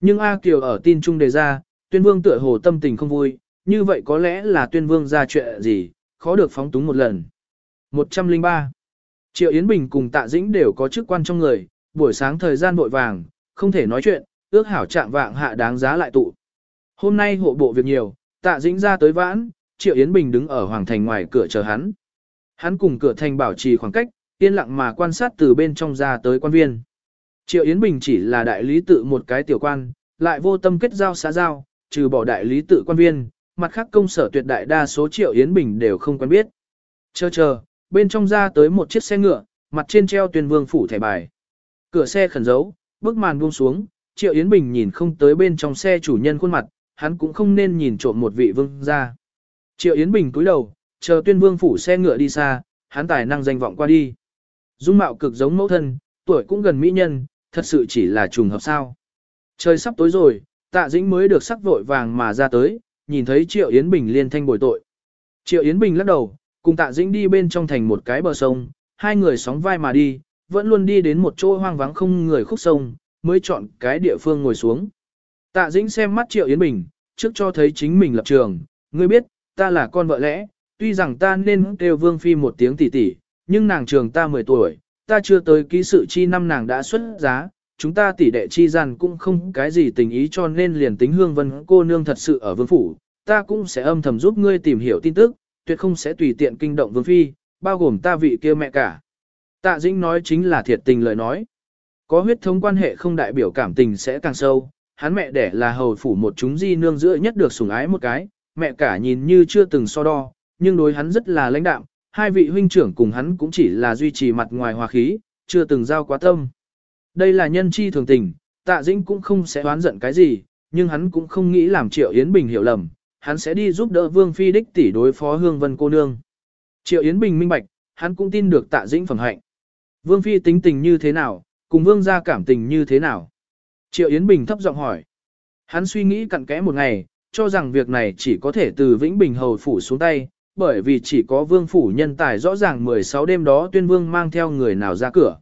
Nhưng A Kiều ở tin trung đề ra, tuyên vương tựa hồ tâm tình không vui, như vậy có lẽ là tuyên vương ra chuyện gì, khó được phóng túng một lần. 103. Triệu Yến Bình cùng Tạ Dĩnh đều có chức quan trong người, buổi sáng thời gian vội vàng, không thể nói chuyện, ước hảo trạng vạng hạ đáng giá lại tụ. Hôm nay hộ bộ việc nhiều, Tạ Dĩnh ra tới vãn, Triệu Yến Bình đứng ở hoàng thành ngoài cửa chờ hắn. Hắn cùng cửa thành bảo trì khoảng cách, yên lặng mà quan sát từ bên trong ra tới quan viên. Triệu Yến Bình chỉ là đại lý tự một cái tiểu quan, lại vô tâm kết giao xã giao, trừ bỏ đại lý tự quan viên, mặt khác công sở tuyệt đại đa số Triệu Yến Bình đều không quen biết. Chờ chờ, bên trong ra tới một chiếc xe ngựa, mặt trên treo tuyên vương phủ thẻ bài. Cửa xe khẩn giấu, bức màn buông xuống, Triệu Yến Bình nhìn không tới bên trong xe chủ nhân khuôn mặt, hắn cũng không nên nhìn trộm một vị vương gia. Triệu Yến Bình cúi đầu, chờ tuyên vương phủ xe ngựa đi xa, hắn tài năng danh vọng qua đi. Dung mạo cực giống mẫu thân, tuổi cũng gần mỹ nhân, thật sự chỉ là trùng hợp sao. Trời sắp tối rồi, tạ dĩnh mới được sắc vội vàng mà ra tới, nhìn thấy Triệu Yến Bình liên thanh bồi tội. Triệu Yến Bình lắc đầu, cùng tạ dĩnh đi bên trong thành một cái bờ sông, hai người sóng vai mà đi, vẫn luôn đi đến một chỗ hoang vắng không người khúc sông, mới chọn cái địa phương ngồi xuống. Tạ dĩnh xem mắt Triệu Yến Bình, trước cho thấy chính mình lập trường, ngươi biết, ta là con vợ lẽ, tuy rằng ta nên kêu Vương Phi một tiếng tỷ tỷ, nhưng nàng trường ta 10 tuổi, ta chưa tới ký sự chi năm nàng đã xuất giá, chúng ta tỷ đệ chi gian cũng không cái gì tình ý cho nên liền tính hương vân cô nương thật sự ở vương phủ, ta cũng sẽ âm thầm giúp ngươi tìm hiểu tin tức, tuyệt không sẽ tùy tiện kinh động vương phi, bao gồm ta vị kia mẹ cả. Tạ Dĩnh nói chính là thiệt tình lời nói. Có huyết thống quan hệ không đại biểu cảm tình sẽ càng sâu, hắn mẹ đẻ là hầu phủ một chúng di nương giữa nhất được sủng ái một cái, mẹ cả nhìn như chưa từng so đo, nhưng đối hắn rất là lãnh đạm, hai vị huynh trưởng cùng hắn cũng chỉ là duy trì mặt ngoài hòa khí, chưa từng giao quá tâm. Đây là nhân chi thường tình, tạ dĩnh cũng không sẽ oán giận cái gì, nhưng hắn cũng không nghĩ làm Triệu Yến Bình hiểu lầm, hắn sẽ đi giúp đỡ Vương Phi đích tỷ đối phó Hương Vân cô nương. Triệu Yến Bình minh bạch, hắn cũng tin được tạ dĩnh phẩm hạnh. Vương Phi tính tình như thế nào, cùng Vương gia cảm tình như thế nào? Triệu Yến Bình thấp giọng hỏi. Hắn suy nghĩ cặn kẽ một ngày, cho rằng việc này chỉ có thể từ Vĩnh Bình Hầu Phủ xuống tay, bởi vì chỉ có Vương Phủ nhân tài rõ ràng 16 đêm đó tuyên Vương mang theo người nào ra cửa.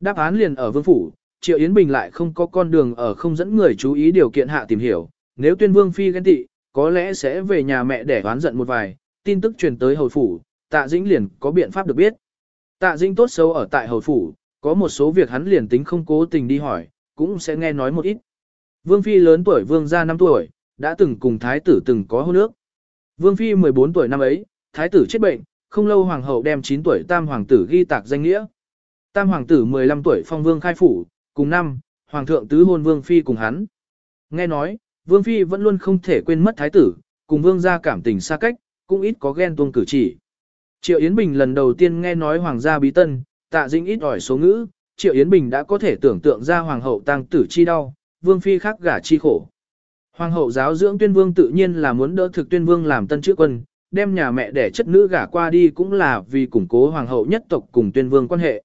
Đáp án liền ở Vương Phủ, Triệu Yến Bình lại không có con đường ở không dẫn người chú ý điều kiện hạ tìm hiểu, nếu tuyên Vương Phi ghen tị, có lẽ sẽ về nhà mẹ để oán giận một vài, tin tức truyền tới Hầu Phủ, Tạ Dĩnh liền có biện pháp được biết. Tạ Dĩnh tốt xấu ở tại Hầu Phủ, có một số việc hắn liền tính không cố tình đi hỏi, cũng sẽ nghe nói một ít. Vương Phi lớn tuổi Vương gia 5 tuổi, đã từng cùng Thái tử từng có hôn ước. Vương Phi 14 tuổi năm ấy, Thái tử chết bệnh, không lâu Hoàng hậu đem 9 tuổi Tam Hoàng tử ghi tạc danh nghĩa. Tam Hoàng tử 15 tuổi phong Vương khai phủ, cùng năm, Hoàng thượng tứ hôn Vương Phi cùng hắn. Nghe nói, Vương Phi vẫn luôn không thể quên mất Thái tử, cùng Vương gia cảm tình xa cách, cũng ít có ghen tuông cử chỉ. Triệu Yến Bình lần đầu tiên nghe nói Hoàng gia bí tân, tạ dĩnh ít ỏi số ngữ, Triệu Yến Bình đã có thể tưởng tượng ra Hoàng hậu tăng tử chi đau, Vương Phi khác gả chi khổ. Hoàng hậu giáo dưỡng tuyên vương tự nhiên là muốn đỡ thực tuyên vương làm tân chữ quân, đem nhà mẹ đẻ chất nữ gả qua đi cũng là vì củng cố hoàng hậu nhất tộc cùng tuyên vương quan hệ.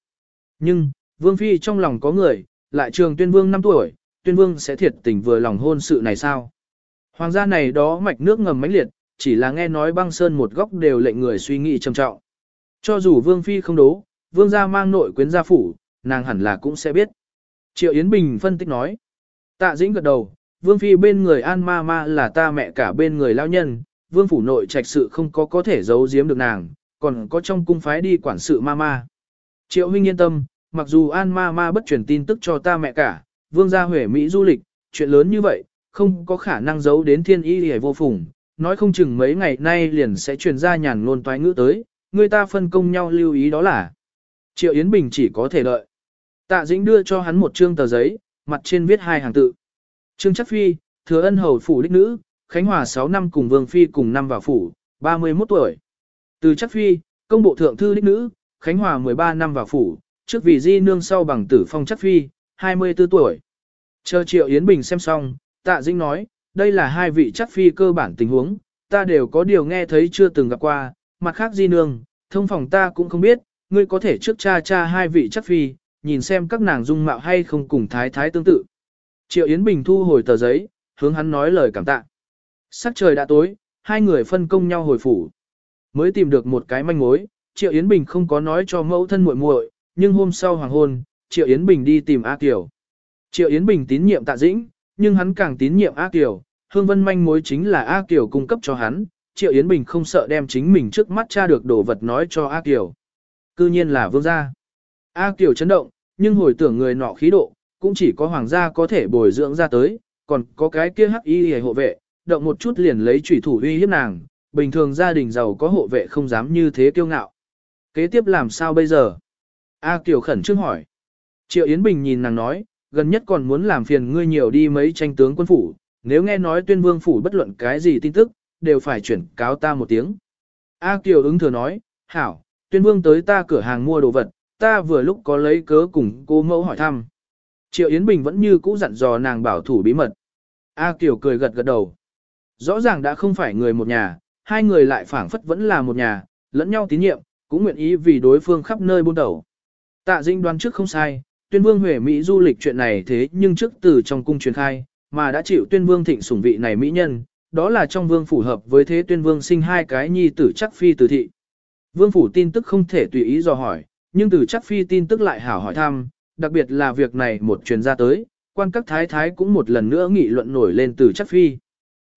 Nhưng, vương phi trong lòng có người, lại trường tuyên vương 5 tuổi, tuyên vương sẽ thiệt tình vừa lòng hôn sự này sao? Hoàng gia này đó mạch nước ngầm mãnh liệt, chỉ là nghe nói băng sơn một góc đều lệnh người suy nghĩ trầm trọng. Cho dù vương phi không đố, vương gia mang nội quyến gia phủ, nàng hẳn là cũng sẽ biết. Triệu Yến Bình phân tích nói. Tạ dĩnh gật đầu, vương phi bên người an ma ma là ta mẹ cả bên người lao nhân, vương phủ nội trạch sự không có có thể giấu giếm được nàng, còn có trong cung phái đi quản sự ma ma. Triệu huynh yên tâm, mặc dù an ma ma bất truyền tin tức cho ta mẹ cả, vương gia huệ Mỹ du lịch, chuyện lớn như vậy, không có khả năng giấu đến thiên y hề vô phùng, nói không chừng mấy ngày nay liền sẽ truyền ra nhàn ngôn toái ngữ tới, người ta phân công nhau lưu ý đó là. Triệu Yến Bình chỉ có thể đợi. Tạ Dĩnh đưa cho hắn một trương tờ giấy, mặt trên viết hai hàng tự. Trương Chắc Phi, thừa ân hầu phủ đích nữ, Khánh Hòa 6 năm cùng Vương Phi cùng năm vào phủ, 31 tuổi. Từ Chắc Phi, công bộ thượng thư đích nữ, Khánh Hòa 13 năm vào phủ, trước vì di nương sau bằng tử phong Chắc Phi, 24 tuổi. Chờ Triệu Yến Bình xem xong, Tạ Dĩnh nói, đây là hai vị Chắc Phi cơ bản tình huống, ta đều có điều nghe thấy chưa từng gặp qua, mặt khác di nương, thông phòng ta cũng không biết, ngươi có thể trước cha cha hai vị Chắc Phi, nhìn xem các nàng dung mạo hay không cùng thái thái tương tự. Triệu Yến Bình thu hồi tờ giấy, hướng hắn nói lời cảm tạ. Sắc trời đã tối, hai người phân công nhau hồi phủ. Mới tìm được một cái manh mối, Triệu Yến Bình không có nói cho mẫu thân muội muội, nhưng hôm sau hoàng hôn, Triệu Yến Bình đi tìm A Kiều. Triệu Yến Bình tín nhiệm Tạ Dĩnh, nhưng hắn càng tín nhiệm A Kiều, Hương Vân manh mối chính là A Kiều cung cấp cho hắn, Triệu Yến Bình không sợ đem chính mình trước mắt tra được đồ vật nói cho A Kiều. Cư nhiên là vương gia. A Kiều chấn động, nhưng hồi tưởng người nọ khí độ, cũng chỉ có hoàng gia có thể bồi dưỡng ra tới, còn có cái kia hắc y hề hộ vệ, động một chút liền lấy chủy thủ uy hiếp nàng, bình thường gia đình giàu có hộ vệ không dám như thế kiêu ngạo. Kế tiếp làm sao bây giờ? A Kiều khẩn trương hỏi. Triệu Yến Bình nhìn nàng nói, gần nhất còn muốn làm phiền ngươi nhiều đi mấy tranh tướng quân phủ, nếu nghe nói tuyên vương phủ bất luận cái gì tin tức, đều phải chuyển cáo ta một tiếng. A Kiều ứng thừa nói, hảo, tuyên vương tới ta cửa hàng mua đồ vật, ta vừa lúc có lấy cớ cùng cô mẫu hỏi thăm. Triệu Yến Bình vẫn như cũ dặn dò nàng bảo thủ bí mật. A Kiều cười gật gật đầu. Rõ ràng đã không phải người một nhà, hai người lại phảng phất vẫn là một nhà, lẫn nhau tín nhiệm, cũng nguyện ý vì đối phương khắp nơi buôn đầu. Tạ Dinh đoán trước không sai, tuyên vương Huệ Mỹ du lịch chuyện này thế nhưng trước từ trong cung truyền khai, mà đã chịu tuyên vương thịnh sủng vị này Mỹ nhân, đó là trong vương phủ hợp với thế tuyên vương sinh hai cái nhi tử chắc phi tử thị. Vương phủ tin tức không thể tùy ý dò hỏi, nhưng từ chắc phi tin tức lại hảo hỏi thăm, đặc biệt là việc này một truyền ra tới, quan các thái thái cũng một lần nữa nghị luận nổi lên từ chắc phi.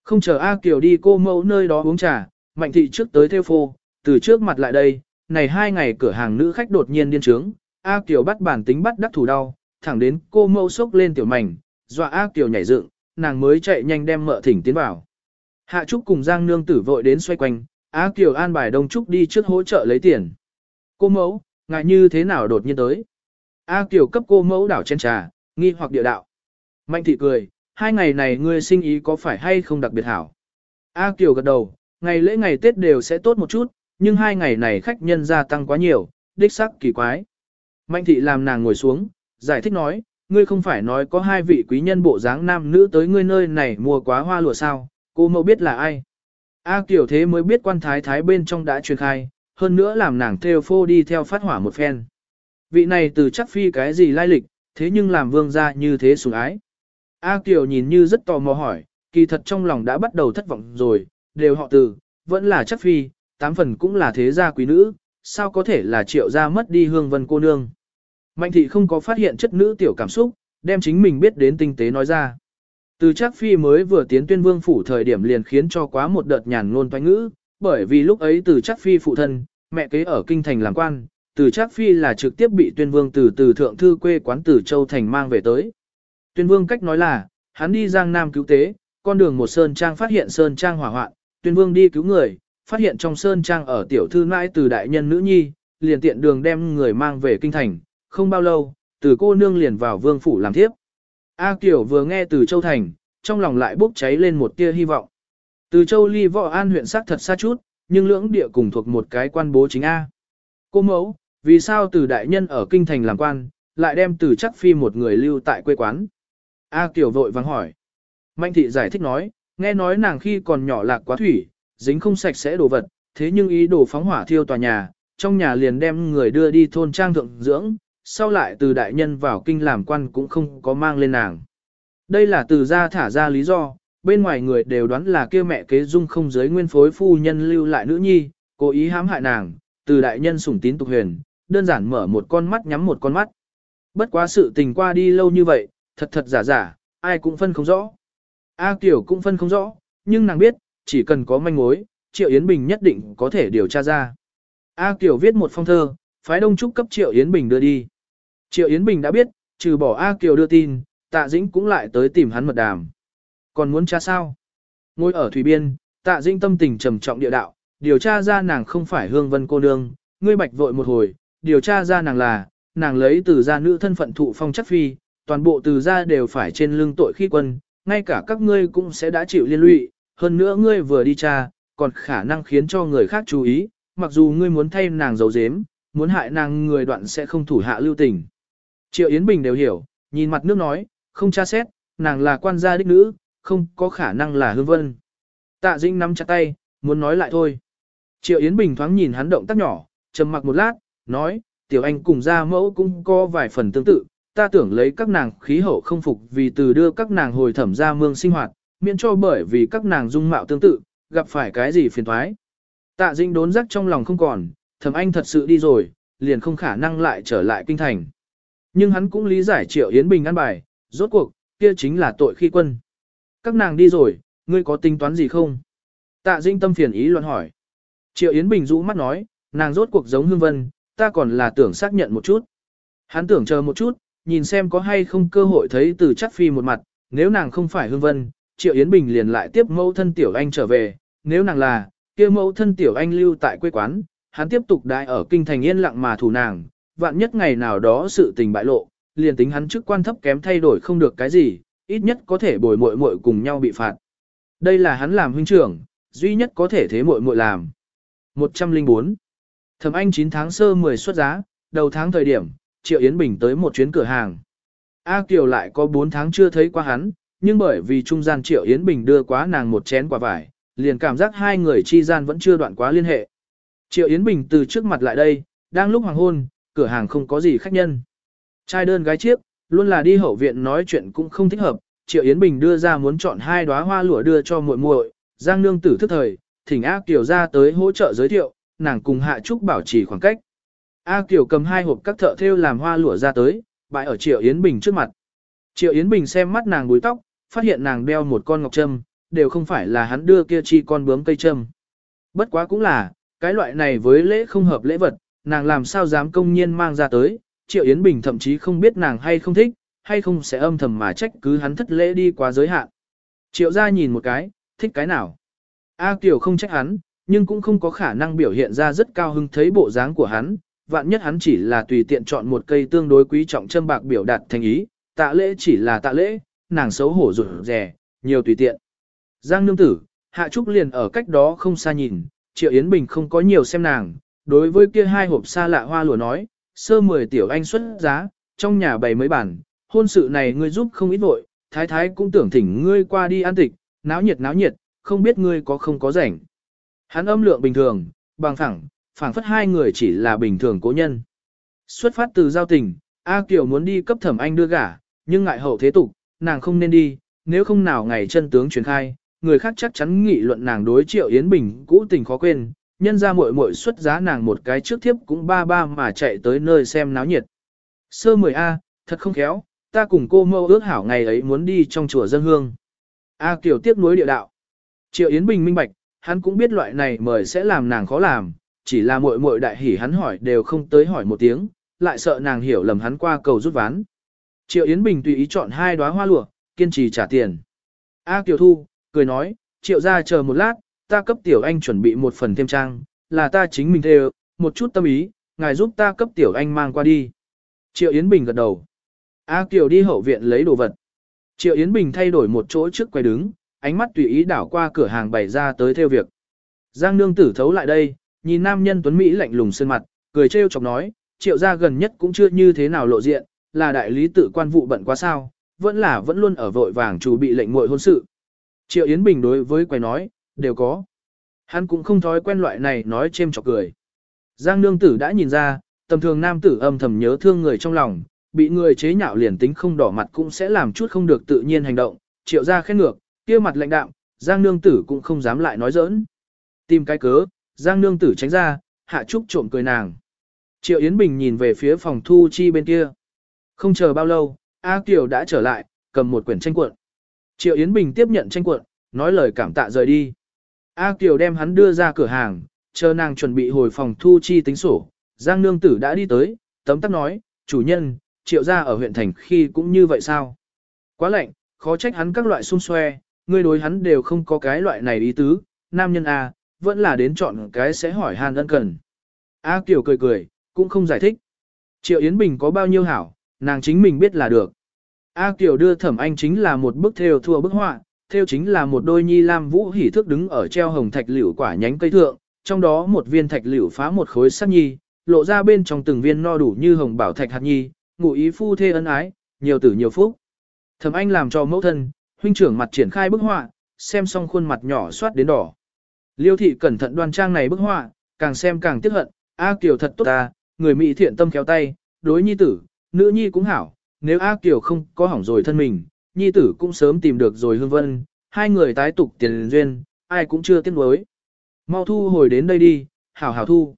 Không chờ A Kiều đi cô mẫu nơi đó uống trà, mạnh thị trước tới theo phô, từ trước mặt lại đây, này hai ngày cửa hàng nữ khách đột nhiên điên trướng, A Kiều bắt bản tính bắt đắc thủ đau, thẳng đến cô mẫu sốc lên tiểu mảnh, dọa A Kiều nhảy dựng, nàng mới chạy nhanh đem mợ thỉnh tiến vào. Hạ Trúc cùng Giang Nương tử vội đến xoay quanh, A Kiều an bài Đông Trúc đi trước hỗ trợ lấy tiền. Cô mẫu, ngại như thế nào đột nhiên tới. A Kiều cấp cô mẫu đảo chén trà, nghi hoặc địa đạo. Mạnh thị cười, hai ngày này ngươi sinh ý có phải hay không đặc biệt hảo. A Kiều gật đầu, ngày lễ ngày Tết đều sẽ tốt một chút, nhưng hai ngày này khách nhân gia tăng quá nhiều, đích sắc kỳ quái. Mạnh thị làm nàng ngồi xuống, giải thích nói, ngươi không phải nói có hai vị quý nhân bộ dáng nam nữ tới ngươi nơi này mua quá hoa lụa sao, cô mẫu biết là ai. A Kiều thế mới biết quan thái thái bên trong đã truyền khai, hơn nữa làm nàng theo phô đi theo phát hỏa một phen. Vị này từ chắc phi cái gì lai lịch, thế nhưng làm vương gia như thế sủng ái. A Kiều nhìn như rất tò mò hỏi, kỳ thật trong lòng đã bắt đầu thất vọng rồi, đều họ từ, vẫn là chắc phi, tám phần cũng là thế gia quý nữ, sao có thể là triệu gia mất đi hương vân cô nương. Mạnh thị không có phát hiện chất nữ tiểu cảm xúc, đem chính mình biết đến tinh tế nói ra. Từ chắc phi mới vừa tiến tuyên vương phủ thời điểm liền khiến cho quá một đợt nhàn ngôn toanh ngữ, bởi vì lúc ấy từ chắc phi phụ thân, mẹ kế ở kinh thành làm quan, từ Trác phi là trực tiếp bị tuyên vương từ từ thượng thư quê quán từ châu thành mang về tới. Tuyên vương cách nói là, hắn đi giang nam cứu tế, con đường một sơn trang phát hiện sơn trang hỏa hoạn, tuyên vương đi cứu người, phát hiện trong sơn trang ở tiểu thư mãi từ đại nhân nữ nhi, liền tiện đường đem người mang về kinh thành, không bao lâu, từ cô nương liền vào vương phủ làm thiếp. A Kiều vừa nghe từ Châu Thành, trong lòng lại bốc cháy lên một tia hy vọng. Từ Châu ly võ an huyện sắc thật xa chút, nhưng lưỡng địa cùng thuộc một cái quan bố chính A. Cô mẫu, vì sao từ đại nhân ở kinh thành làm quan, lại đem từ chắc phi một người lưu tại quê quán? A Kiều vội vắng hỏi. Mạnh thị giải thích nói, nghe nói nàng khi còn nhỏ lạc quá thủy, dính không sạch sẽ đồ vật, thế nhưng ý đồ phóng hỏa thiêu tòa nhà, trong nhà liền đem người đưa đi thôn trang thượng dưỡng, sau lại từ đại nhân vào kinh làm quan cũng không có mang lên nàng. Đây là từ ra thả ra lý do, bên ngoài người đều đoán là kia mẹ kế dung không giới nguyên phối phu nhân lưu lại nữ nhi, cố ý hãm hại nàng, từ đại nhân sủng tín tục huyền, đơn giản mở một con mắt nhắm một con mắt. Bất quá sự tình qua đi lâu như vậy, thật thật giả giả, ai cũng phân không rõ. A Kiều cũng phân không rõ, nhưng nàng biết, chỉ cần có manh mối, Triệu Yến Bình nhất định có thể điều tra ra. A Kiều viết một phong thơ, phái Đông Trúc cấp Triệu Yến Bình đưa đi. Triệu Yến Bình đã biết, trừ bỏ A Kiều đưa tin, Tạ Dĩnh cũng lại tới tìm hắn mật đàm. Còn muốn tra sao? Ngồi ở thủy biên, Tạ Dĩnh tâm tình trầm trọng địa đạo, điều tra ra nàng không phải Hương Vân cô nương, ngươi bạch vội một hồi, điều tra ra nàng là, nàng lấy từ gia nữ thân phận thụ phong chất phi, toàn bộ từ gia đều phải trên lưng tội khi quân, ngay cả các ngươi cũng sẽ đã chịu liên lụy, hơn nữa ngươi vừa đi tra, còn khả năng khiến cho người khác chú ý, mặc dù ngươi muốn thay nàng giấu giếm, muốn hại nàng người đoạn sẽ không thủ hạ lưu tình. Triệu Yến Bình đều hiểu, nhìn mặt nước nói, không tra xét, nàng là quan gia đích nữ, không có khả năng là hương vân. Tạ Dĩnh nắm chặt tay, muốn nói lại thôi. Triệu Yến Bình thoáng nhìn hắn động tác nhỏ, trầm mặc một lát, nói, tiểu anh cùng gia mẫu cũng có vài phần tương tự, ta tưởng lấy các nàng khí hậu không phục vì từ đưa các nàng hồi thẩm ra mương sinh hoạt, miễn cho bởi vì các nàng dung mạo tương tự, gặp phải cái gì phiền thoái. Tạ dinh đốn rắc trong lòng không còn, thẩm anh thật sự đi rồi, liền không khả năng lại trở lại kinh thành. Nhưng hắn cũng lý giải Triệu Yến Bình ăn bài, rốt cuộc, kia chính là tội khi quân. Các nàng đi rồi, ngươi có tính toán gì không? Tạ Dinh tâm phiền ý luận hỏi. Triệu Yến Bình rũ mắt nói, nàng rốt cuộc giống Hương Vân, ta còn là tưởng xác nhận một chút. Hắn tưởng chờ một chút, nhìn xem có hay không cơ hội thấy từ chắc phi một mặt, nếu nàng không phải Hương Vân, Triệu Yến Bình liền lại tiếp mẫu thân Tiểu Anh trở về, nếu nàng là, kia mẫu thân Tiểu Anh lưu tại quê quán, hắn tiếp tục đại ở kinh thành yên lặng mà thủ nàng, vạn nhất ngày nào đó sự tình bại lộ, liền tính hắn chức quan thấp kém thay đổi không được cái gì, ít nhất có thể bồi muội muội cùng nhau bị phạt. Đây là hắn làm huynh trưởng, duy nhất có thể thế muội muội làm. 104. Thẩm Anh 9 tháng sơ 10 xuất giá, đầu tháng thời điểm, Triệu Yến Bình tới một chuyến cửa hàng. A Kiều lại có 4 tháng chưa thấy qua hắn, nhưng bởi vì trung gian Triệu Yến Bình đưa quá nàng một chén quả vải, liền cảm giác hai người chi gian vẫn chưa đoạn quá liên hệ. Triệu Yến Bình từ trước mặt lại đây, đang lúc hoàng hôn, cửa hàng không có gì khách nhân. Trai đơn gái chiếc, luôn là đi hậu viện nói chuyện cũng không thích hợp, Triệu Yến Bình đưa ra muốn chọn hai đóa hoa lụa đưa cho muội muội, Giang Nương tử thức thời, thỉnh A Kiều ra tới hỗ trợ giới thiệu, nàng cùng Hạ Trúc bảo trì khoảng cách. A Kiều cầm hai hộp các thợ thêu làm hoa lụa ra tới, bãi ở Triệu Yến Bình trước mặt. Triệu Yến Bình xem mắt nàng búi tóc, phát hiện nàng đeo một con ngọc trâm, đều không phải là hắn đưa kia chi con bướm cây trâm. Bất quá cũng là, cái loại này với lễ không hợp lễ vật, nàng làm sao dám công nhiên mang ra tới, Triệu Yến Bình thậm chí không biết nàng hay không thích, hay không sẽ âm thầm mà trách cứ hắn thất lễ đi quá giới hạn. Triệu gia nhìn một cái, thích cái nào. A Kiều không trách hắn, nhưng cũng không có khả năng biểu hiện ra rất cao hứng thấy bộ dáng của hắn, vạn nhất hắn chỉ là tùy tiện chọn một cây tương đối quý trọng châm bạc biểu đạt thành ý, tạ lễ chỉ là tạ lễ, nàng xấu hổ rụt rè, nhiều tùy tiện. Giang nương tử, Hạ Trúc liền ở cách đó không xa nhìn, Triệu Yến Bình không có nhiều xem nàng, đối với kia hai hộp xa lạ hoa lụa nói, sơ mười tiểu anh xuất giá, trong nhà bày mấy bản, hôn sự này ngươi giúp không ít vội, thái thái cũng tưởng thỉnh ngươi qua đi an tịch, náo nhiệt náo nhiệt, không biết ngươi có không có rảnh. Hắn âm lượng bình thường, bằng phẳng, phảng phất hai người chỉ là bình thường cố nhân. Xuất phát từ giao tình, A Kiều muốn đi cấp thẩm anh đưa gả, nhưng ngại hậu thế tục, nàng không nên đi, nếu không nào ngày chân tướng truyền khai, người khác chắc chắn nghị luận nàng đối triệu Yến Bình cũ tình khó quên, nhân ra muội muội xuất giá nàng một cái trước thiếp cũng ba ba mà chạy tới nơi xem náo nhiệt. Sơ mười A, thật không khéo, ta cùng cô mâu ước hảo ngày ấy muốn đi trong chùa dân hương. A Kiều tiếp nối địa đạo. Triệu Yến Bình minh bạch, hắn cũng biết loại này mời sẽ làm nàng khó làm, chỉ là muội muội đại hỉ hắn hỏi đều không tới hỏi một tiếng, lại sợ nàng hiểu lầm hắn qua cầu rút ván. Triệu Yến Bình tùy ý chọn hai đóa hoa lụa, kiên trì trả tiền. A Kiều Thu, cười nói, Triệu ra chờ một lát, ta cấp tiểu anh chuẩn bị một phần thêm trang, là ta chính mình theo, một chút tâm ý, ngài giúp ta cấp tiểu anh mang qua đi. Triệu Yến Bình gật đầu. A Kiều đi hậu viện lấy đồ vật. Triệu Yến Bình thay đổi một chỗ trước quay đứng, ánh mắt tùy ý đảo qua cửa hàng bày ra tới theo việc. Giang nương tử thấu lại đây, nhìn nam nhân tuấn Mỹ lạnh lùng sơn mặt, cười trêu chọc nói, triệu gia gần nhất cũng chưa như thế nào lộ diện, là đại lý tự quan vụ bận quá sao, vẫn là vẫn luôn ở vội vàng chủ bị lệnh muội hôn sự. Triệu Yến Bình đối với quầy nói, đều có. Hắn cũng không thói quen loại này nói chêm chọc cười. Giang nương tử đã nhìn ra, tầm thường nam tử âm thầm nhớ thương người trong lòng, bị người chế nhạo liền tính không đỏ mặt cũng sẽ làm chút không được tự nhiên hành động, triệu ra khét ngược, kia mặt lạnh đạm, Giang nương tử cũng không dám lại nói giỡn. Tìm cái cớ, Giang nương tử tránh ra, hạ trúc trộm cười nàng. Triệu Yến Bình nhìn về phía phòng thu chi bên kia. Không chờ bao lâu, A Kiều đã trở lại, cầm một quyển tranh cuộn. Triệu Yến Bình tiếp nhận tranh cuộn, nói lời cảm tạ rời đi. A Kiều đem hắn đưa ra cửa hàng, chờ nàng chuẩn bị hồi phòng thu chi tính sổ. Giang nương tử đã đi tới, tấm tắc nói, chủ nhân, triệu gia ở huyện thành khi cũng như vậy sao? Quá lạnh, khó trách hắn các loại xung xoe, ngươi đối hắn đều không có cái loại này ý tứ, nam nhân A, vẫn là đến chọn cái sẽ hỏi hàn ân cần. A Kiều cười cười, cũng không giải thích. Triệu Yến Bình có bao nhiêu hảo, nàng chính mình biết là được. A Kiều đưa thẩm anh chính là một bức theo thua bức họa, theo chính là một đôi nhi lam vũ hỉ thước đứng ở treo hồng thạch liễu quả nhánh cây thượng, trong đó một viên thạch liễu phá một khối sắc nhi, lộ ra bên trong từng viên no đủ như hồng bảo thạch hạt nhi, ngụ ý phu thê ân ái, nhiều tử nhiều phúc. Thẩm anh làm cho mẫu thân, huynh trưởng mặt triển khai bức họa, xem xong khuôn mặt nhỏ soát đến đỏ. Liêu thị cẩn thận đoan trang này bức họa, càng xem càng tiếc hận, A Kiều thật tốt ta, người mỹ thiện tâm khéo tay, đối nhi tử, nữ nhi cũng hảo, nếu A Kiều không có hỏng rồi thân mình, nhi tử cũng sớm tìm được rồi hương vân, hai người tái tục tiền duyên, ai cũng chưa tiếc nuối. Mau thu hồi đến đây đi, hảo hảo thu.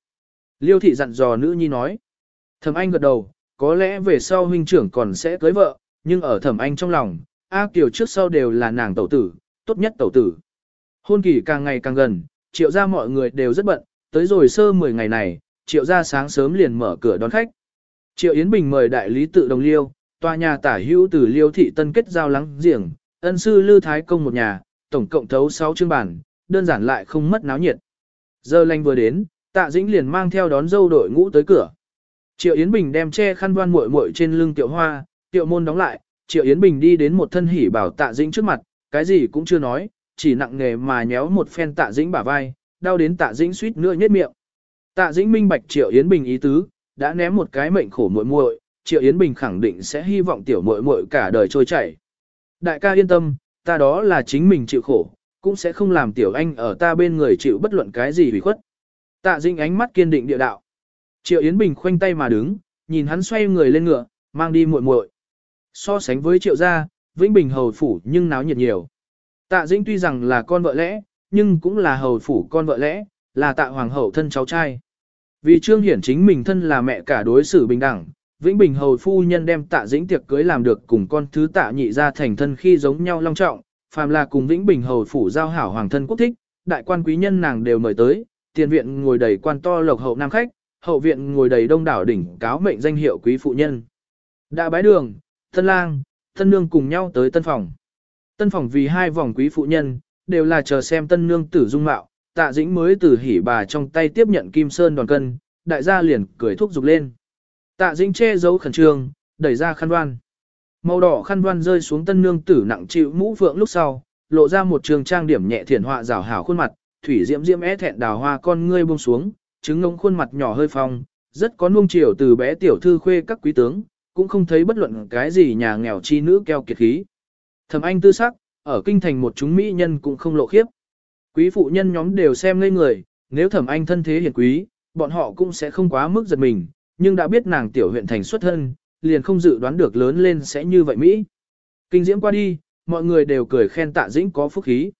Liêu thị dặn dò nữ nhi nói. Thẩm anh gật đầu, có lẽ về sau huynh trưởng còn sẽ cưới vợ, nhưng ở thẩm anh trong lòng, A Kiều trước sau đều là nàng tẩu tử, tốt nhất tẩu tử. Hôn kỳ càng ngày càng gần, triệu ra mọi người đều rất bận, tới rồi sơ 10 ngày này, triệu ra sáng sớm liền mở cửa đón khách. Triệu Yến Bình mời đại lý tự đồng liêu, tòa nhà tả hữu từ liêu thị tân kết giao lắng giềng, ân sư Lư Thái Công một nhà, tổng cộng thấu 6 chương bản, đơn giản lại không mất náo nhiệt. Giờ lành vừa đến, tạ dĩnh liền mang theo đón dâu đội ngũ tới cửa. Triệu Yến Bình đem che khăn voan muội muội trên lưng Tiểu hoa, Tiểu môn đóng lại, Triệu Yến Bình đi đến một thân hỉ bảo tạ dĩnh trước mặt, cái gì cũng chưa nói, chỉ nặng nghề mà nhéo một phen tạ dĩnh bả vai, đau đến tạ dĩnh suýt nữa nhếch miệng. Tạ dĩnh minh bạch Triệu Yến Bình ý tứ, đã ném một cái mệnh khổ muội muội, Triệu Yến Bình khẳng định sẽ hy vọng tiểu muội muội cả đời trôi chảy. Đại ca yên tâm, ta đó là chính mình chịu khổ, cũng sẽ không làm tiểu anh ở ta bên người chịu bất luận cái gì hủy khuất. Tạ Dĩnh ánh mắt kiên định địa đạo. Triệu Yến Bình khoanh tay mà đứng, nhìn hắn xoay người lên ngựa, mang đi muội muội. So sánh với Triệu gia, Vĩnh Bình hầu phủ nhưng náo nhiệt nhiều. Tạ Dĩnh tuy rằng là con vợ lẽ, nhưng cũng là hầu phủ con vợ lẽ, là tạ hoàng hậu thân cháu trai. Vì Trương Hiển chính mình thân là mẹ cả đối xử bình đẳng, Vĩnh Bình hầu phu nhân đem tạ dĩnh tiệc cưới làm được cùng con thứ tạ nhị ra thành thân khi giống nhau long trọng, phàm là cùng Vĩnh Bình hầu phủ giao hảo hoàng thân quốc thích, đại quan quý nhân nàng đều mời tới, tiền viện ngồi đầy quan to lộc hậu nam khách, hậu viện ngồi đầy đông đảo đỉnh cáo mệnh danh hiệu quý phụ nhân. Đã bái đường, tân lang, tân nương cùng nhau tới tân phòng. Tân phòng vì hai vòng quý phụ nhân, đều là chờ xem tân nương tử dung mạo, tạ dĩnh mới từ hỉ bà trong tay tiếp nhận kim sơn đoàn cân, đại gia liền cười thúc giục lên. Tạ dĩnh che giấu khẩn trương, đẩy ra khăn đoan. Màu đỏ khăn đoan rơi xuống tân nương tử nặng chịu mũ phượng lúc sau, lộ ra một trường trang điểm nhẹ thiển họa rào hảo khuôn mặt, thủy diễm diễm é thẹn đào hoa con ngươi buông xuống, trứng ngông khuôn mặt nhỏ hơi phong, rất có nuông chiều từ bé tiểu thư khuê các quý tướng, cũng không thấy bất luận cái gì nhà nghèo chi nữ keo kiệt khí. Thẩm anh tư sắc, ở kinh thành một chúng mỹ nhân cũng không lộ khiếp. Quý phụ nhân nhóm đều xem ngây người, nếu thẩm anh thân thế hiển quý, bọn họ cũng sẽ không quá mức giật mình, nhưng đã biết nàng tiểu huyện thành xuất thân, liền không dự đoán được lớn lên sẽ như vậy Mỹ. Kinh diễm qua đi, mọi người đều cười khen tạ dĩnh có phúc khí.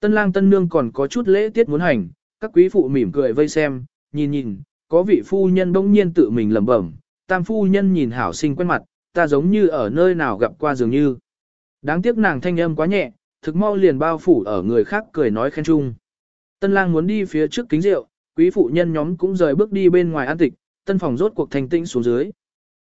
Tân lang tân nương còn có chút lễ tiết muốn hành, các quý phụ mỉm cười vây xem, nhìn nhìn, có vị phu nhân bỗng nhiên tự mình lẩm bẩm, tam phu nhân nhìn hảo sinh quen mặt, ta giống như ở nơi nào gặp qua dường như. Đáng tiếc nàng thanh âm quá nhẹ, thực mau liền bao phủ ở người khác cười nói khen chung. Tân lang muốn đi phía trước kính rượu, quý phụ nhân nhóm cũng rời bước đi bên ngoài an tịch, tân phòng rốt cuộc thành tĩnh xuống dưới.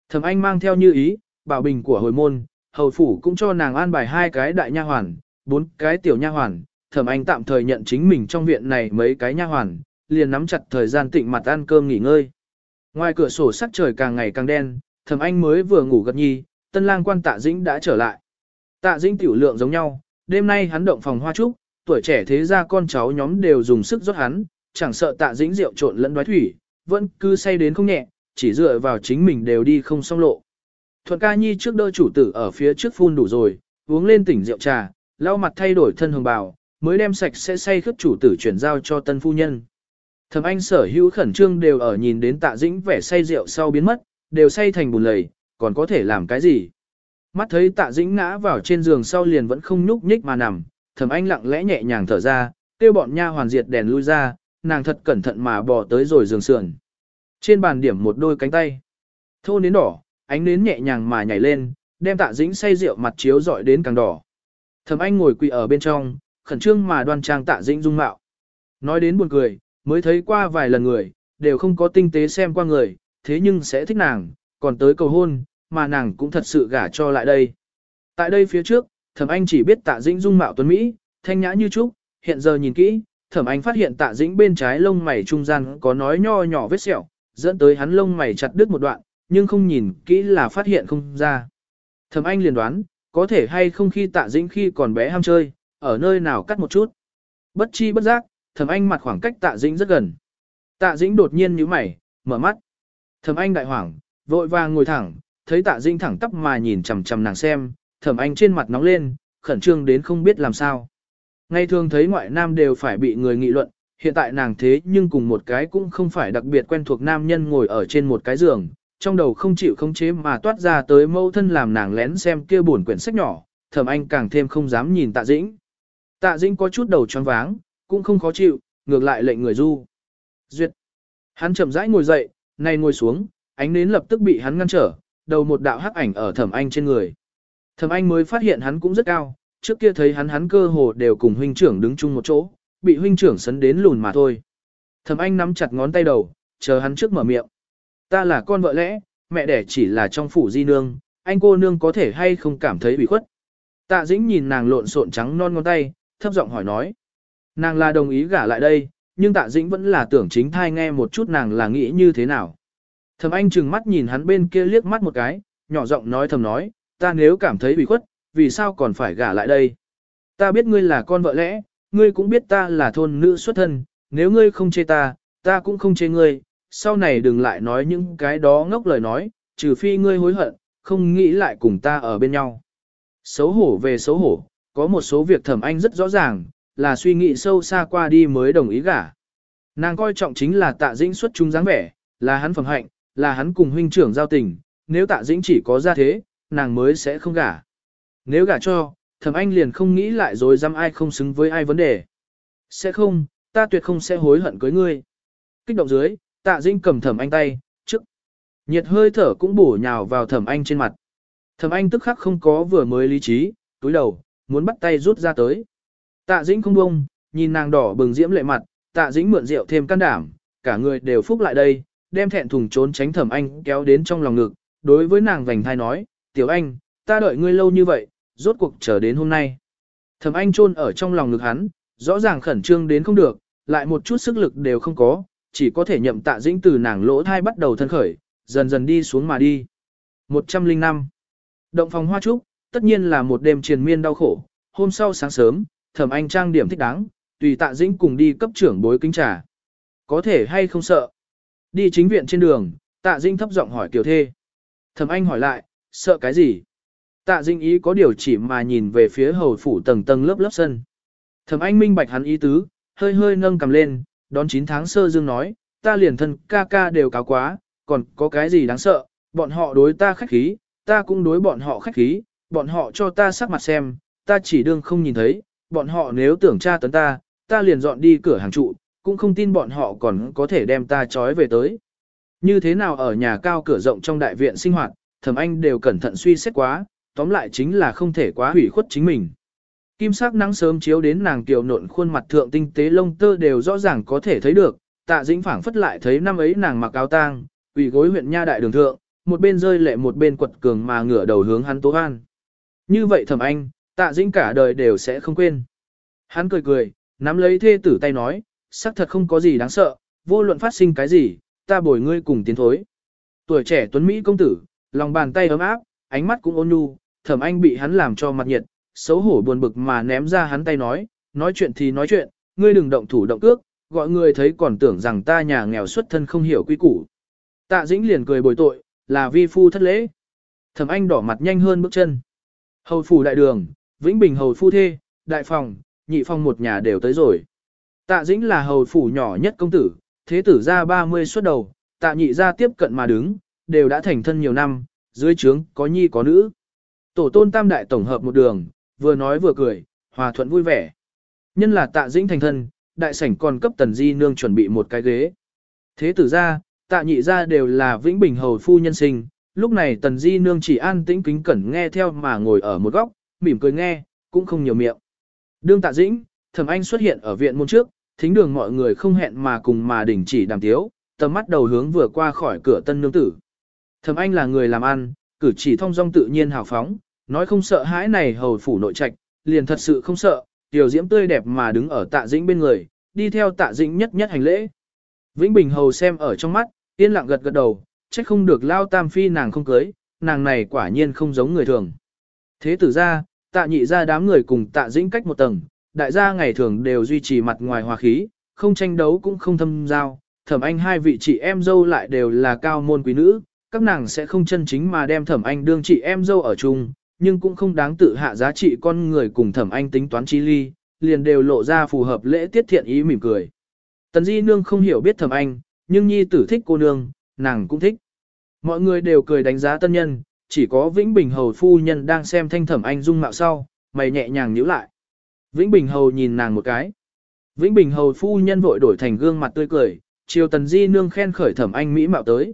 Thẩm Anh mang theo như ý, bảo bình của hồi môn, hầu phủ cũng cho nàng an bài hai cái đại nha hoàn, bốn cái tiểu nha hoàn, Thẩm Anh tạm thời nhận chính mình trong viện này mấy cái nha hoàn, liền nắm chặt thời gian tịnh mặt ăn cơm nghỉ ngơi. Ngoài cửa sổ sắc trời càng ngày càng đen, Thẩm Anh mới vừa ngủ gật nhi, tân lang quan tạ dĩnh đã trở lại. Tạ dĩnh tiểu lượng giống nhau, đêm nay hắn động phòng hoa trúc, tuổi trẻ thế ra con cháu nhóm đều dùng sức rót hắn, chẳng sợ tạ dĩnh rượu trộn lẫn đoái thủy, vẫn cứ say đến không nhẹ, chỉ dựa vào chính mình đều đi không xong lộ. Thuận ca nhi trước đỡ chủ tử ở phía trước phun đủ rồi, uống lên tỉnh rượu trà, lau mặt thay đổi thân hồng bào, mới đem sạch sẽ say khướp chủ tử chuyển giao cho tân phu nhân. Thẩm anh sở hữu khẩn trương đều ở nhìn đến tạ dĩnh vẻ say rượu sau biến mất, đều say thành bùn lầy, còn có thể làm cái gì. Mắt thấy tạ dĩnh ngã vào trên giường sau liền vẫn không nhúc nhích mà nằm, thẩm anh lặng lẽ nhẹ nhàng thở ra, kêu bọn nha hoàn diệt đèn lui ra, nàng thật cẩn thận mà bỏ tới rồi giường sườn. Trên bàn điểm một đôi cánh tay. Thô nến đỏ, ánh nến nhẹ nhàng mà nhảy lên, đem tạ dĩnh say rượu mặt chiếu dọi đến càng đỏ. Thẩm anh ngồi quỳ ở bên trong, khẩn trương mà đoan trang tạ dĩnh dung mạo. Nói đến buồn cười, mới thấy qua vài lần người, đều không có tinh tế xem qua người, thế nhưng sẽ thích nàng, còn tới cầu hôn, mà nàng cũng thật sự gả cho lại đây. Tại đây phía trước, thẩm anh chỉ biết tạ dĩnh dung mạo tuấn Mỹ, thanh nhã như trúc, hiện giờ nhìn kỹ, thẩm anh phát hiện tạ dĩnh bên trái lông mày trung gian có nói nho nhỏ vết sẹo, dẫn tới hắn lông mày chặt đứt một đoạn, nhưng không nhìn kỹ là phát hiện không ra. Thẩm anh liền đoán, có thể hay không khi tạ dĩnh khi còn bé ham chơi, ở nơi nào cắt một chút. Bất chi bất giác, thẩm anh mặt khoảng cách tạ dĩnh rất gần. Tạ dĩnh đột nhiên nhíu mày, mở mắt. Thẩm anh đại hoảng, vội vàng ngồi thẳng, thấy tạ dĩnh thẳng tắp mà nhìn chằm chằm nàng xem, thẩm anh trên mặt nóng lên, khẩn trương đến không biết làm sao. Ngày thường thấy ngoại nam đều phải bị người nghị luận, hiện tại nàng thế nhưng cùng một cái cũng không phải đặc biệt quen thuộc nam nhân ngồi ở trên một cái giường, trong đầu không chịu khống chế mà toát ra tới mâu thân làm nàng lén xem kia buồn quyển sách nhỏ, thẩm anh càng thêm không dám nhìn tạ dĩnh. Tạ dĩnh có chút đầu choáng váng, cũng không khó chịu, ngược lại lệnh người du. Duyệt. Hắn chậm rãi ngồi dậy, này ngồi xuống, ánh nến lập tức bị hắn ngăn trở, đầu một đạo hắc ảnh ở thẩm anh trên người. Thẩm anh mới phát hiện hắn cũng rất cao, trước kia thấy hắn hắn cơ hồ đều cùng huynh trưởng đứng chung một chỗ, bị huynh trưởng sấn đến lùn mà thôi. Thẩm anh nắm chặt ngón tay đầu, chờ hắn trước mở miệng. Ta là con vợ lẽ, mẹ đẻ chỉ là trong phủ di nương, anh cô nương có thể hay không cảm thấy bị khuất. Tạ dĩnh nhìn nàng lộn xộn trắng non ngón tay, thấp giọng hỏi nói. Nàng là đồng ý gả lại đây, nhưng tạ dĩnh vẫn là tưởng chính thai nghe một chút nàng là nghĩ như thế nào. Thẩm anh chừng mắt nhìn hắn bên kia liếc mắt một cái, nhỏ giọng nói thầm nói, ta nếu cảm thấy bị khuất, vì sao còn phải gả lại đây? Ta biết ngươi là con vợ lẽ, ngươi cũng biết ta là thôn nữ xuất thân, nếu ngươi không chê ta, ta cũng không chê ngươi, sau này đừng lại nói những cái đó ngốc lời nói, trừ phi ngươi hối hận, không nghĩ lại cùng ta ở bên nhau. Xấu hổ về xấu hổ, có một số việc thẩm anh rất rõ ràng, là suy nghĩ sâu xa qua đi mới đồng ý gả. Nàng coi trọng chính là tạ dĩnh xuất chúng dáng vẻ, là hắn phẩm hạnh, là hắn cùng huynh trưởng giao tình, nếu tạ dĩnh chỉ có ra thế, nàng mới sẽ không gả. Nếu gả cho, thẩm anh liền không nghĩ lại rồi dám ai không xứng với ai vấn đề. Sẽ không, ta tuyệt không sẽ hối hận cưới ngươi. Kích động dưới, tạ dĩnh cầm thẩm anh tay, trước. Nhiệt hơi thở cũng bổ nhào vào thẩm anh trên mặt. Thẩm anh tức khắc không có vừa mới lý trí, túi đầu, muốn bắt tay rút ra tới. Tạ dĩnh không bông, nhìn nàng đỏ bừng diễm lệ mặt, tạ dĩnh mượn rượu thêm can đảm, cả người đều phúc lại đây, đem thẹn thùng trốn tránh thẩm anh kéo đến trong lòng ngực, đối với nàng vành thai nói, tiểu anh, ta đợi ngươi lâu như vậy, rốt cuộc chờ đến hôm nay. Thẩm anh chôn ở trong lòng ngực hắn, rõ ràng khẩn trương đến không được, lại một chút sức lực đều không có, chỉ có thể nhậm tạ dĩnh từ nàng lỗ thai bắt đầu thân khởi, dần dần đi xuống mà đi. 105. Động phòng hoa trúc, tất nhiên là một đêm triền miên đau khổ, hôm sau sáng sớm, thẩm anh trang điểm thích đáng, tùy tạ dĩnh cùng đi cấp trưởng bối kính trà. Có thể hay không sợ? Đi chính viện trên đường, tạ dĩnh thấp giọng hỏi tiểu thê. Thẩm anh hỏi lại, sợ cái gì? Tạ dĩnh ý có điều chỉ mà nhìn về phía hầu phủ tầng tầng lớp lớp sân. Thẩm anh minh bạch hắn ý tứ, hơi hơi nâng cầm lên, đón 9 tháng sơ dương nói, ta liền thân ca ca đều cáo quá, còn có cái gì đáng sợ, bọn họ đối ta khách khí, ta cũng đối bọn họ khách khí, bọn họ cho ta sắc mặt xem, ta chỉ đương không nhìn thấy, bọn họ nếu tưởng tra tấn ta, ta liền dọn đi cửa hàng trụ, cũng không tin bọn họ còn có thể đem ta trói về tới. Như thế nào ở nhà cao cửa rộng trong đại viện sinh hoạt, thẩm anh đều cẩn thận suy xét quá, tóm lại chính là không thể quá hủy khuất chính mình. Kim sắc nắng sớm chiếu đến nàng tiểu nộn khuôn mặt thượng tinh tế lông tơ đều rõ ràng có thể thấy được, tạ dĩnh phảng phất lại thấy năm ấy nàng mặc áo tang, ủy gối huyện nha đại đường thượng, một bên rơi lệ một bên quật cường mà ngửa đầu hướng hắn tố an. Như vậy thầm anh, tạ dĩnh cả đời đều sẽ không quên. Hắn cười cười, nắm lấy thê tử tay nói, xác thật không có gì đáng sợ, vô luận phát sinh cái gì, ta bồi ngươi cùng tiến thối. Tuổi trẻ tuấn Mỹ công tử, lòng bàn tay ấm áp, ánh mắt cũng ôn nhu, thẩm anh bị hắn làm cho mặt nhiệt, xấu hổ buồn bực mà ném ra hắn tay nói, nói chuyện thì nói chuyện, ngươi đừng động thủ động cước, gọi người thấy còn tưởng rằng ta nhà nghèo xuất thân không hiểu quy củ. Tạ dĩnh liền cười bồi tội, là vi phu thất lễ. Thẩm anh đỏ mặt nhanh hơn bước chân. Hầu phủ đại đường, Vĩnh Bình hầu phu thê, đại phòng, nhị phòng một nhà đều tới rồi. Tạ dĩnh là hầu phủ nhỏ nhất công tử, thế tử ra 30 xuất đầu, tạ nhị ra tiếp cận mà đứng, đều đã thành thân nhiều năm, dưới trướng có nhi có nữ. Tổ tôn tam đại tổng hợp một đường, vừa nói vừa cười, hòa thuận vui vẻ. Nhân là tạ dĩnh thành thân, đại sảnh còn cấp tần di nương chuẩn bị một cái ghế. Thế tử ra, tạ nhị ra đều là vĩnh bình hầu phu nhân sinh, lúc này tần di nương chỉ an tĩnh kính cẩn nghe theo mà ngồi ở một góc, mỉm cười nghe, cũng không nhiều miệng. Đương tạ dĩnh, thẩm anh xuất hiện ở viện môn trước, thính đường mọi người không hẹn mà cùng mà đình chỉ đàm tiếu, tầm mắt đầu hướng vừa qua khỏi cửa tân nương tử. Thẩm anh là người làm ăn, cử chỉ thông dong tự nhiên hào phóng, nói không sợ hãi này hầu phủ nội trạch, liền thật sự không sợ, tiểu diễm tươi đẹp mà đứng ở tạ dĩnh bên người, đi theo tạ dĩnh nhất nhất hành lễ. Vĩnh Bình hầu xem ở trong mắt, yên lặng gật gật đầu, trách không được lao tam phi nàng không cưới, nàng này quả nhiên không giống người thường. Thế tử ra, tạ nhị ra đám người cùng tạ dĩnh cách một tầng, đại gia ngày thường đều duy trì mặt ngoài hòa khí, không tranh đấu cũng không thâm giao, thẩm anh hai vị chị em dâu lại đều là cao môn quý nữ, các nàng sẽ không chân chính mà đem thẩm anh đương chị em dâu ở chung, nhưng cũng không đáng tự hạ giá trị con người cùng thẩm anh tính toán chi ly, liền đều lộ ra phù hợp lễ tiết thiện ý mỉm cười. Tần di nương không hiểu biết thẩm anh, nhưng nhi tử thích cô nương, nàng cũng thích. Mọi người đều cười đánh giá tân nhân, chỉ có Vĩnh Bình Hầu phu nhân đang xem thanh thẩm anh dung mạo sau, mày nhẹ nhàng nhíu lại. Vĩnh Bình Hầu nhìn nàng một cái. Vĩnh Bình Hầu phu nhân vội đổi thành gương mặt tươi cười, chiều tần di nương khen khởi thẩm anh Mỹ mạo tới.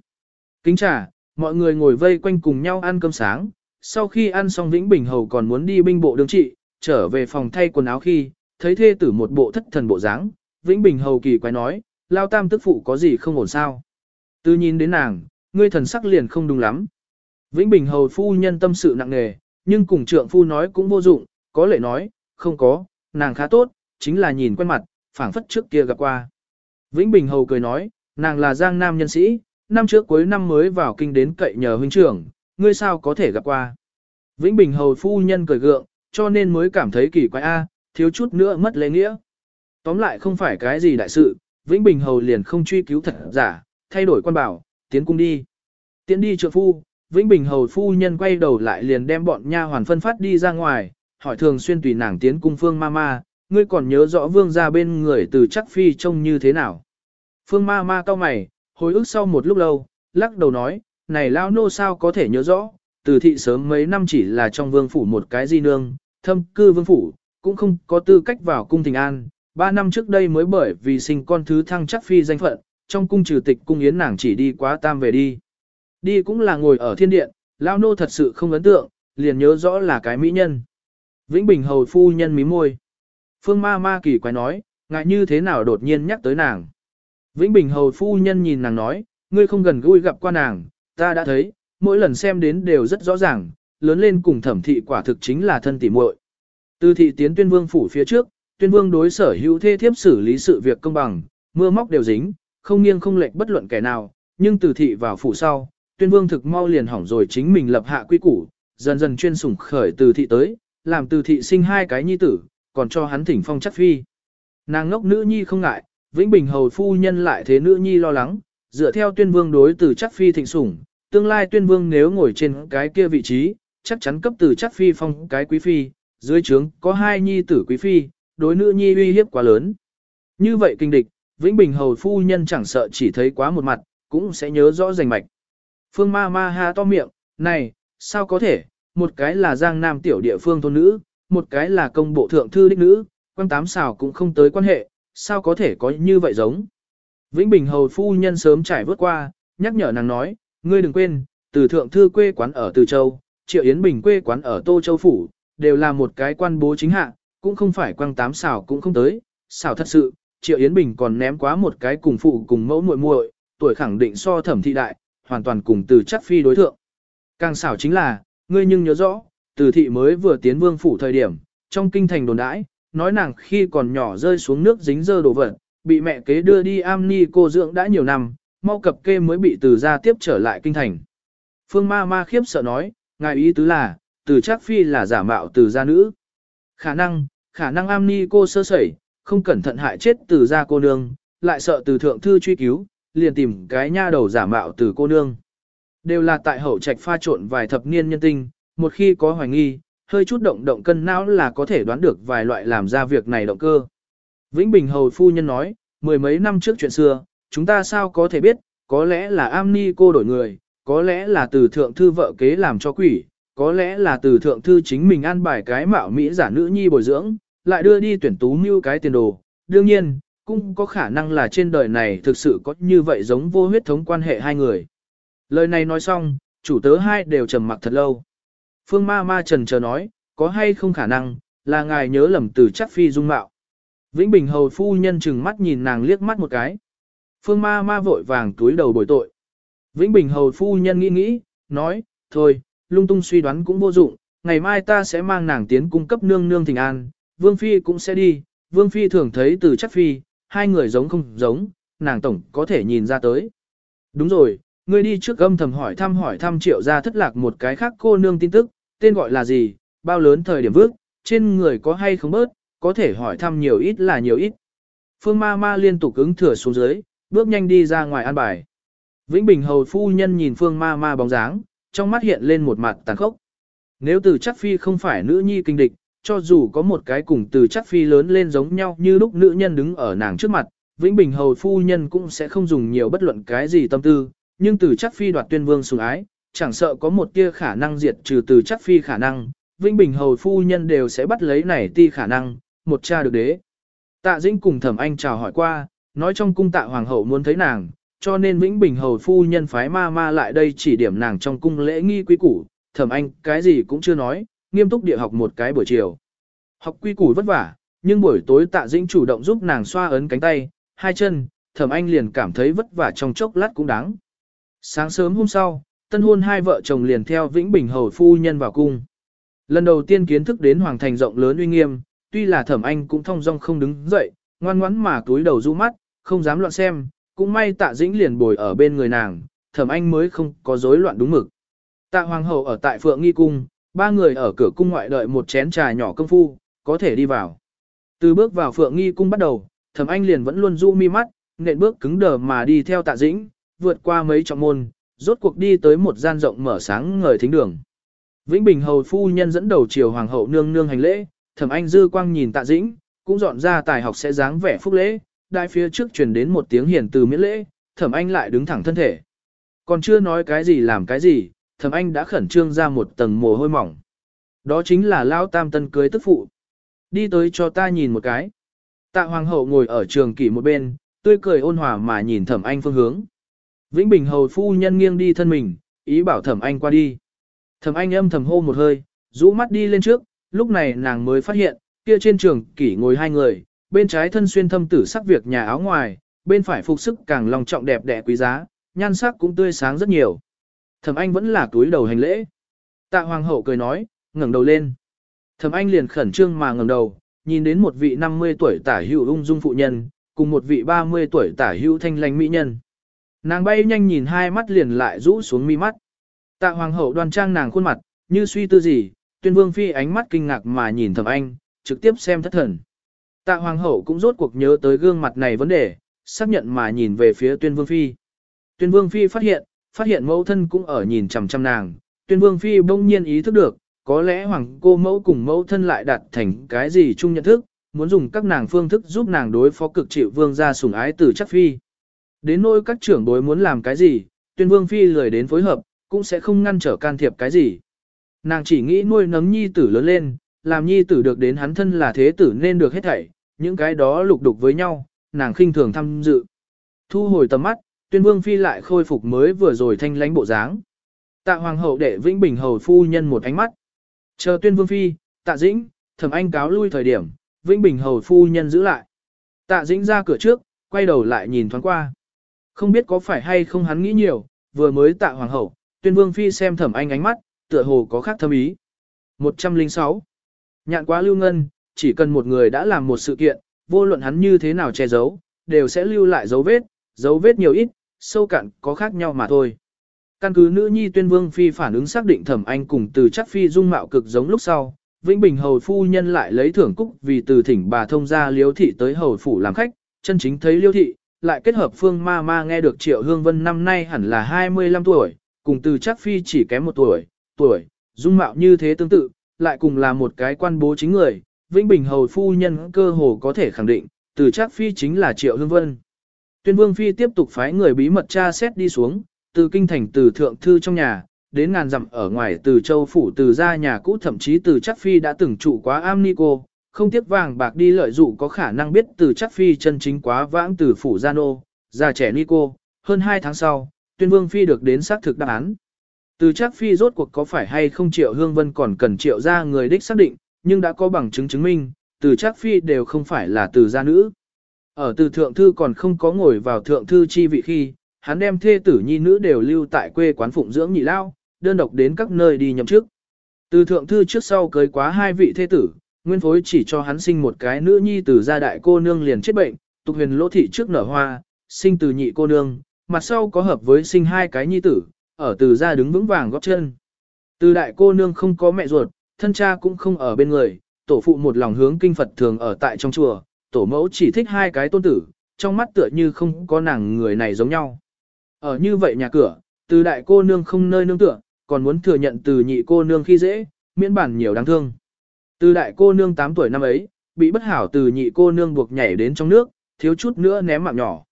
Kính trà, mọi người ngồi vây quanh cùng nhau ăn cơm sáng, sau khi ăn xong Vĩnh Bình Hầu còn muốn đi binh bộ đương trị, trở về phòng thay quần áo khi, thấy thê tử một bộ thất thần bộ dáng, Vĩnh Bình Hầu kỳ quái nói, lao tam tức phụ có gì không ổn sao. Từ nhìn đến nàng, ngươi thần sắc liền không đúng lắm. Vĩnh Bình Hầu phu nhân tâm sự nặng nề, nhưng cùng trượng phu nói cũng vô dụng, có lệ nói, không có, nàng khá tốt, chính là nhìn quen mặt, phảng phất trước kia gặp qua. Vĩnh Bình Hầu cười nói, nàng là giang nam nhân sĩ, năm trước cuối năm mới vào kinh đến cậy nhờ huynh trưởng, ngươi sao có thể gặp qua. Vĩnh Bình Hầu phu nhân cười gượng, cho nên mới cảm thấy kỳ quái a, thiếu chút nữa mất lễ nghĩa. Tóm lại không phải cái gì đại sự, Vĩnh Bình Hầu liền không truy cứu thật giả, thay đổi quan bảo, tiến cung đi. Tiến đi trượng phu, Vĩnh Bình Hầu phu nhân quay đầu lại liền đem bọn nha hoàn phân phát đi ra ngoài, hỏi thường xuyên tùy nàng tiến cung phương ma ma, ngươi còn nhớ rõ vương gia bên người từ chắc phi trông như thế nào. Phương ma ma mày, hồi ức sau một lúc lâu, lắc đầu nói, này lao nô sao có thể nhớ rõ, từ thị sớm mấy năm chỉ là trong vương phủ một cái di nương, thâm cư vương phủ, cũng không có tư cách vào cung thình an. Ba năm trước đây mới bởi vì sinh con thứ thăng chắc phi danh phận, trong cung trừ tịch cung yến nàng chỉ đi quá tam về đi. Đi cũng là ngồi ở thiên điện, lao nô thật sự không ấn tượng, liền nhớ rõ là cái mỹ nhân. Vĩnh Bình hầu phu nhân mí môi. Phương ma ma kỳ quái nói, ngại như thế nào đột nhiên nhắc tới nàng. Vĩnh Bình hầu phu nhân nhìn nàng nói, ngươi không gần gũi gặp qua nàng, ta đã thấy, mỗi lần xem đến đều rất rõ ràng, lớn lên cùng thẩm thị quả thực chính là thân tỉ muội. Từ thị tiến tuyên vương phủ phía trước, tuyên vương đối sở hữu thê thiếp xử lý sự việc công bằng, mưa móc đều dính, không nghiêng không lệch bất luận kẻ nào, nhưng từ thị vào phủ sau, tuyên vương thực mau liền hỏng rồi chính mình lập hạ quy củ, dần dần chuyên sủng khởi từ thị tới, làm từ thị sinh hai cái nhi tử, còn cho hắn thỉnh phong chắc phi. Nàng ngốc nữ nhi không ngại, Vĩnh Bình hầu phu nhân lại thế nữ nhi lo lắng, dựa theo tuyên vương đối từ chắc phi thịnh sủng, tương lai tuyên vương nếu ngồi trên cái kia vị trí, chắc chắn cấp từ chắc phi phong cái quý phi, dưới trướng có hai nhi tử quý phi, đối nữ nhi uy hiếp quá lớn. Như vậy kinh địch, Vĩnh Bình hầu phu nhân chẳng sợ chỉ thấy quá một mặt, cũng sẽ nhớ rõ rành mạch. Phương ma ma ha to miệng, này, sao có thể, một cái là giang nam tiểu địa phương thôn nữ, một cái là công bộ thượng thư đích nữ, quan tám xào cũng không tới quan hệ, sao có thể có như vậy giống. Vĩnh Bình hầu phu nhân sớm trải vớt qua, nhắc nhở nàng nói, ngươi đừng quên, từ thượng thư quê quán ở Từ Châu, Triệu Yến Bình quê quán ở Tô Châu Phủ, đều là một cái quan bố chính hạ, cũng không phải quang tám xảo cũng không tới, xảo thật sự, Triệu Yến Bình còn ném quá một cái cùng phụ cùng mẫu muội muội, tuổi khẳng định so thẩm thị đại, hoàn toàn cùng từ chắc phi đối thượng. Càng xảo chính là, ngươi nhưng nhớ rõ, từ thị mới vừa tiến vương phủ thời điểm, trong kinh thành đồn đãi, nói nàng khi còn nhỏ rơi xuống nước dính dơ đồ vật, bị mẹ kế đưa đi am ni cô dưỡng đã nhiều năm, mau cập kê mới bị từ ra tiếp trở lại kinh thành. Phương ma ma khiếp sợ nói, ngài ý tứ là, từ chắc phi là giả mạo từ gia nữ. Khả năng, khả năng am ni cô sơ sẩy, không cẩn thận hại chết từ gia cô nương, lại sợ từ thượng thư truy cứu, liền tìm cái nha đầu giả mạo từ cô nương. Đều là tại hậu trạch pha trộn vài thập niên nhân tinh, một khi có hoài nghi, hơi chút động động cân não là có thể đoán được vài loại làm ra việc này động cơ. Vĩnh Bình Hầu Phu Nhân nói, mười mấy năm trước chuyện xưa, chúng ta sao có thể biết, có lẽ là am ni cô đổi người, có lẽ là từ thượng thư vợ kế làm cho quỷ, có lẽ là từ thượng thư chính mình ăn bài cái mạo mỹ giả nữ nhi bồi dưỡng, lại đưa đi tuyển tú mưu cái tiền đồ. Đương nhiên, cũng có khả năng là trên đời này thực sự có như vậy giống vô huyết thống quan hệ hai người. Lời này nói xong, chủ tớ hai đều trầm mặc thật lâu. Phương ma ma trần chờ nói, có hay không khả năng, là ngài nhớ lầm từ chắc phi dung mạo. Vĩnh Bình hầu phu nhân chừng mắt nhìn nàng liếc mắt một cái. Phương ma ma vội vàng túi đầu bồi tội. Vĩnh Bình hầu phu nhân nghĩ nghĩ, nói, thôi, lung tung suy đoán cũng vô dụng, ngày mai ta sẽ mang nàng tiến cung cấp nương nương thỉnh an, Vương Phi cũng sẽ đi, Vương Phi thường thấy từ chắc Phi, hai người giống không giống, nàng tổng có thể nhìn ra tới. Đúng rồi, ngươi đi trước âm thầm hỏi thăm hỏi thăm triệu gia thất lạc một cái khác cô nương tin tức, tên gọi là gì, bao lớn thời điểm vước, trên người có hay không bớt, có thể hỏi thăm nhiều ít là nhiều ít. Phương ma ma liên tục ứng thừa xuống dưới, bước nhanh đi ra ngoài an bài. Vĩnh Bình hầu phu nhân nhìn phương ma ma bóng dáng, trong mắt hiện lên một mặt tàn khốc. Nếu từ chắc phi không phải nữ nhi kinh địch, cho dù có một cái cùng từ chắc phi lớn lên giống nhau như lúc nữ nhân đứng ở nàng trước mặt, Vĩnh Bình hầu phu nhân cũng sẽ không dùng nhiều bất luận cái gì tâm tư, nhưng từ chắc phi đoạt tuyên vương sủng ái, chẳng sợ có một tia khả năng diệt trừ từ chắc phi khả năng, Vĩnh Bình hầu phu nhân đều sẽ bắt lấy này ti khả năng, một cha được đế. Tạ Dĩnh cùng Thẩm Anh chào hỏi qua, nói trong cung tạ hoàng hậu muốn thấy nàng, cho nên Vĩnh Bình hầu phu nhân phái ma ma lại đây chỉ điểm nàng trong cung lễ nghi quý củ, Thẩm Anh cái gì cũng chưa nói, nghiêm túc địa học một cái buổi chiều. Học quy củ vất vả, nhưng buổi tối Tạ Dĩnh chủ động giúp nàng xoa ấn cánh tay, hai chân, Thẩm Anh liền cảm thấy vất vả trong chốc lát cũng đáng. Sáng sớm hôm sau, tân hôn hai vợ chồng liền theo Vĩnh Bình hầu phu nhân vào cung. Lần đầu tiên kiến thức đến hoàng thành rộng lớn uy nghiêm, tuy là thẩm anh cũng thong dong không đứng dậy, ngoan ngoãn mà túi đầu du mắt, không dám loạn xem, cũng may tạ dĩnh liền bồi ở bên người nàng, thẩm anh mới không có rối loạn đúng mực. Tạ hoàng hậu ở tại phượng nghi cung, ba người ở cửa cung ngoại đợi một chén trà nhỏ công phu, có thể đi vào. Từ bước vào phượng nghi cung bắt đầu, thẩm anh liền vẫn luôn du mi mắt, nện bước cứng đờ mà đi theo tạ dĩnh, vượt qua mấy trọng môn, rốt cuộc đi tới một gian rộng mở sáng ngời thính đường. Vĩnh Bình hầu phu nhân dẫn đầu triều hoàng hậu nương nương hành lễ, Thẩm Anh dư quang nhìn Tạ Dĩnh, cũng dọn ra tài học sẽ dáng vẻ phúc lễ, đại phía trước truyền đến một tiếng hiền từ miễn lễ, Thẩm Anh lại đứng thẳng thân thể. Còn chưa nói cái gì làm cái gì, Thẩm Anh đã khẩn trương ra một tầng mồ hôi mỏng. Đó chính là Lao Tam Tân cưới tức phụ. Đi tới cho ta nhìn một cái. Tạ Hoàng hậu ngồi ở trường kỷ một bên, tươi cười ôn hòa mà nhìn Thẩm Anh phương hướng. Vĩnh Bình hầu phu nhân nghiêng đi thân mình, ý bảo Thẩm Anh qua đi. Thẩm Anh âm thầm hô một hơi, rũ mắt đi lên trước, lúc này nàng mới phát hiện, kia trên trường kỷ ngồi hai người, bên trái thân xuyên thâm tử sắc việc nhà áo ngoài, bên phải phục sức càng lòng trọng đẹp đẽ quý giá, nhan sắc cũng tươi sáng rất nhiều. Thẩm Anh vẫn là túi đầu hành lễ. Tạ Hoàng hậu cười nói, ngẩng đầu lên. Thẩm Anh liền khẩn trương mà ngẩng đầu, nhìn đến một vị 50 tuổi tả hữu ung dung phụ nhân, cùng một vị 30 tuổi tả hữu thanh lành mỹ nhân. Nàng bay nhanh nhìn hai mắt liền lại rũ xuống mi mắt. Tạ Hoàng hậu đoan trang nàng khuôn mặt, như suy tư gì, tuyên vương phi ánh mắt kinh ngạc mà nhìn Thẩm Anh, trực tiếp xem thất thần. Tạ Hoàng hậu cũng rốt cuộc nhớ tới gương mặt này vấn đề, xác nhận mà nhìn về phía tuyên vương phi. Tuyên vương phi phát hiện, phát hiện mẫu thân cũng ở nhìn chằm chằm nàng, tuyên vương phi bỗng nhiên ý thức được, có lẽ hoàng cô mẫu cùng mẫu thân lại đạt thành cái gì chung nhận thức, muốn dùng các nàng phương thức giúp nàng đối phó cực chịu vương gia sủng ái tử chắc phi. Đến nỗi các trưởng bối muốn làm cái gì, tuyên vương phi lười đến phối hợp, cũng sẽ không ngăn trở can thiệp cái gì. Nàng chỉ nghĩ nuôi nấng nhi tử lớn lên, làm nhi tử được đến hắn thân là thế tử nên được hết thảy, những cái đó lục đục với nhau, nàng khinh thường tham dự. Thu hồi tầm mắt, tuyên vương phi lại khôi phục mới vừa rồi thanh lãnh bộ dáng. Tạ hoàng hậu đệ vĩnh bình hầu phu nhân một ánh mắt. Chờ tuyên vương phi, tạ dĩnh, thẩm anh cáo lui thời điểm, vĩnh bình hầu phu nhân giữ lại. Tạ dĩnh ra cửa trước, quay đầu lại nhìn thoáng qua. Không biết có phải hay không hắn nghĩ nhiều, vừa mới tạ hoàng hậu, tuyên vương phi xem thẩm anh ánh mắt, tựa hồ có khác thâm ý. 106. Nhạn quá lưu ngân, chỉ cần một người đã làm một sự kiện, vô luận hắn như thế nào che giấu, đều sẽ lưu lại dấu vết, dấu vết nhiều ít, sâu cạn có khác nhau mà thôi. Căn cứ nữ nhi tuyên vương phi phản ứng xác định thẩm anh cùng từ chắc phi dung mạo cực giống lúc sau, Vĩnh Bình hầu phu nhân lại lấy thưởng cúc vì từ thỉnh bà thông ra liếu thị tới hầu phủ làm khách, chân chính thấy liêu thị, lại kết hợp phương ma ma nghe được triệu hương vân năm nay hẳn là 25 tuổi, cùng từ chắc phi chỉ kém một tuổi, tuổi, dung mạo như thế tương tự, lại cùng là một cái quan bố chính người, Vĩnh Bình hầu phu nhân cơ hồ có thể khẳng định, từ chắc phi chính là triệu hương vân. Tuyên vương phi tiếp tục phái người bí mật tra xét đi xuống, từ kinh thành từ thượng thư trong nhà, đến ngàn dặm ở ngoài từ châu phủ từ ra nhà cũ thậm chí từ chắc phi đã từng trụ quá am ni cô, không tiếc vàng bạc đi lợi dụ có khả năng biết từ chắc phi chân chính quá vãng từ phủ gia nô, già trẻ ni cô, hơn 2 tháng sau, tuyên vương phi được đến xác thực đáp án. Từ chắc phi rốt cuộc có phải hay không triệu hương vân còn cần triệu ra người đích xác định, nhưng đã có bằng chứng chứng minh, từ chắc phi đều không phải là từ gia nữ. Ở từ thượng thư còn không có ngồi vào thượng thư chi vị khi, hắn đem thê tử nhi nữ đều lưu tại quê quán phụng dưỡng nhị lao, đơn độc đến các nơi đi nhậm chức. Từ thượng thư trước sau cưới quá hai vị thê tử, nguyên phối chỉ cho hắn sinh một cái nữ nhi từ gia đại cô nương liền chết bệnh, tục huyền lỗ thị trước nở hoa, sinh từ nhị cô nương, mặt sau có hợp với sinh hai cái nhi tử, ở từ gia đứng vững vàng góp chân. Từ đại cô nương không có mẹ ruột, thân cha cũng không ở bên người, tổ phụ một lòng hướng kinh Phật thường ở tại trong chùa, tổ mẫu chỉ thích hai cái tôn tử, trong mắt tựa như không có nàng người này giống nhau. Ở như vậy nhà cửa, từ đại cô nương không nơi nương tựa, còn muốn thừa nhận từ nhị cô nương khi dễ, miễn bản nhiều đáng thương. Từ đại cô nương 8 tuổi năm ấy, bị bất hảo từ nhị cô nương buộc nhảy đến trong nước, thiếu chút nữa ném mạng nhỏ.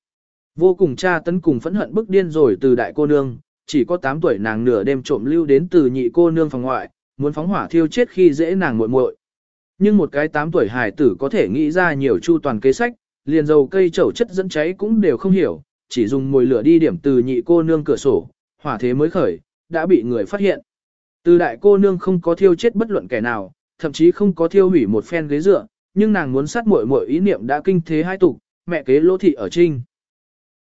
Vô cùng cha tấn cùng phẫn hận bức điên rồi từ đại cô nương, chỉ có 8 tuổi nàng nửa đêm trộm lưu đến từ nhị cô nương phòng ngoại, muốn phóng hỏa thiêu chết khi dễ nàng muội muội. Nhưng một cái 8 tuổi hài tử có thể nghĩ ra nhiều chu toàn kế sách, liền dầu cây chậu chất dẫn cháy cũng đều không hiểu, chỉ dùng mồi lửa đi điểm từ nhị cô nương cửa sổ, hỏa thế mới khởi, đã bị người phát hiện. Từ đại cô nương không có thiêu chết bất luận kẻ nào, thậm chí không có thiêu hủy một phen ghế dựa, nhưng nàng muốn sát muội muội ý niệm đã kinh thế hai tục, mẹ kế lỗ thị ở trinh.